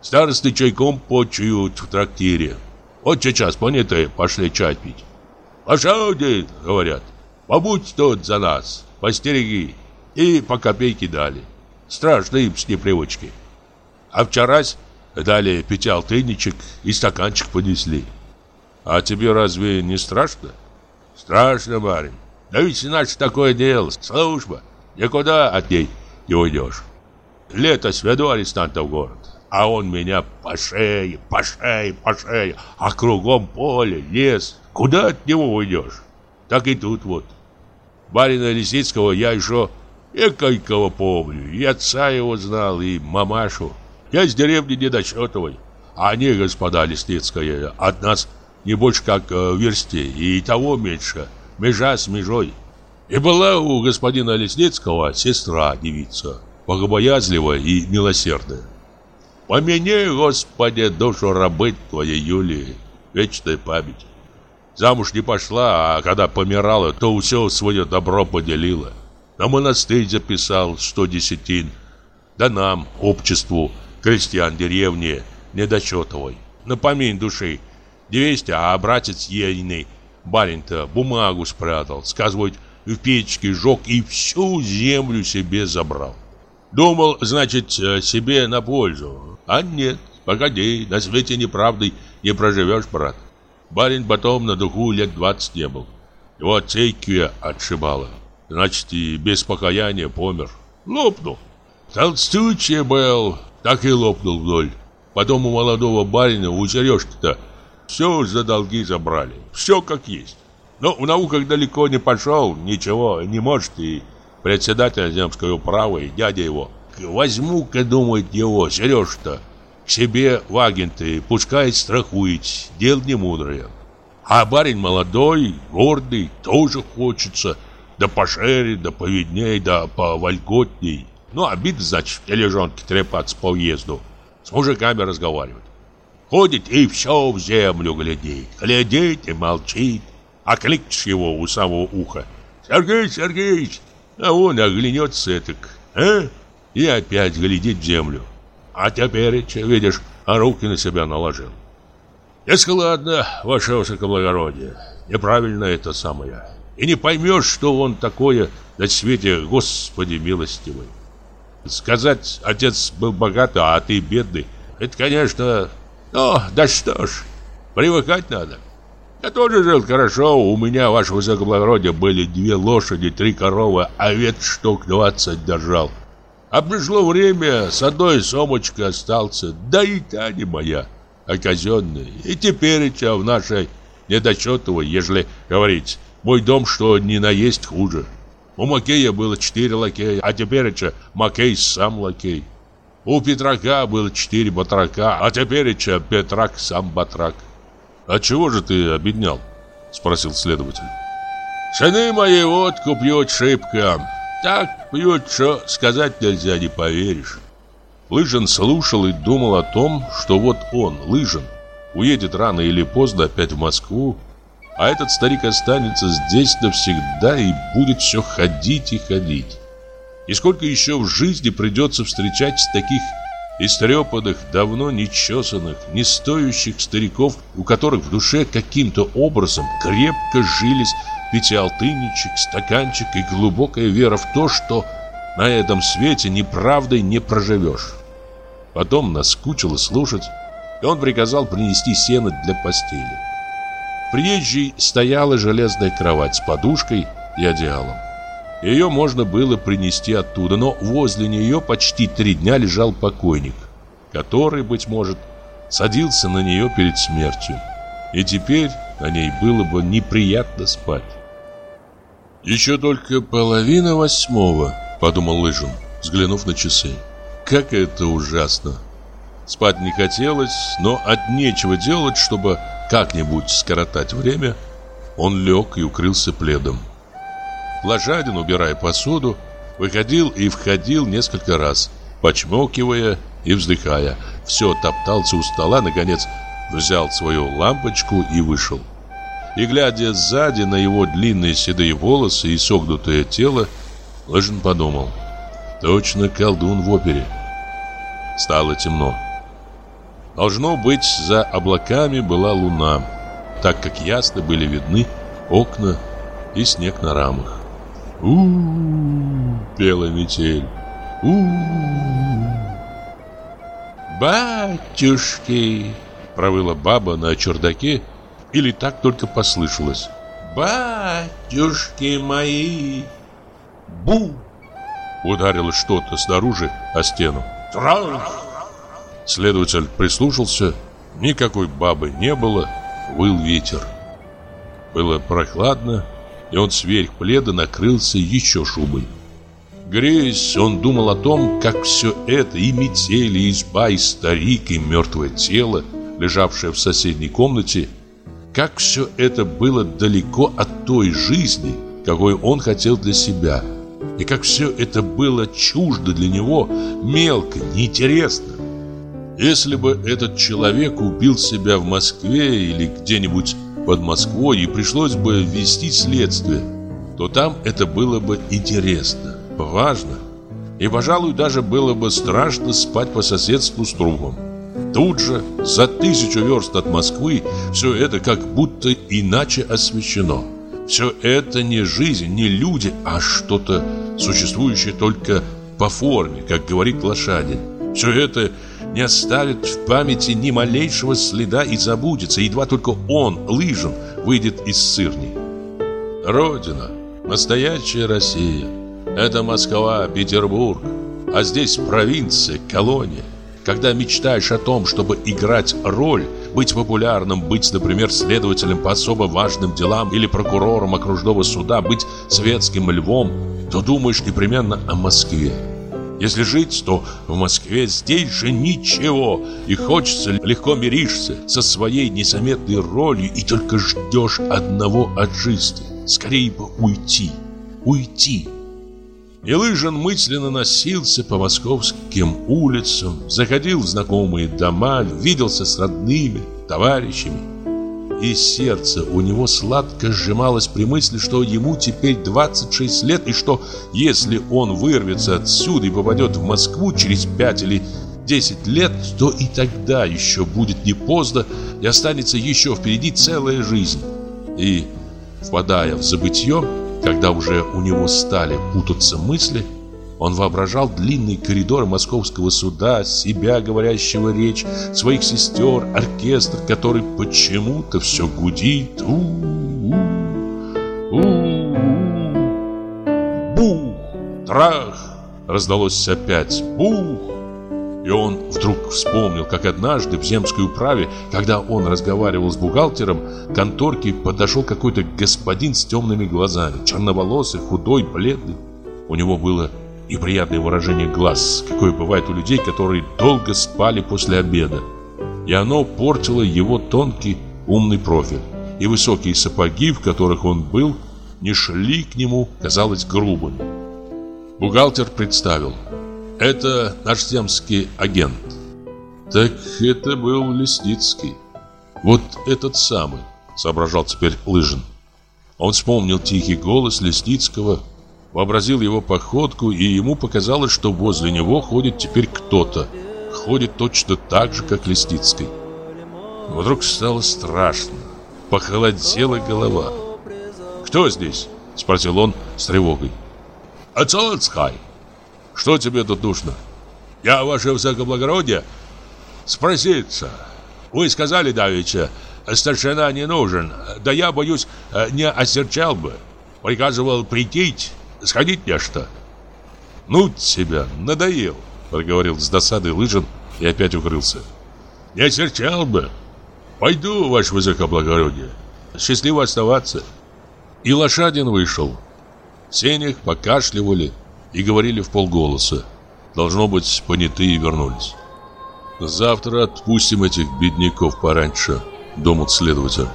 Старосты чайком почуют в трактире. Вот сейчас понятые пошли чай пить. «Пошел, дед», — говорят, — «побудь тут за нас, постереги». И по копейке дали. Страшно им с непривычки. А вчерась дали пятиалтынничек и стаканчик понесли. А тебе разве не страшно? Страшно, барин. Да ведь иначе такое дело, служба. Никуда от ней не уйдешь. Лето сведу арестанта в город, а он меня по шее, по шее, по шее, а кругом поле, лес. Куда от него уйдешь? Так и тут вот. Барина Лисицкого я еще экойкого помню, и отца его знал, и мамашу. Я с деревни недочетовой, а они, господа Лисицкая, от нас не больше как э, версте, и того меньше, межа с межой. И была у господина Лесницкого сестра девица, богобоязливая и милосердная. Помяни, Господи, душу рабы твоей Юлии, вечная память. Замуж не пошла, а когда помирала, то все свое добро поделила. На монастырь записал сто десятин, да нам, обществу, крестьян деревни, недочетовой. На помень души 200, а братец ейный, барин-то, бумагу спрятал, сказывают, в печке жег и всю землю себе забрал. Думал, значит, э, себе на пользу. А нет, погоди, на свете неправдой не проживешь, брат. Барин потом на духу лет двадцать не был. Его цейки отшибало. Значит, и без покаяния помер. Лопнул. Толстючий был, так и лопнул вдоль. Потом у молодого барина у сережки-то все за долги забрали. Все как есть. Но в науках далеко не пошел, ничего не может и председатель земского права и дядя его. Возьму-ка, думает его, Сереж-то, к себе в агенты, пускай страхует, дел не мудрое. А барин молодой, гордый, тоже хочется, да пошире, да повидней, да повольготней. Ну, обид, значит, в тележонке трепаться по уезду, с мужиками разговаривать. Ходит и все в землю глядит. Глядит и молчит. А кликнешь его у самого уха. Сергей Сергеевич! А он оглянется этак, а? И опять глядит в землю. А теперь, видишь, а руки на себя наложил. Если ладно, ваше высокоблагородие, неправильно это самое. И не поймешь, что он такое на свете, Господи милостивый. Сказать, отец был богатый, а ты бедный, это, конечно, ну, да что ж, привыкать надо. Я тоже жил хорошо, у меня, ваше высокоблагородие, были две лошади, три коровы, а вет штук двадцать держал. А пришло время, с одной сомочкой остался, да и та не моя, а казенная. И теперь в нашей недочетовой, ежели говорить, мой дом что ни наесть хуже. У Макея было четыре лакея, а теперь это Макей сам лакей. У Петрака было четыре батрака, а теперь еще Петрак сам батрак. «А чего же ты обеднял?» – спросил следователь. «Сыны мои водку пьют шибко. Так пьют, что сказать нельзя, не поверишь». Лыжин слушал и думал о том, что вот он, Лыжин, уедет рано или поздно опять в Москву, а этот старик останется здесь навсегда и будет все ходить и ходить. И сколько еще в жизни придется встречать таких истрепанных, давно не чесанных, не стоящих стариков, у которых в душе каким-то образом крепко жились пятиалтынничек, стаканчик и глубокая вера в то, что на этом свете неправдой не проживешь. Потом наскучило слушать, и он приказал принести сено для постели. Приезжей стояла железная кровать с подушкой и одеялом. Ее можно было принести оттуда, но возле нее почти три дня лежал покойник, который, быть может, садился на нее перед смертью. И теперь на ней было бы неприятно спать. «Еще только половина восьмого», — подумал Лыжин, взглянув на часы. «Как это ужасно!» Спать не хотелось, но от нечего делать, чтобы как-нибудь скоротать время, он лег и укрылся пледом. Лошадин, убирая посуду, выходил и входил несколько раз, почмокивая и вздыхая. Все топтался у стола, наконец взял свою лампочку и вышел. И глядя сзади на его длинные седые волосы и согнутое тело, Лыжин подумал, точно колдун в опере. Стало темно. Должно быть, за облаками была луна, так как ясно были видны окна и снег на рамах у, -у, пела метель. -у. «Батюшки!» — провыла баба на чердаке, или так только послышалось. «Батюшки мои!» «Бу!» — ударило что-то снаружи о стену. «Трах!» Следователь прислушался. Никакой бабы не было, выл ветер. Было прохладно, и он сверх пледа накрылся еще шубой. Греясь, он думал о том, как все это, и метели, и изба, и старик, и мертвое тело, лежавшее в соседней комнате, как все это было далеко от той жизни, какой он хотел для себя, и как все это было чуждо для него, мелко, неинтересно. Если бы этот человек убил себя в Москве или где-нибудь под Москвой и пришлось бы вести следствие, то там это было бы интересно, важно. И, пожалуй, даже было бы страшно спать по соседству с другом. Тут же, за тысячу верст от Москвы, все это как будто иначе освещено. Все это не жизнь, не люди, а что-то существующее только по форме, как говорит лошадин. Все это не оставит в памяти ни малейшего следа и забудется, едва только он, Лыжин, выйдет из сырни. Родина, настоящая Россия, это Москва, Петербург, а здесь провинция, колония. Когда мечтаешь о том, чтобы играть роль, быть популярным, быть, например, следователем по особо важным делам или прокурором окружного суда, быть светским львом, то думаешь непременно о Москве. Если жить, то в Москве здесь же ничего. И хочется, легко миришься со своей незаметной ролью и только ждешь одного от жизни. Скорее бы уйти, уйти. И Лыжин мысленно носился по московским улицам, заходил в знакомые дома, виделся с родными, товарищами и сердце у него сладко сжималось при мысли, что ему теперь 26 лет, и что если он вырвется отсюда и попадет в Москву через 5 или 10 лет, то и тогда еще будет не поздно и останется еще впереди целая жизнь. И, впадая в забытье, когда уже у него стали путаться мысли, он воображал длинные коридоры московского суда, себя, говорящего речь, своих сестер, оркестр, который почему-то все гудит. У-у-у. Бух! Трах! Раздалось опять. Бух! И он вдруг вспомнил, как однажды в земской управе, когда он разговаривал с бухгалтером, к конторке подошел какой-то господин с темными глазами, черноволосый, худой, бледный. У него было неприятное выражение глаз, какое бывает у людей, которые долго спали после обеда. И оно портило его тонкий умный профиль. И высокие сапоги, в которых он был, не шли к нему, казалось, грубыми. Бухгалтер представил. Это наш земский агент. Так это был Лесницкий. Вот этот самый, соображал теперь Лыжин. Он вспомнил тихий голос Лесницкого, вообразил его походку, и ему показалось, что возле него ходит теперь кто-то. ходит точно так же, как Листицкой. Вдруг стало страшно. Похолодела голова. «Кто здесь?» – спросил он с тревогой. «Ацоцкай! Что тебе тут нужно? Я, ваше высокоблагородие, спроситься. Вы сказали давеча, старшина не нужен. Да я, боюсь, не осерчал бы. Приказывал прийти, сходить нечто». «Ну тебя, надоел!» – проговорил с досадой Лыжин и опять укрылся. «Не осерчал бы. Пойду, ваше высокоблагородие. Счастливо оставаться». И лошадин вышел. В сенях покашливали и говорили в полголоса. Должно быть, понятые вернулись. «Завтра отпустим этих бедняков пораньше», — думал следователь.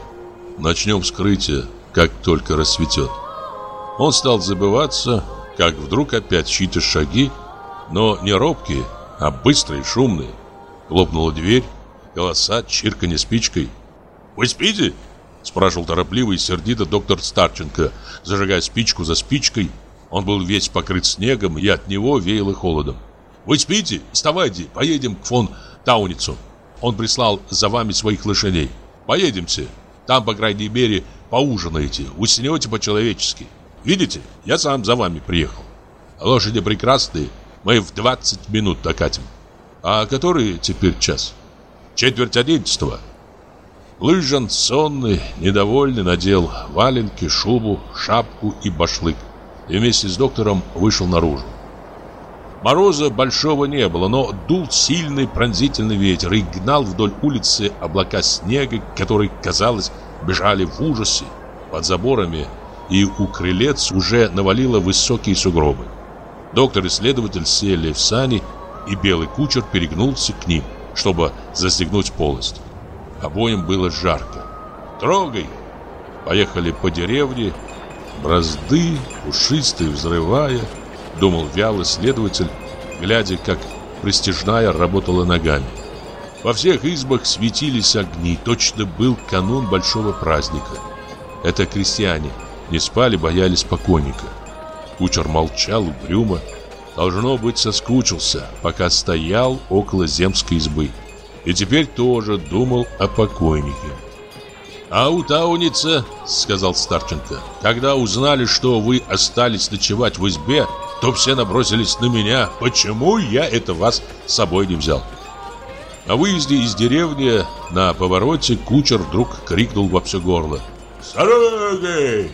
«Начнем вскрытие, как только рассветет». Он стал забываться, как вдруг опять чьи-то шаги, но не робкие, а быстрые, шумные. Хлопнула дверь, голоса, чирканье спичкой. «Вы спите?» Спрашивал торопливо и сердито доктор Старченко, зажигая спичку за спичкой. Он был весь покрыт снегом, и от него веяло холодом. «Вы спите? Вставайте, поедем к фон Тауницу. Он прислал за вами своих лошадей. Поедемте. Там, по крайней мере, поужинаете, уснете по-человечески. Видите, я сам за вами приехал. Лошади прекрасные, мы в 20 минут докатим. А который теперь час? Четверть одиннадцатого. Лыжан, сонный, недовольный, надел валенки, шубу, шапку и башлык. И вместе с доктором вышел наружу. Мороза большого не было, но дул сильный пронзительный ветер и гнал вдоль улицы облака снега, которые, казалось, бежали в ужасе. Под заборами и у крылец уже навалило высокие сугробы. Доктор и следователь сели в сани, и белый кучер перегнулся к ним, чтобы застегнуть полость. Обоим было жарко. «Трогай!» Поехали по деревне, бразды, пушистые, взрывая, думал вялый следователь, глядя, как престижная работала ногами. Во всех избах светились огни, точно был канун большого праздника. Это крестьяне не спали, боялись покойника. Кучер молчал угрюмо, должно быть, соскучился, пока стоял около земской избы и теперь тоже думал о покойнике. «А у Тауница, — сказал Старченко, — когда узнали, что вы остались ночевать в избе, то все набросились на меня. Почему я это вас с собой не взял?» На выезде из деревни на повороте кучер вдруг крикнул во все горло. «С дороги!»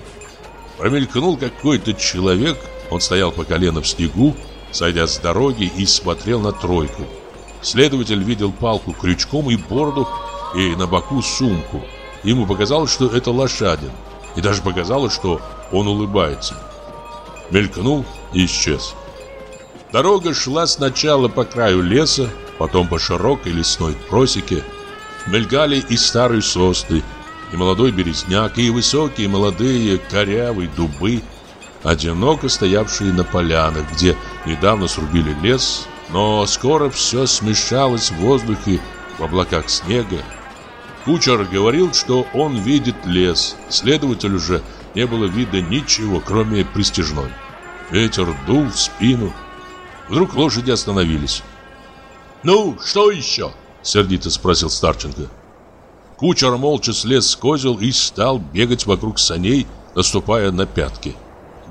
Промелькнул какой-то человек, он стоял по колено в снегу, сойдя с дороги и смотрел на тройку. Следователь видел палку крючком и бороду, и на боку сумку. Ему показалось, что это лошадин. И даже показалось, что он улыбается. Мелькнул и исчез. Дорога шла сначала по краю леса, потом по широкой лесной просеке. Мелькали и старые сосны, и молодой березняк, и высокие молодые корявые дубы, одиноко стоявшие на полянах, где недавно срубили лес но скоро все смешалось в воздухе, в облаках снега. Кучер говорил, что он видит лес, следователю же не было видно ничего, кроме пристежной. Ветер дул в спину. Вдруг лошади остановились. «Ну, что еще?» — сердито спросил Старченко. Кучер молча слез с козел и стал бегать вокруг саней, наступая на пятки.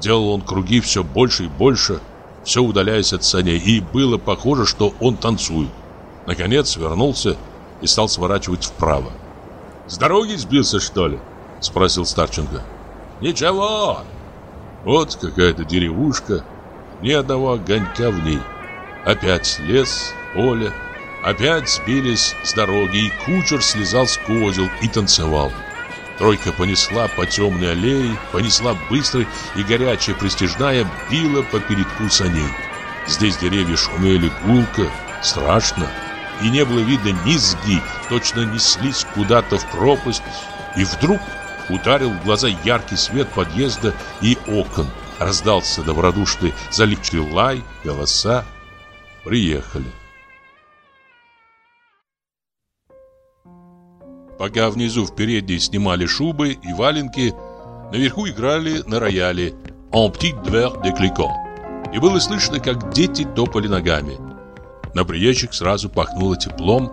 Делал он круги все больше и больше, все удаляясь от саней, и было похоже, что он танцует. Наконец вернулся и стал сворачивать вправо. «С дороги сбился, что ли?» — спросил Старченко. «Ничего. Вот какая-то деревушка, ни одного огонька в ней. Опять лес, поле, опять сбились с дороги, и кучер слезал с козел и танцевал. Тройка понесла по темной аллее, понесла быстро и горячая пристижная била по передку саней. Здесь деревья шумели гулко, страшно, и не было видно низги, точно неслись куда-то в пропасть, и вдруг ударил в глаза яркий свет подъезда и окон. Раздался добродушный заливчатый лай, голоса. Приехали. Пока внизу в передней снимали шубы и валенки, наверху играли на рояле «En petit dver de Clicquot». И было слышно, как дети топали ногами. На приезжих сразу пахнуло теплом,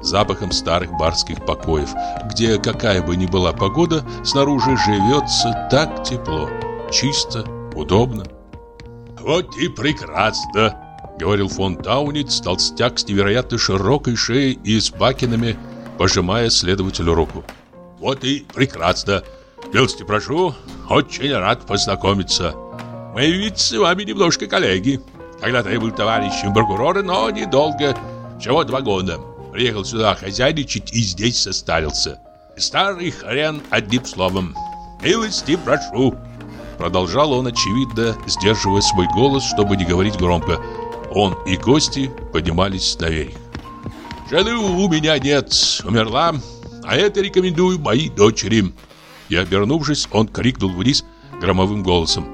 запахом старых барских покоев, где какая бы ни была погода, снаружи живется так тепло, чисто, удобно. «Вот и прекрасно!» — говорил фон Тауниц, толстяк с невероятно широкой шеей и с бакинами, пожимая следователю руку. «Вот и прекрасно! Милости прошу, очень рад познакомиться. Мы ведь с вами немножко коллеги. Когда-то я был товарищем прокурора, но недолго, всего два года. Приехал сюда хозяйничать и здесь состарился. Старый хрен, одним словом. Милости прошу!» Продолжал он, очевидно, сдерживая свой голос, чтобы не говорить громко. Он и гости поднимались наверх. «Жены у меня нет, умерла, а это рекомендую моей дочери». И, обернувшись, он крикнул вниз громовым голосом.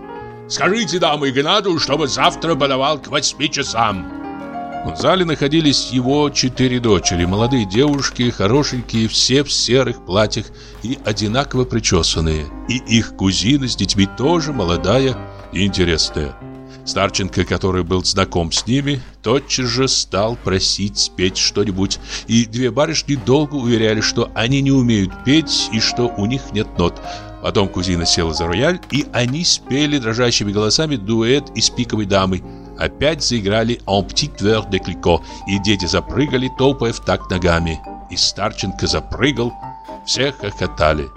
«Скажите дамы Игнату, чтобы завтра подавал к восьми часам». В зале находились его четыре дочери, молодые девушки, хорошенькие, все в серых платьях и одинаково причесанные. И их кузина с детьми тоже молодая и интересная. Старченко, который был знаком с ними, тотчас же стал просить спеть что-нибудь, и две барышни долго уверяли, что они не умеют петь и что у них нет нот. Потом кузина села за рояль, и они спели дрожащими голосами дуэт из пиковой дамы. Опять заиграли «En petit verre de Clicquot», и дети запрыгали, топая в такт ногами. И Старченко запрыгал, все хохотали.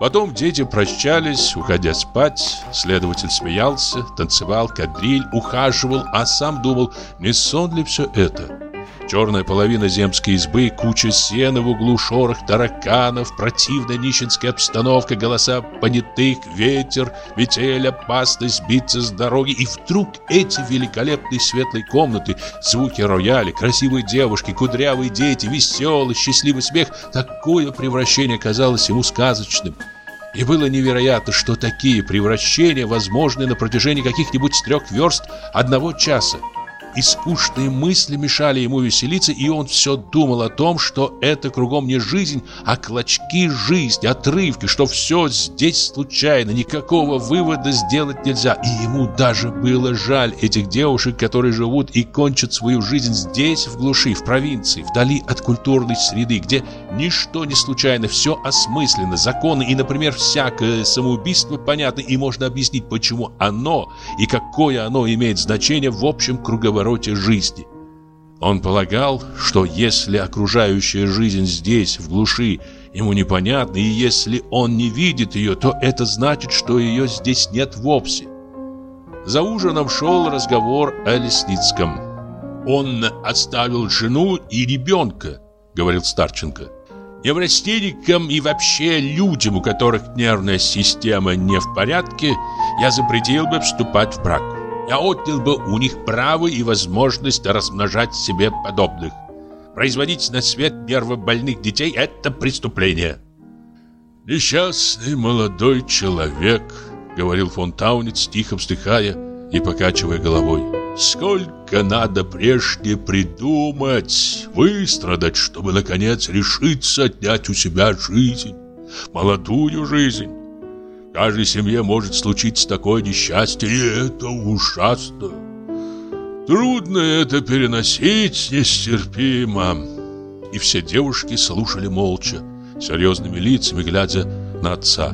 Потом дети прощались, уходя спать. Следователь смеялся, танцевал кадриль, ухаживал, а сам думал, не сон ли все это? Черная половина земской избы, куча сена в углу, шорох тараканов, противная нищенская обстановка, голоса понятых, ветер, метель, опасность сбиться с дороги. И вдруг эти великолепные светлые комнаты, звуки рояля, красивые девушки, кудрявые дети, веселый, счастливый смех. Такое превращение казалось ему сказочным. И было невероятно, что такие превращения возможны на протяжении каких-нибудь трех верст одного часа и скучные мысли мешали ему веселиться, и он все думал о том, что это кругом не жизнь, а клочки жизни, отрывки, что все здесь случайно, никакого вывода сделать нельзя. И ему даже было жаль этих девушек, которые живут и кончат свою жизнь здесь, в глуши, в провинции, вдали от культурной среды, где ничто не случайно, все осмысленно, законы и, например, всякое самоубийство понятно, и можно объяснить, почему оно и какое оно имеет значение в общем круговороте повороте жизни. Он полагал, что если окружающая жизнь здесь, в глуши, ему непонятна, и если он не видит ее, то это значит, что ее здесь нет вовсе. За ужином шел разговор о Лесницком. «Он оставил жену и ребенка», — говорил Старченко. «Неврастенникам и вообще людям, у которых нервная система не в порядке, я запретил бы вступать в брак я отнял бы у них право и возможность размножать себе подобных. Производить на свет нервобольных детей – это преступление. «Несчастный молодой человек», — говорил фон Таунец, тихо вздыхая и покачивая головой. «Сколько надо прежде придумать, выстрадать, чтобы, наконец, решиться отнять у себя жизнь, молодую жизнь. Каждой семье может случиться такое несчастье, и это ужасно. Трудно это переносить, нестерпимо. И все девушки слушали молча, серьезными лицами, глядя на отца.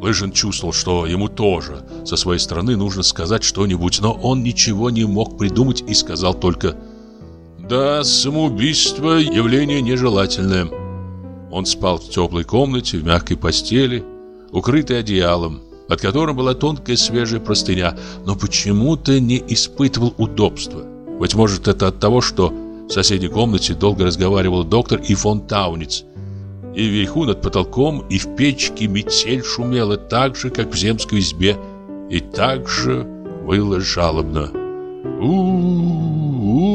Лыжин чувствовал, что ему тоже со своей стороны нужно сказать что-нибудь, но он ничего не мог придумать и сказал только «Да, самоубийство – явление нежелательное». Он спал в теплой комнате, в мягкой постели, укрытый одеялом, под которым была тонкая свежая простыня, но почему-то не испытывал удобства. Быть может, это от того, что в соседней комнате долго разговаривал доктор и фон Тауниц. И вверху над потолком, и в печке метель шумела так же, как в земской избе, и так же было жалобно. У-у-у.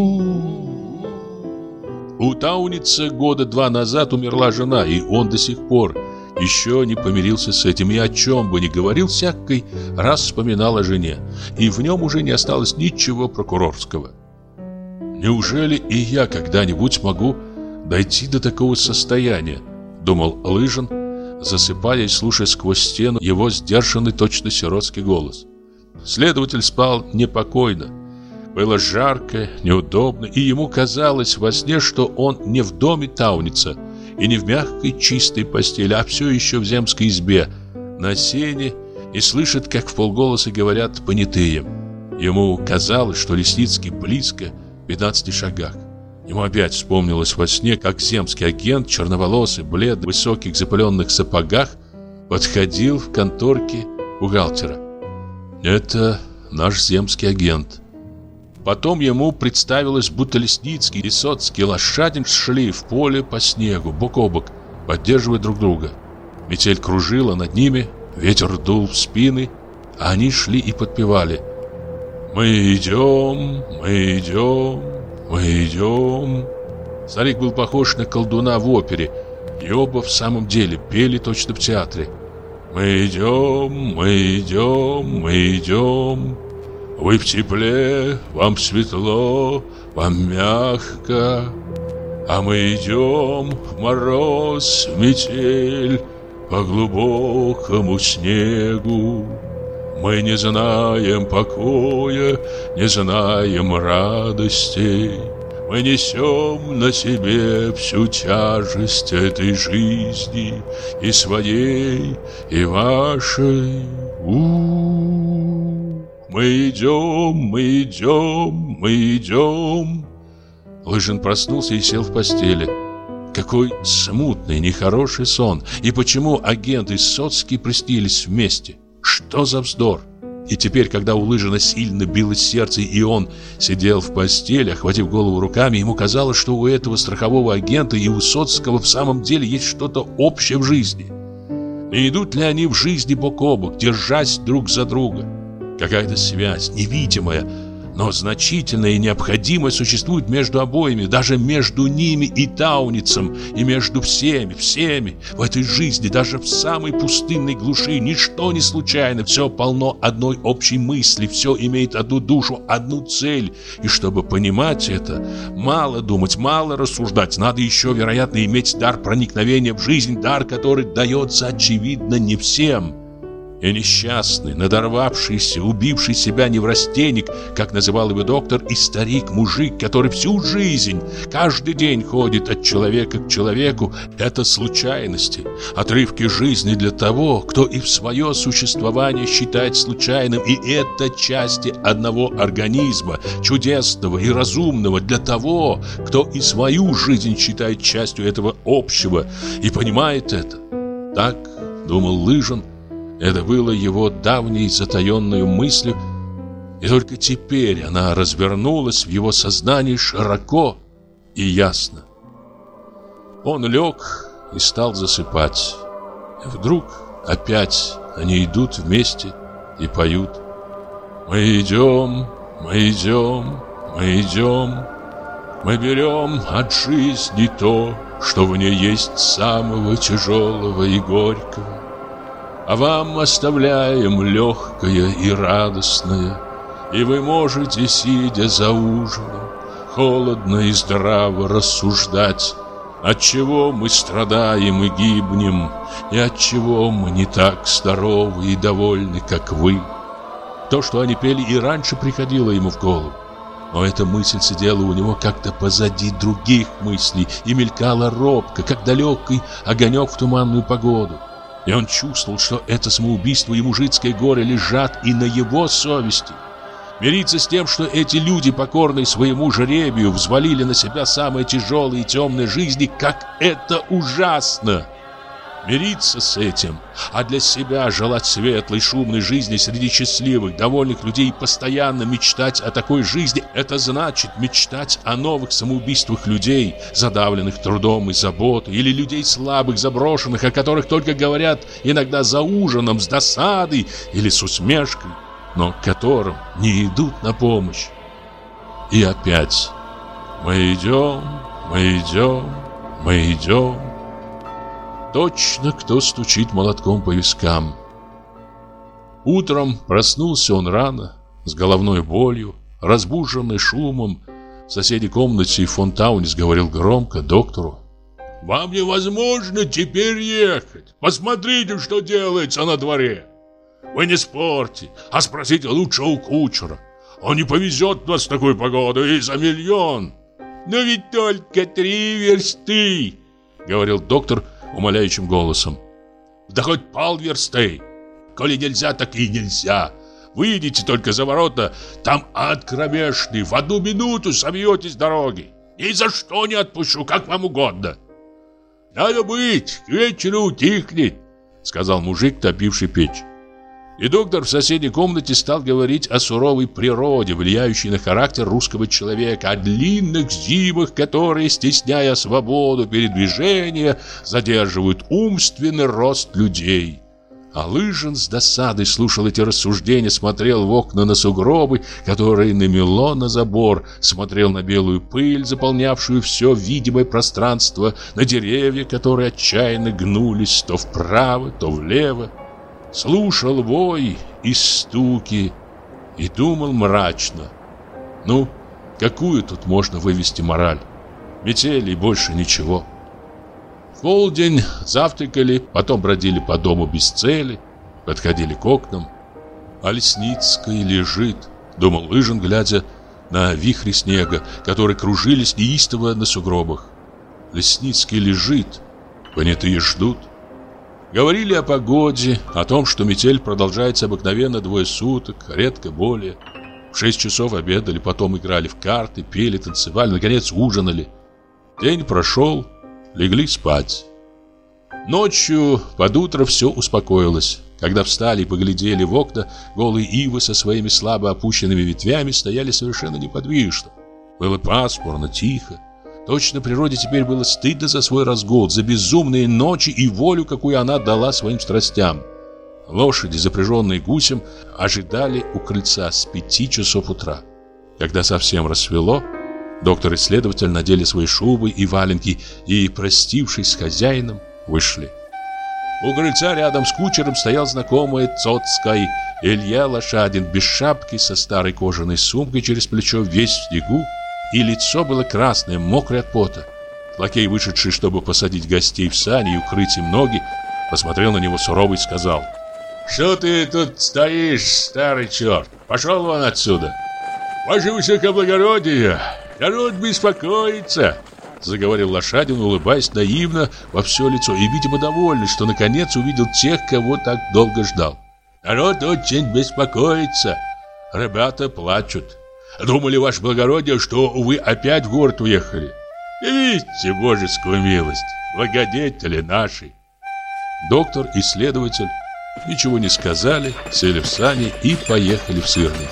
У Тауница года два назад умерла жена, и он до сих пор еще не помирился с этим и о чем бы ни говорил, всякий раз вспоминал о жене, и в нем уже не осталось ничего прокурорского. «Неужели и я когда-нибудь могу дойти до такого состояния?» — думал Лыжин, засыпая и слушая сквозь стену его сдержанный точно сиротский голос. Следователь спал непокойно. Было жарко, неудобно, и ему казалось во сне, что он не в доме Тауница и не в мягкой чистой постели, а все еще в земской избе, на сене, и слышит, как в полголоса говорят понятые. Ему казалось, что Лесницкий близко, в 15 шагах. Ему опять вспомнилось во сне, как земский агент, черноволосый, бледный, в высоких запыленных сапогах, подходил в конторке бухгалтера. Это наш земский агент. Потом ему представилось, будто Лесницкий и Соцкий лошадин шли в поле по снегу, бок о бок, поддерживая друг друга. Метель кружила над ними, ветер дул в спины, а они шли и подпевали. «Мы идем, мы идем, мы идем». Старик был похож на колдуна в опере, и оба в самом деле пели точно в театре. «Мы идем, мы идем, мы идем». Вы в тепле, вам светло, вам мягко, А мы идем в мороз, в метель, По глубокому снегу. Мы не знаем покоя, не знаем радости. Мы несем на себе всю тяжесть этой жизни, И своей, и вашей. У -у -у. Мы идем, мы идем, мы идем. Лыжин проснулся и сел в постели. Какой смутный, нехороший сон. И почему агент и Соцкий приснились вместе? Что за вздор? И теперь, когда у Лыжина сильно билось сердце, и он сидел в постели, охватив голову руками, ему казалось, что у этого страхового агента и у Соцкого в самом деле есть что-то общее в жизни. И идут ли они в жизни бок о бок, держась друг за друга? Какая-то связь, невидимая, но значительная и необходимая существует между обоими, даже между ними и Тауницем, и между всеми, всеми. В этой жизни, даже в самой пустынной глуши, ничто не случайно, все полно одной общей мысли, все имеет одну душу, одну цель. И чтобы понимать это, мало думать, мало рассуждать, надо еще, вероятно, иметь дар проникновения в жизнь, дар, который дается, очевидно, не всем. И несчастный, надорвавшийся, убивший себя неврастенник, как называл его доктор, и старик-мужик, который всю жизнь, каждый день ходит от человека к человеку, это случайности, отрывки жизни для того, кто и в свое существование считает случайным, и это части одного организма, чудесного и разумного, для того, кто и свою жизнь считает частью этого общего и понимает это. Так думал Лыжин, это было его давней затаенной мыслью, и только теперь она развернулась в его сознании широко и ясно. Он лег и стал засыпать. И вдруг опять они идут вместе и поют. Мы идем, мы идем, мы идем, мы берем от жизни то, что в ней есть самого тяжелого и горького. А вам оставляем легкое и радостное, И вы можете, сидя за ужином, Холодно и здраво рассуждать, Отчего мы страдаем и гибнем, И отчего мы не так здоровы и довольны, как вы. То, что они пели, и раньше приходило ему в голову. Но эта мысль сидела у него как-то позади других мыслей и мелькала робко, как далекий огонек в туманную погоду. И он чувствовал, что это самоубийство и мужицкое горе лежат и на его совести. Мириться с тем, что эти люди, покорные своему жребию, взвалили на себя самые тяжелые и темные жизни, как это ужасно! Мириться с этим, а для себя желать светлой, шумной жизни среди счастливых, довольных людей и постоянно мечтать о такой жизни, это значит мечтать о новых самоубийствах людей, задавленных трудом и заботой, или людей слабых, заброшенных, о которых только говорят иногда за ужином, с досадой или с усмешкой, но которым не идут на помощь. И опять мы идем, мы идем, мы идем, Точно кто стучит молотком по вискам. Утром проснулся он рано, с головной болью, разбуженный шумом. В соседней комнате фон Таунис говорил громко доктору. «Вам невозможно теперь ехать. Посмотрите, что делается на дворе. Вы не спорьте, а спросите лучше у кучера. Он не повезет нас в такую погоду и за миллион. Но ведь только три версты, говорил доктор умоляющим голосом. Да хоть полверсты. Коли нельзя, так и нельзя. Выйдите только за ворота, там ад кромешный, в одну минуту собьетесь дороги. Ни за что не отпущу, как вам угодно. Надо быть, к вечеру утихнет, сказал мужик, топивший печь. И доктор в соседней комнате стал говорить о суровой природе, влияющей на характер русского человека, о длинных зимах, которые, стесняя свободу передвижения, задерживают умственный рост людей. А Лыжин с досадой слушал эти рассуждения, смотрел в окна на сугробы, которые намело на забор, смотрел на белую пыль, заполнявшую все видимое пространство, на деревья, которые отчаянно гнулись то вправо, то влево. Слушал вой и стуки и думал мрачно. Ну, какую тут можно вывести мораль? Метели и больше ничего полдень завтракали, потом бродили по дому без цели, подходили к окнам. А Лесницкая лежит, думал Лыжин, глядя на вихри снега, которые кружились неистово на сугробах. Лесницкий лежит, понятые ждут. Говорили о погоде, о том, что метель продолжается обыкновенно двое суток, редко более. В шесть часов обедали, потом играли в карты, пели, танцевали, наконец ужинали. День прошел, легли спать. Ночью под утро все успокоилось. Когда встали и поглядели в окна, голые ивы со своими слабо опущенными ветвями стояли совершенно неподвижно. Было пасмурно, тихо. Точно природе теперь было стыдно за свой разгул, за безумные ночи и волю, какую она дала своим страстям. Лошади, запряженные гусем, ожидали у крыльца с пяти часов утра. Когда совсем рассвело, Доктор и надели свои шубы и валенки и, простившись с хозяином, вышли. У крыльца рядом с кучером стоял знакомый Цоцкой Илья Лошадин без шапки, со старой кожаной сумкой через плечо, весь в снегу, и лицо было красное, мокрое от пота. Лакей, вышедший, чтобы посадить гостей в сани и укрыть им ноги, посмотрел на него сурово и сказал «Что ты тут стоишь, старый черт? Пошел вон отсюда!» «Ваше высокоблагородие, Народ беспокоится, заговорил лошадин, улыбаясь наивно во все лицо и, видимо, довольный, что наконец увидел тех, кого так долго ждал. Народ очень беспокоится. Ребята плачут. Думали, ваше благородие, что вы опять в город уехали. Видите божескую милость, благодетели наши. Доктор и следователь ничего не сказали, сели в сани и поехали в Сырный.